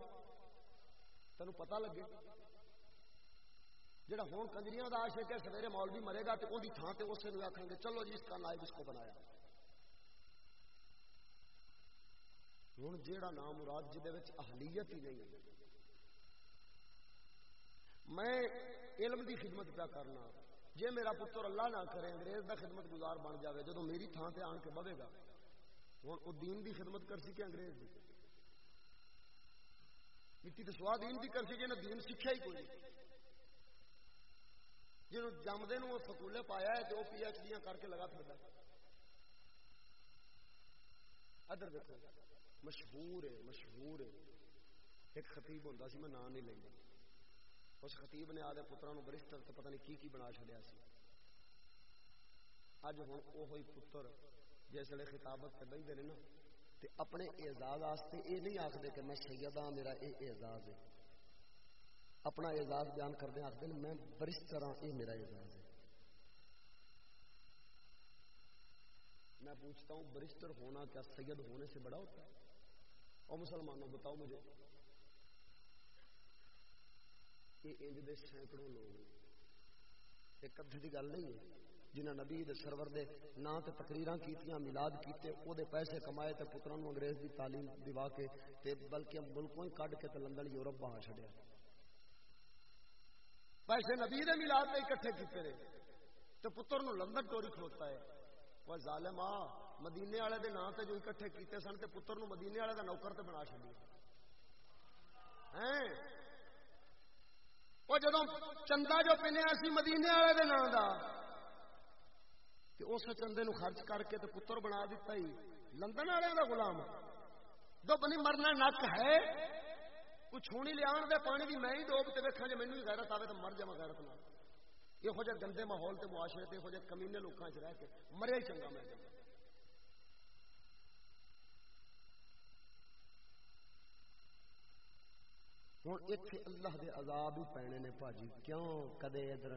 تینوں پتہ لگے۔ جڑا ہوں کنجریاں دا عاشق ہے، سویرے مولوی مرے گا تے اودی تھان تے اسے نو آکھیں گے، چلو جی اس کا نائب اس کو بنایا۔ ہوں جیڑا نام مراد جہد اہلیت ہی نہیں میں علم دی خدمت پہ کرنا جے میرا پتر اللہ نہ کرے انگریز دا خدمت گزار بن جاوے جدو میری تھان تے آن کے بوے گا ہوں وہ دین دی خدمت کر سی کہ انگریز دی مٹی تو سوا دین دی کر سی کہ دین سیکھا ہی کوئی جنہوں جمدے نو سکولے پایا ہے تو وہ پی ایچ ڈی کر کے لگا پھر ادھر دیکھو مشہور ہے مشہور ہے۔ ایک خطیب ہوتا سی، میں نام نہیں لینا۔ اس خطیب نے آدھے پترا برسٹر تو پتہ نہیں کی کی بنا چڑیا سی۔ اج ہوں وہ پتر جس ویلے خطابت سے بہتے ہیں نا، تے اپنے اعزاز واسطے یہ نہیں آخر کہ میں سید ہاں میرا یہ اعزاز ہے۔ اپنا اعزاز بیان کرتے آخر میں برسٹر ہاں یہ میرا اعزاز ہے۔ میں پوچھتا ہوں برسٹر ہونا کیا سید ہونے سے بڑا ہوتا ہے؟ اور مسلمانوں بتاؤ مجھے، یہ انج دے سینکڑوں لوگ ایک ادھر کی گل نہیں ہے جنہیں نبی دے سرور دے نا تے تقریراں کیتیاں میلاد کیتے، او دے پیسے کمائے تے پتراں نو انگریز دی تعلیم دیوا کے تے بلکہ ملکوں ہی کڈ کے تے لندن، یورپ بہا چھڈیا۔ پیسے نبی دے میلاد دے اکٹھے کیتے رہے۔ تے پتر نو لندن ٹوری کھلوتا ہے۔ وہ ظالم آ مدینے والے دے نام تے جو اکٹھے کیتے سن تے پتر نو مدینے والے دا نوکر تے بنا چڈیا وہ جدو چندہ جو پنیا سی مدینے والے دے نام دا، تے اس چندے نو خرچ کر کے تے پتر بنا دیتا ہی۔ لندن والے دا غلام۔ دو بنی مرنا نک ہے۔ کچھ ہونی لیا دے پانی دی میں ہی ڈوب تے ویکھاں جے مینوں ہی غیرت آوے تے مر جاواں غیرت نال۔ یہ جہ گندے ماحول تے معاشرے تے یہ کمینے لوکاں چ رہ کے، مریا ہی چنگا میں ہوں اتنے اللہ دے عذاب ہی پینے نے پاجی کیوں؟ کدے ادھر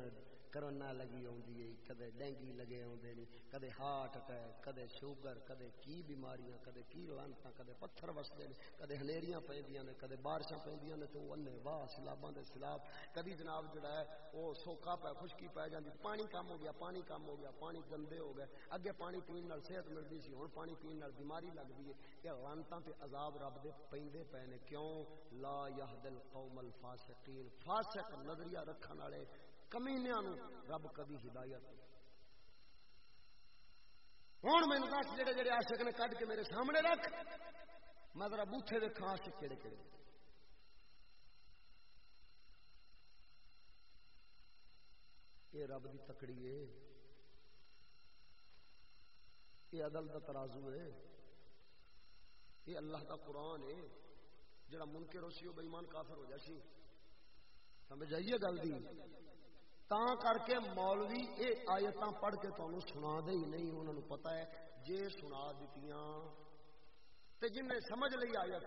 کرونا لگی آئی کدے ڈینگی لگے آدھے کدے ہارٹ اٹیک کدے شوگر کدے کی بیماریاں کدے کی لانتا کدے پتھر وستے ہیں کدے ہلیریاں پہ نے کدے بارشاں پہ تو انے واہ سیلاباں دے سیلاب کدی جناب جڑا ہے وہ سوکھا پہ خشکی پی جاتی پانی کم ہو گیا پانی کم ہو گیا پانی گندے ہو گئے اگے پانی پینے نال صحت ملتی سی ہوں پانی پینے نال بیماری لگتی ہے یہ لانتا تے عذاب رب دے پیندے پے نے کیوں لا یہد القوم الفاسقین فاسق نظریہ رکھن والے کمینیا رب کبھی ہدایت ہوں میں دس جڑے جڑے آشک نے کھ کے میرے سامنے رکھ۔ میں ذرا بوٹے دیکھا آشک کہڑے کہڑے یہ رب کی تکڑی ہے یہ عدل کا ترازو ہے یہ اللہ کا قرآن ہے جڑا منکر ہو سی وہ بےمان کافر ہو جائے سمجھ آئیے گل دی؟ تا کر کے مولوی یہ آیت پڑھ کے تمہیں سنا دے ہی نہیں انہوں نے پتا ہے جے سنا دیتیاں تے جی جن نے سمجھ لی آیت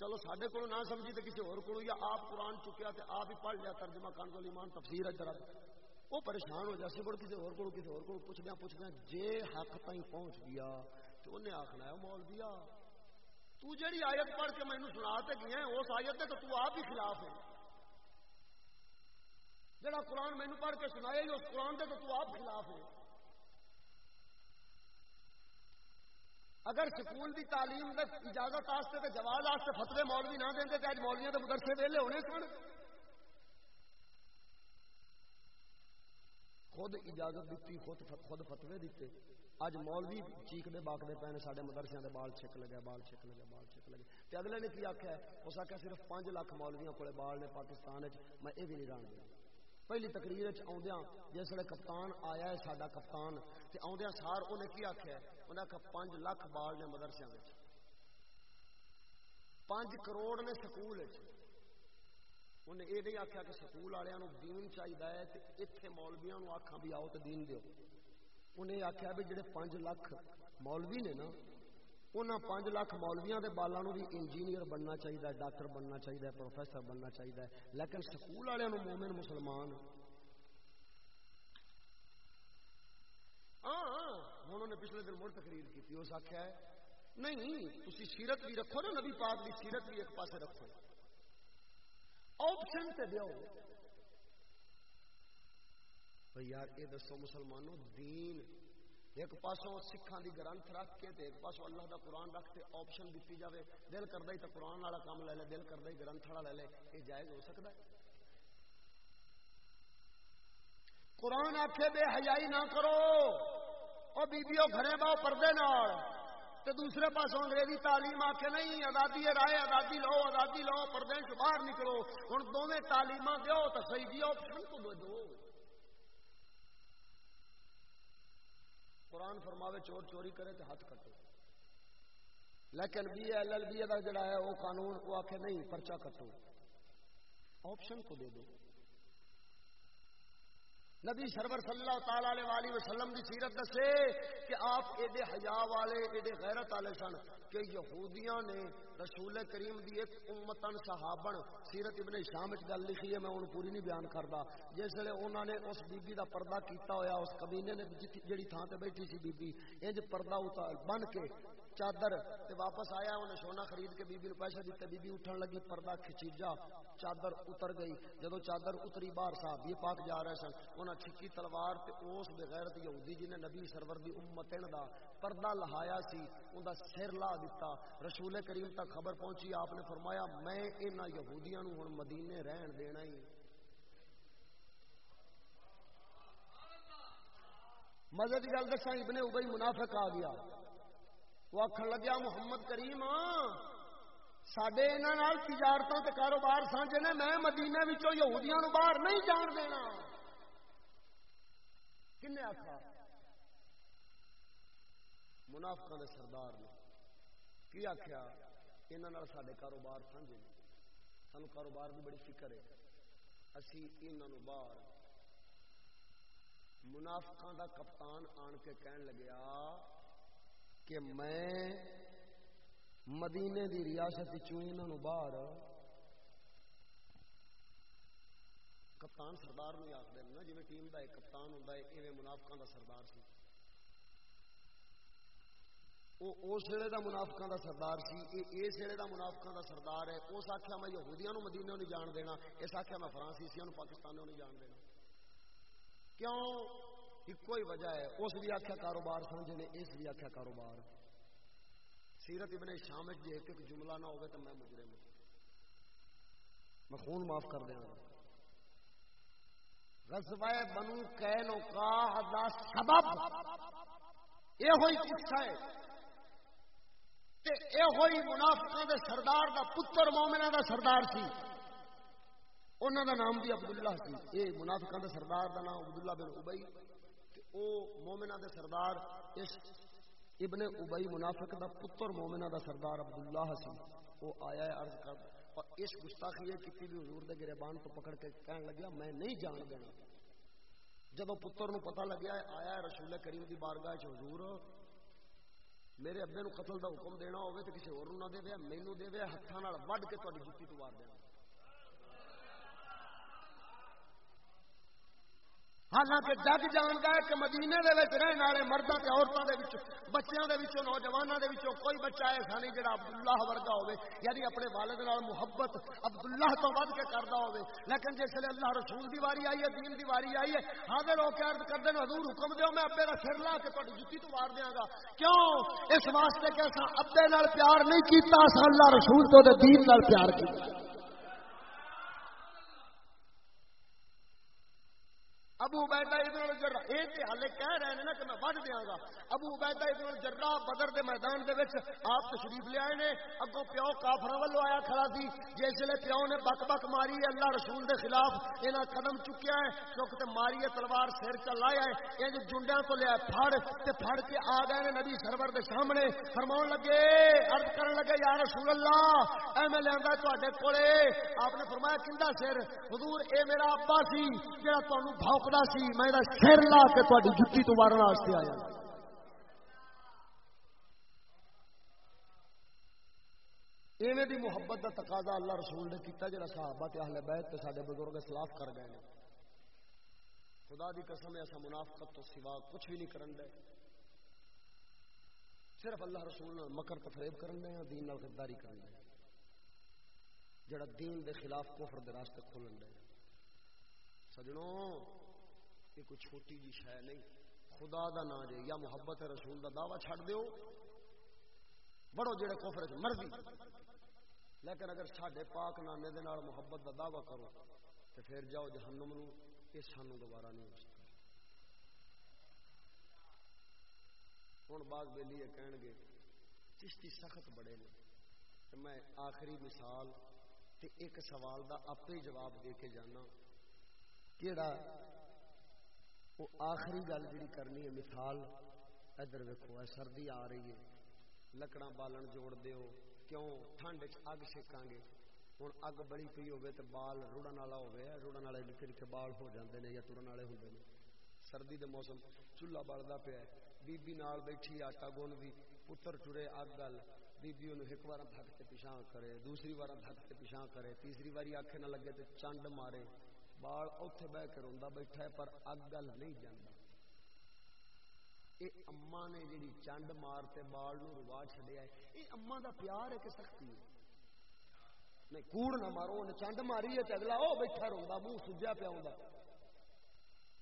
چلو سڈے کو نہ سمجھی تو کسی اور کو یا آپ قرآن چکیا تو آپ ہی پڑھ لیا ترجمہ کان کو ایمان تفسیر ہے ذرا۔ وہ پریشان ہو جائے بڑھ کسی اور کو کسی اور کو پوچھدیا پوچھدیا جے حق تھی پہنچ گیا تو انہیں آخنا ہے، مولویا، تو جیڑی آیت پڑھ کے مینو سنا تے گیا اس آیت کے تو تو آپ ہی خلاف ہے جڑا قرآن مینو پڑھ کے سنایا اس قرآن دے تو تو آپ خلاف ہے اگر سکول دی تعلیم دے اجازت آستے تے جواز آستے فتوے مولوی نہ دیں تے اج مولویاں دے مدرسے ویلے ہونے سن۔ خود اجازت دیتی، خود خود فتوے دیتے۔ اج مولوی چیک دے باق دے پے سارے مدرسے دے بال چھک لگے، بال چھک لگے، بال چھک لگے۔ تے اگلے نے کی آخیا اس آخیا صرف پانچ لاکھ مولویاں کو بال نے پاکستان میں یہ بھی نہیں ران دیا پہلی تقریر آدھا جس کپتان آیا ہے سڈا کپتان تو آدھا سار انہیں کی آخیا انہیں آخیا پانچ لاکھ بال نے مدرسے پانچ کروڑ نے سکول انہیں یہ نہیں آخیا کہ سکول والوں دین چاہیے تو اتنے مولویا آخا بھی آؤ تو دین دو انہیں آخیا بھی جڑے پانچ لاکھ مولوی نے نا انہوں پانچ لاکھ مولویا کے بالوں بھی انجینئر بننا چاہیے ڈاکٹر بننا چاہیے پروفیسر بننا چاہیے لیکن سکول والوں مومن مسلمان ہاں ہوں انہیں پچھلے دن مڑ تقریر کی اس آخیا ہے نہیں تھی سیرت بھی رکھو نا نبی پاک کی سیرت بھی ایک پاس رکھو آپشن سے دو یار یہ دسو مسلمانوں دین ایک پاسوں سکھان دی گرنتھ رکھ کے تے ایک پاسوں اللہ دا قرآن رکھ کے آپشن دیتی جاوے۔ دل کرتا ہی تو قرآن والا کام لے لے، دل کرتا ہی گرنتھ والا لے لے۔ یہ جائز ہو سکتا ہے۔ قرآن آخے بے حیائی نہ کرو۔ اور بیبیوں گھرے باؤ پردے نال۔ تے دوسرے پاسوں انگریزی تعلیم آ کے نہیں، آزادی رائے، آزادی لو آزادی لو، پردے چ باہر نکلو۔ ہوں دونوں تعلیم دو تو صحیح جی آپشن تو دو قرآن فرماوے چور چوری کرے تو ہاتھ کٹو لیکن بی ایل ایل بی کا جڑا ہے وہ قانون، وہ آخ نہیں پرچا کٹو۔ آپشن کو دے دو۔ نبی سرور صلی اللہ تعالی علیہ وسلم کی سیرت دسے کہ آپ ایڈے حیا والے، ایڈے غیرت والے سن کہ یہودیاں نے رسول کریم دی ایک امتن صحابن سیرت ابن شام گل لکھی ہے، میں انہوں پوری نہیں بیان کرتا جس ویلے انہوں نے اس بی بی دا پردہ کیتا ہویا، اس کمینے نے جڑی تھان تے بیٹھی سی بی بی انج پردہ اتار بن کے چادر تے واپس آیا انہیں سونا خرید کے بی بی پیسے دیتے بی بی اٹھن لگی، پردہ کھچیجا چادر اتر گئی۔ جدو چادر اتری باہر، صاحب یہ پاک جا رہے سن انہیں چھکی تلوار تے اس بغیرت یہودی جی نے نبی سرور دی امتن دا پردہ لہایا سی، ان دا سر لا دیتا رسول کریم تک خبر پہنچی، آپ نے فرمایا، میں انہاں یہودیاں نو ہن مدینے رہن دینا ہی۔ مزے کی گل دسا ابن ابئی منافق آ گیا۔ وہ آخر لگیا، محمد کریم سڈے یہاں تجارتوں کے کاروبار سانجے نے، میں مدینے یہودیاں نو باہر نہیں جان دینا. کن آخا منافق کے سردار نے کی آخیا یہاں سارے کاروبار سانجے نے۔ سانو کاروبار کی بڑی فکر ہے۔ اسی انہوں باہر منافقوں کا کپتان آن کے کہن لگیا کہ میں مدینے دی ریاست چوں باہر کپتان سردار نو آخ دینا جی ٹیم کا ایک کپتان ہوتا ہے، ایویں منافقہ کا سردار سی۔ وہ اس ویلے کا منافقہ کا سردار سی یہ اس ویلے کا منافقہ کا سردار ہے۔ اس آخیا میں یہودیاں نو مدینے نہیں جان دینا، اس آخیا میں فرانسیسیاں پاکستانوں نہیں جان دینا۔ کیوں؟ ایک ہی وجہ ہے۔ اس بھی آخیا کاروبار سمجھے نے اس بھی آخیا کاروبار۔ سیرت ابن شام جی ایک ایک جملہ نہ ہوگا تو میں مجرم میں خون معاف کر دیا۔ رسوائے بنو کینو کا سبب یہ ہوئی قصہ ہے۔ یہ ہوئی منافقہ دے سردار دا پتر مومنہ دا سردار سی۔ انہوں دا نام بھی عبداللہ سی۔ یہ منافقہ دے سردار دا نام عبداللہ بن عبی او مومنہ دے سردار، اس ابن ابئی منافق دا پتر مومنہ دا سردار عبداللہ سی وہ آیا ہے عرض کر، اور اس گستاخی یہ کسی بھی حضور دے گریبان تو پکڑ کے کہنے لگیا، میں نہیں جان دینا۔ جب پتر نو پتہ لگیا ہے آیا ہے رسول کریم دی بارگاہ چ حضور، میرے ابے نو قتل دا حکم دینا ہوئے تو کسی اور نہ دے دے مینو دے دے ہاتھوں وڈ کے تاری جتی تو وار دینا۔ حالانکہ جگ جانتا ہے کہ مدینے دے وچ رہن والے مردوں تے عورتوں دے وچ، بچیاں دے وچوں نوجواناں دے وچوں کوئی بچہ ایسا نہیں جڑا عبداللہ ورگا ہوے یعنی اپنے والد نال محبت عبداللہ تو ود کے کردا ہوے لیکن جس لے اللہ رسول دی واری آئی ہے، دین دی واری آئی ہے، حاضر ہو کے عرض کر حضور حکم دیو، میں اپنے دا سر لا کے تہاڈی جُتی تو مار دیاں گا۔ کیوں؟ اس واسطے کہ اساں ابے نال پیار نہیں کیتا، اساں اللہ رسول تو دے دین نال پیار کیتا۔ ابو عبیدہ ابن الجرہ اے تے حالے کہہ رہے ہیں نا کہ میں وڈ دیاں گا۔ ابو عبیدہ ابن الجرہ بدر دے میدان دے وچ آپ تشریف لے آئے نے، اگوں پیو کافراں والو آیا کھڑا سی، جس لے پیو نے بک بک ماری ہے، اللہ رسول دے خلاف انہاں قدم چکیا ہے، چک تے ماری ہے، تلوار سر چ لایا ہے، انج جنڈیاں تو لیا پھڑ تے پھڑ کے آ گئے نے نبی سرور دے سامنے۔ فرماون لگے، عرض کرن لگے، یا رسول اللہ، اے میں لیندا تواڈے کولے۔ آپ نے فرمایا کیندا سر، حضور اے میرا ابا سی، جڑا تانوں بھوک چکتا سی میں سر لا کے تاری جتی تو مارن واسطے آیا ایویں دی محبت دا تقاضا اللہ رسول نے کیتا جڑا صحابہ تے اہل بیت تے ساڈے بزرگ خلاف کر گئے نے خدا دی قسم ہے ایسا منافقت تو سوا کچھ بھی نہیں کرن دے صرف اللہ رسول نے مکر تفریب کرن دے دین نال غداری کرن دے جڑا دین دے خلاف کفر دے راستے کھولن دے سجنوں یہ کوئی چھوٹی جی شے نہیں۔ خدا دا نا جے یا محبت رسول دا دعوی چھڑ دیو۔ بڑو جڑے کفر چ مرضی۔ لیکن اگر ساڈے پاک نانے دے نال محبت دا دعوی کرو تو پھر جاؤ جہنم نو، یہ سانو دوبارہ نہیں ہو سکتا۔ ہوں بعض بہلی یہ کہن گے، چشتی سخت بڑے نے۔ میں آخری مثال تے ایک سوال دا آپ ہی جواب دے کے جانا۔ کیڑا وہ آخری گل جی کرنی ہے، مثال ادھر ویکو ہے سردی آ رہی ہے لکڑا بالن جوڑ دیو، کیوں؟ ٹھنڈ اگ سیکاں گے ہوں اگ بڑی پی ہوے تو بال روڑن والا ہوے روڑن والے نکے نکے بال ہو جاندے نے یا ترن والے ہوندے نے۔ سردی دے موسم چولہا بلدا پیا بی بی نال بیٹھی آٹا گون دی پتر چڑے اگ گل۔ بی بی انہوں ایک بار دھک کے پیچھا کرے، دوسری بار دھک کے پیچھا کرے، تیسری باری آنکھیں نہ لگے تو چنڈ مارے۔ بال اوتھے بہ کے روندا بیٹھا ہے پر اگ گل نہیں جاندا اے اما نے جڑی چنڈ مارتے بال نو روا چھڈیا ہے اے اما دا پیار ہے کہ سختی ہے نہیں کوڑ نہ مارو نے چنڈ ماری ہے اگلا او بیٹھا روندا منہ سجیا پیا ہوندا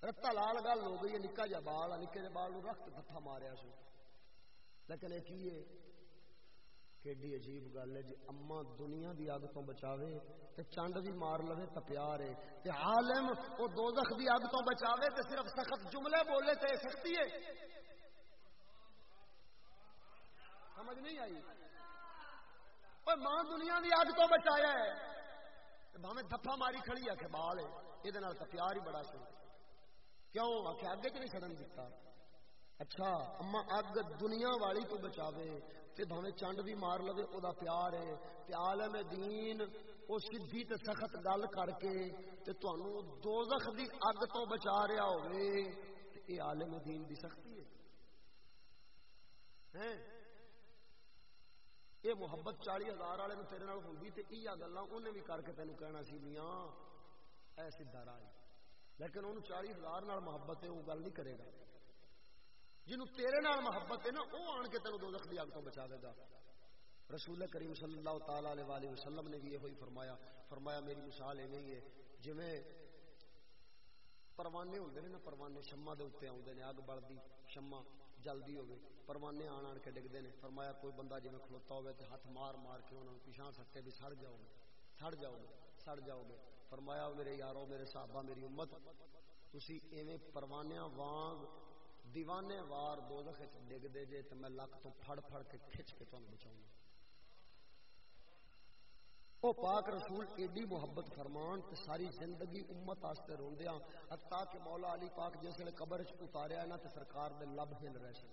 رتا لال گل ہو گئی ہے نکا جا بال نکے جا بال رخت دفا ماریا سو لیکن یہ کی ہے کہ عجیب گل ہے جی اما دنیا دی اگ تو بچاوے تے چنڈ بھی مار لوے تو پیار ہے تے عالم وہ دوزخ دی اگ تو بچاوے تے صرف سخت جملے بولے تے سختی ہے سمجھ نہیں آئی پر ماں دنیا دی اگ تو بچایا ہے تے بھاوے دفا ماری کھڑی ہے کہ بال ہے یہ پیار ہی بڑا سو کیوں آخ اگے چ نہیں سڑن دیتا اچھا اما اگ دنیا والی تو بچاوے تے بھاوے چنڈ بھی مار لو او دا پیار ہے تے عالم دین او سدھی تے سخت گل کر کے تے تانوں دوزخ دی اگ تو بچا رہا ہوے تے اے عالم دین دی سختی ہے ہیں یہ محبت چالی ہزار والے تیرے نال ہوندی تے ایہ گلاں اونے بھی کر کے تینوں کہنا سی میاں اے سیدھا راہ لیکن انہوں چالی ہزار نال محبت ہے وہ گل نہیں کرے گا جنہوں تیرے نال محبت ہے نا، وہ آن کے تینوں دوزخ دی اگ تو بچا دے گا۔ رسول کریم صلی اللہ تعالی علیہ وآلہ وسلم نے بھی یہ ہوئی فرمایا فرمایا میری مثال یہ نہیں ہے، جویں پروانے ہوندے نے نا پروانے شمع دے اوتے اوندے نے اگ بلدی شمع جلدی ہوگی پروانے آن آن کے ڈگتے ہیں فرمایا کوئی بندہ جی کھلوتا ہوئے تو ہاتھ مار مار کے انہوں نے پیچھا سٹے بھی سڑ جاؤ گے سڑ جاؤ گے سڑ جاؤ گے فرمایا میرے یارو، میرے صحابہ، میری امت تھی ایویں پروانیا وانگ دیوانے وار دو دخ ڈگ دے جے تو میں لک تو پھڑ پھڑ کے کھچ کے تمہیں بچاؤں گا۔ وہ پاک رسول، ایڈی محبت فرمان تے ساری زندگی امت واسطے روندیا ہاں۔ حتا کہ مولا علی پاک جس نے قبر چ اتاریا نا تے سرکار دے لب ہل رہے سن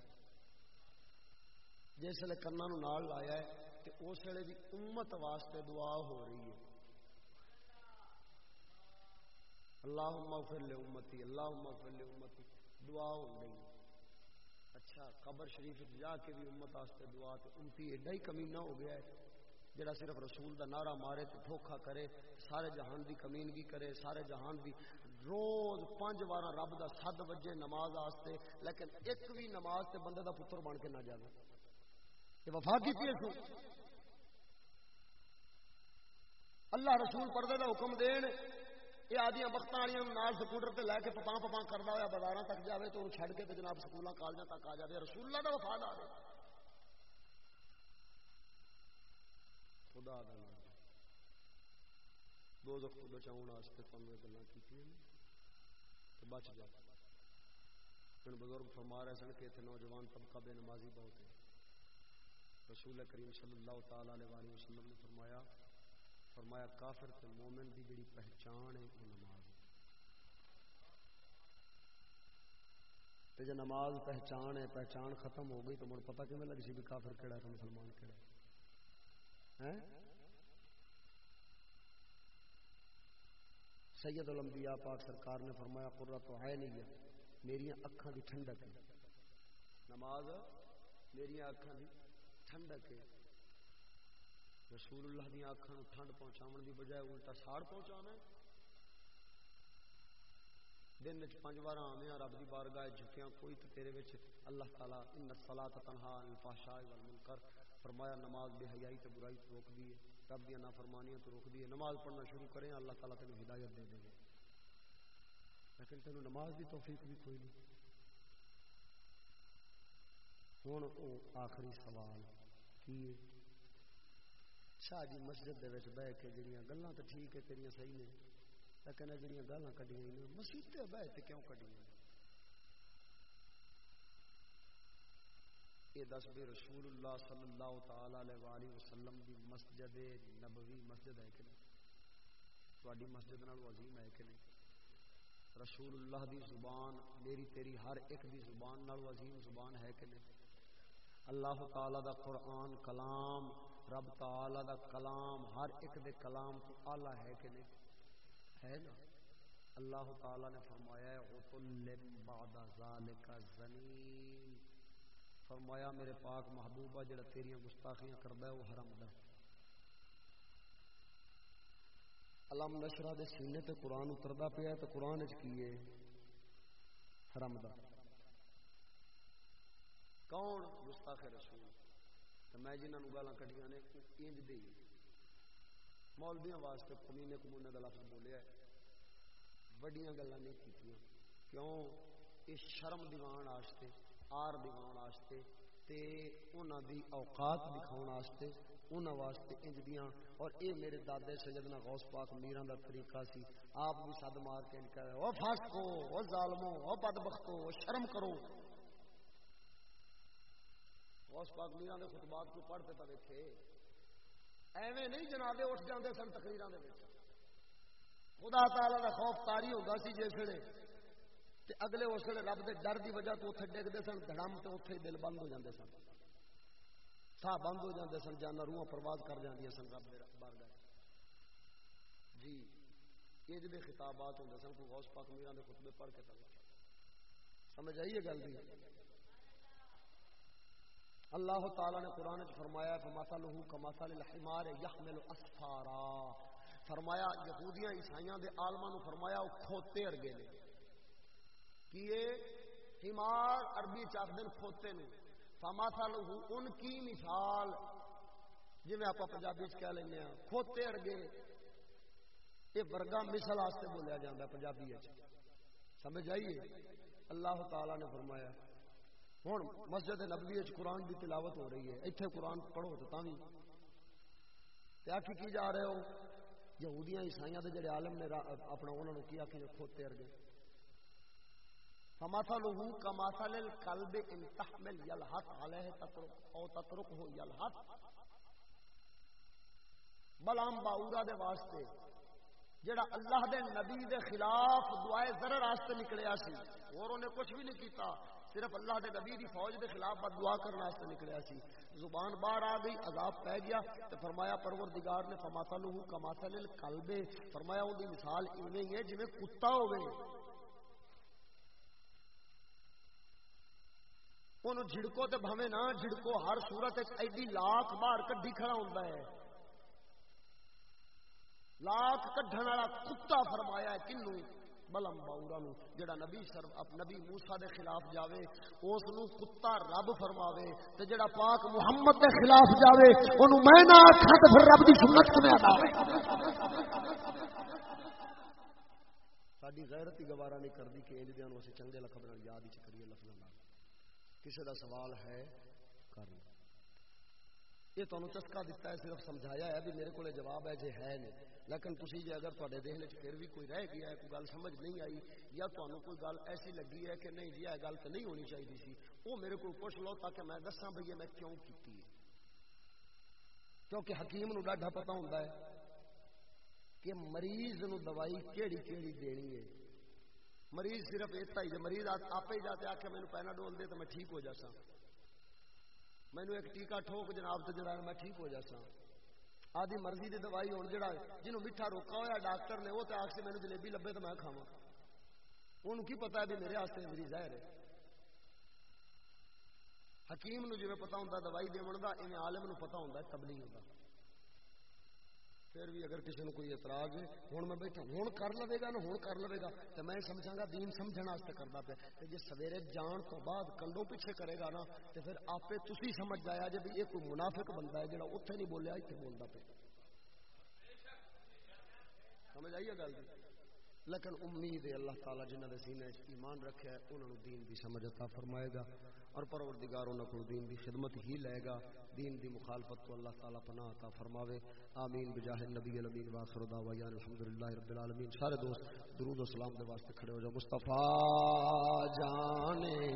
جس نے کنا نو نال لایا ہے تے اس ویلے بھی امت واسطے دعا ہو رہی ہے۔ اللہم اغفر لے امتی، اللہم اغفر لے دعا ہو رہی اچھا قبر شریف جا کے بھی امت واسطے دعا تے امتی ایڈا ہی کمینہ ہو گیا ہے۔ جڑا صرف رسول دا نعرہ مارے تو دھوکھا کرے، سارے جہان دی کمینگی کرے، سارے جہان دی روز پانچ بار رب دا سد وجے نماز آستے لیکن ایک بھی نماز تے بندے دا پتر بن کے نہ جائے یہ وفا کی سو اللہ رسول پردے دا حکم دین یہ آدی وقت والی نال سکوٹر تے لے کے پپا پپا کرتا ہوا بازار تک جائے تو چھڑ کے تے جناب سکول کالجوں تک آ جائے رسول اللہ کا وفادار ہے۔ خدا دا نام۔ دو زخ کو بچاؤ واسطے تم گلا کی تو بچ جا۔ پھر بزرگ فرما رہے سن کہ اتنے نوجوان طبقہ بے نمازی بہت ہے رسول کریم صلی اللہ تعالی علیہ وسلم نے فرمایا فرمایا کافر تے مومن دی جڑی پہچان ہے وہ نماز تے جے نماز پہچان ہے، پہچان ختم ہو گئی تو مڑ پتہ کیویں لگ سی بھی کافر کیڑا ہے مسلمان کیڑا ہے۔ سید الانبیاء پاک سرکار نے فرمایا قرہ تو ہے نہیں میری اکھاں دی ٹھنڈک ہے۔ نماز میری اکھاں دی ٹھنڈک ہے۔ رسول اللہ دیا اکھان ٹھنڈ پہنچاؤ دی بجائے الٹا ساڑ پہنچانا دن چ پانچ بار آنے رب کی بارگاہ جھکیاں، کوئی تو تیرے وچ اللہ تعالیٰ ان الصلاۃ تنہا عن الفحشاء والمنکر فرمایا، نماز بے حیائی تے برائی تو روک دی رب دی نافرمانیاں تو روک دی نماز پڑھنا شروع کریں، اللہ تعالیٰ تینوں ہدایت دے دے گا لیکن تینوں نماز دی توفیق بھی کوئی نہیں۔ ہوں وہ آخری سوال، کی شاہ جی مسجد دے وچ بہ کے جڑیاں گلاں تے ٹھیک ہے، تیریاں صحیح نے۔ لیکن اے جڑیاں گالاں کڈیاں نے مسجد تے بہ تے کیوں کڈیاں؟ یہ دس بھی رسول اللہ صلی اللہ تعالی علیہ وآلہ وسلم دی مسجد نبوی مسجد ہے کہ نہیں؟ تواڈی مسجد نال عظیم ہے کہ نہیں؟ رسول اللہ دی زبان، میری تیری ہر ایک دی زبان نال عظیم زبان ہے کہ نہیں؟ اللہ تعالی دا قرآن، کلام رب تعالی دا کلام، ہر ایک دے کلام تو اعلی ہے کہ نہیں؟ ہے نا؟ اللہ تعالی نے فرمایا ہے بعد ذالک زنین فرمایا، میرے پاک محبوبہ، جڑا تیریاں گستاخیاں کردا ہے، وہ حرام دا علم نشرہ دے سینے تے قرآن اتردا پیا ہے، تے قرآن وچ کی ہے؟ حرام دا کون گستاخ رسول؟ تو میں جنہوں نے گالاں کٹیاں نے، انج دے مولویاں واسطے کمینے کمونے کا لفظ بولیا ہے۔ وڈیاں گلاں نہیں کیتیاں۔ کیوں؟ اس شرم دیوان واسطے آر دیوان واسطے تے انہاں دی اوقات دکھاؤن واسطے انہاں واسطے انج دیاں۔ اور اے میرے دادے سیدنا غوث پاک میراں دا طریقہ سی۔ آپ بھی صد مار کے انج کہہ او فاسقو او ظالمو، او بدبختو، او شرم کرو۔ غوث پاک میرا دے خطبات کو پڑھتے تو دیکھے ایویں نہیں جنابے اٹھ جاندے سن تقریراں دے وچ خدا تعالی دا خوف تاری ہوندا سی جس ویلے تے اگلے اس ویلے رب دے ڈر دی وجہ تو اوتھے ڈگدے سن دھڑم تے اوتھے دل بند ہو جاندے سن سا بند ہو جاندے سن جانا روحاں پرواز کر جاندیاں سن رب دے بارگاہ جی یہ جدے خطابات ہوندے سن کوئی غوث پاک میرا دے خطبے پڑھ کے تک سمجھ آئیے گل دی اللہ تعالی نے قرآن فرمایا فمثلہ کمثل الحمار يحمل اسفارا فرمایا، یہودیاں، عیسائیاں دے عالماں نو فرمایا او کھوتے ارگے نے۔ کیے حمار عربی چاک دن کھوتے نے۔ فمثلہ ان کی مثال۔ جی میں آپ پنجابی چ کہہ لینے ہیں کھوتے ارگے یہ ورگا مثل واسطے بولیا جاتا ہے پنجابی سمجھ آئیے اللہ تعالی نے فرمایا ہوں۔ مسجد نبوی قرآن کی تلاوت ہو رہی ہے۔ اتنے قرآن پڑھو تو تھی کیا کی جا رہے ہو؟ یہودیاں، عیسائیاں دے جڑے عالم نے اپنا انہوں نے کیا کہ کھوتے ارگے فمثلہ کمثل القلب ان تحمل يلحق عليه تترك او تترک تتركه يلحق۔ بلام باورا دے واسطے، جڑا اللہ دے نبی دے خلاف دعائے ضرر واسطے نکلیا سی، اور انہیں کچھ بھی نہیں کیتا۔ صرف اللہ دے نبی دی فوج دے خلاف بد دعا کرنے واسطے نکلیا سی۔ زبان باہر آ گئی، عذاب پہ گیا تے فرمایا پروردگار نے فماثلہ کماثل القلب۔ فرمایا اون دی مثال ایویں ہی ہے جویں کتا ہوے اونوں جھڑکو تے بھویں نہ جھڑکو، ہر صورت وچ ایڈی لاکھ باہر کڈی کھڑا ہوندا ہے۔ لاکھ کڈھن والا کتا فرمایا ہے کنوں بلم باورا نو جڑا نبی سر نبی موسا دے خلاف جاوے اس نو کتا رب فرماوے، تے جڑا پاک محمد دے خلاف جاوے، اونوں میں نہ آکھاں تے پھر رب دی سنت کنے ادا ساڈی غیرت ہی گوارا نہیں کردی کہ انج دیاں نو اسی چنگے لقب نال یاد ہی کریے لفظ نال۔ کسے دا سوال ہے، کر لو۔ یہ تمہیں چسکا دیتا ہے، صرف سمجھایا ہے بھی میرے کو جواب ہے جی ہے نہیں۔ لیکن تھی جی اگر تے دہن پھر بھی کوئی رہ گیا ہے، کوئی گل سمجھ نہیں آئی، یا تمہیں کوئی گل ایسی لگی ہے کہ نہیں جی یہ گل تو نہیں ہونی چاہیے سی وہ میرے کو پوچھ لو تاکہ میں دسا بھائی میں کیوں کی کیونکہ حکیم نو ڈاڈا پتا ہوں کہ مریض نو دوائی کیڑی کیڑی دینی ہے۔ مریض صرف اتنا ہی مریض آپ ہی جاتے آ کے میرے پینا ڈول دے تو میں ٹھیک ہو جاسا مینو ایک ٹیکا ٹھوک جناب تو جڑا میں ٹھیک ہو جاسا آدھی مرضی دی دوائی ہوں جڑا جنہوں میٹھا روکا ہوا ڈاکٹر نے، وہ تو آخ سے مینو جلیبی لبے تو میں کھاوا انہوں کی پتا ہے بھی میرے واسطے میری ظاہر ہے۔ حکیم نو جی پتا ہوں دوائی دون کا انہیں عالم نو پتا ہوں تبلیغ کا پھر بھی اگر کسی نے کوئی اعتراض ہوں میں بیٹھا ہوں۔ کر لے گا نا ہوں کر لے گا۔ تو میں سمجھا گا، دین سمجھنے کرتا پیا۔ جی سویرے جان تو بعد کنڈوں پیچھے کرے گا نا، تو پھر آپ تھی سمجھ جایا جی یہ کوئی منافق بندہ ہے جہاں اتنے نہیں بولیا اتنے بولتا پہ سمجھ آئیے گل جی؟ لیکن امید ہے اللہ تعالیٰ جنہ کے سینے ایمان رکھا ہے، انہوں نے دین کی سمجھ عطا فرمائے گا۔ اور پروردگار انہوں کو دین کی خدمت ہی لے گا۔ دین دی مخالفت کو اللہ تعالیٰ پناہ عطا فرماوے۔ آمین۔ بجاہ نبی الامین۔ واخر دعوان الحمدللہ رب العالمین۔ سارے دوست، درود و سلام دے واسطے کھڑے ہو جاؤ۔ مصطفیٰ جانے۔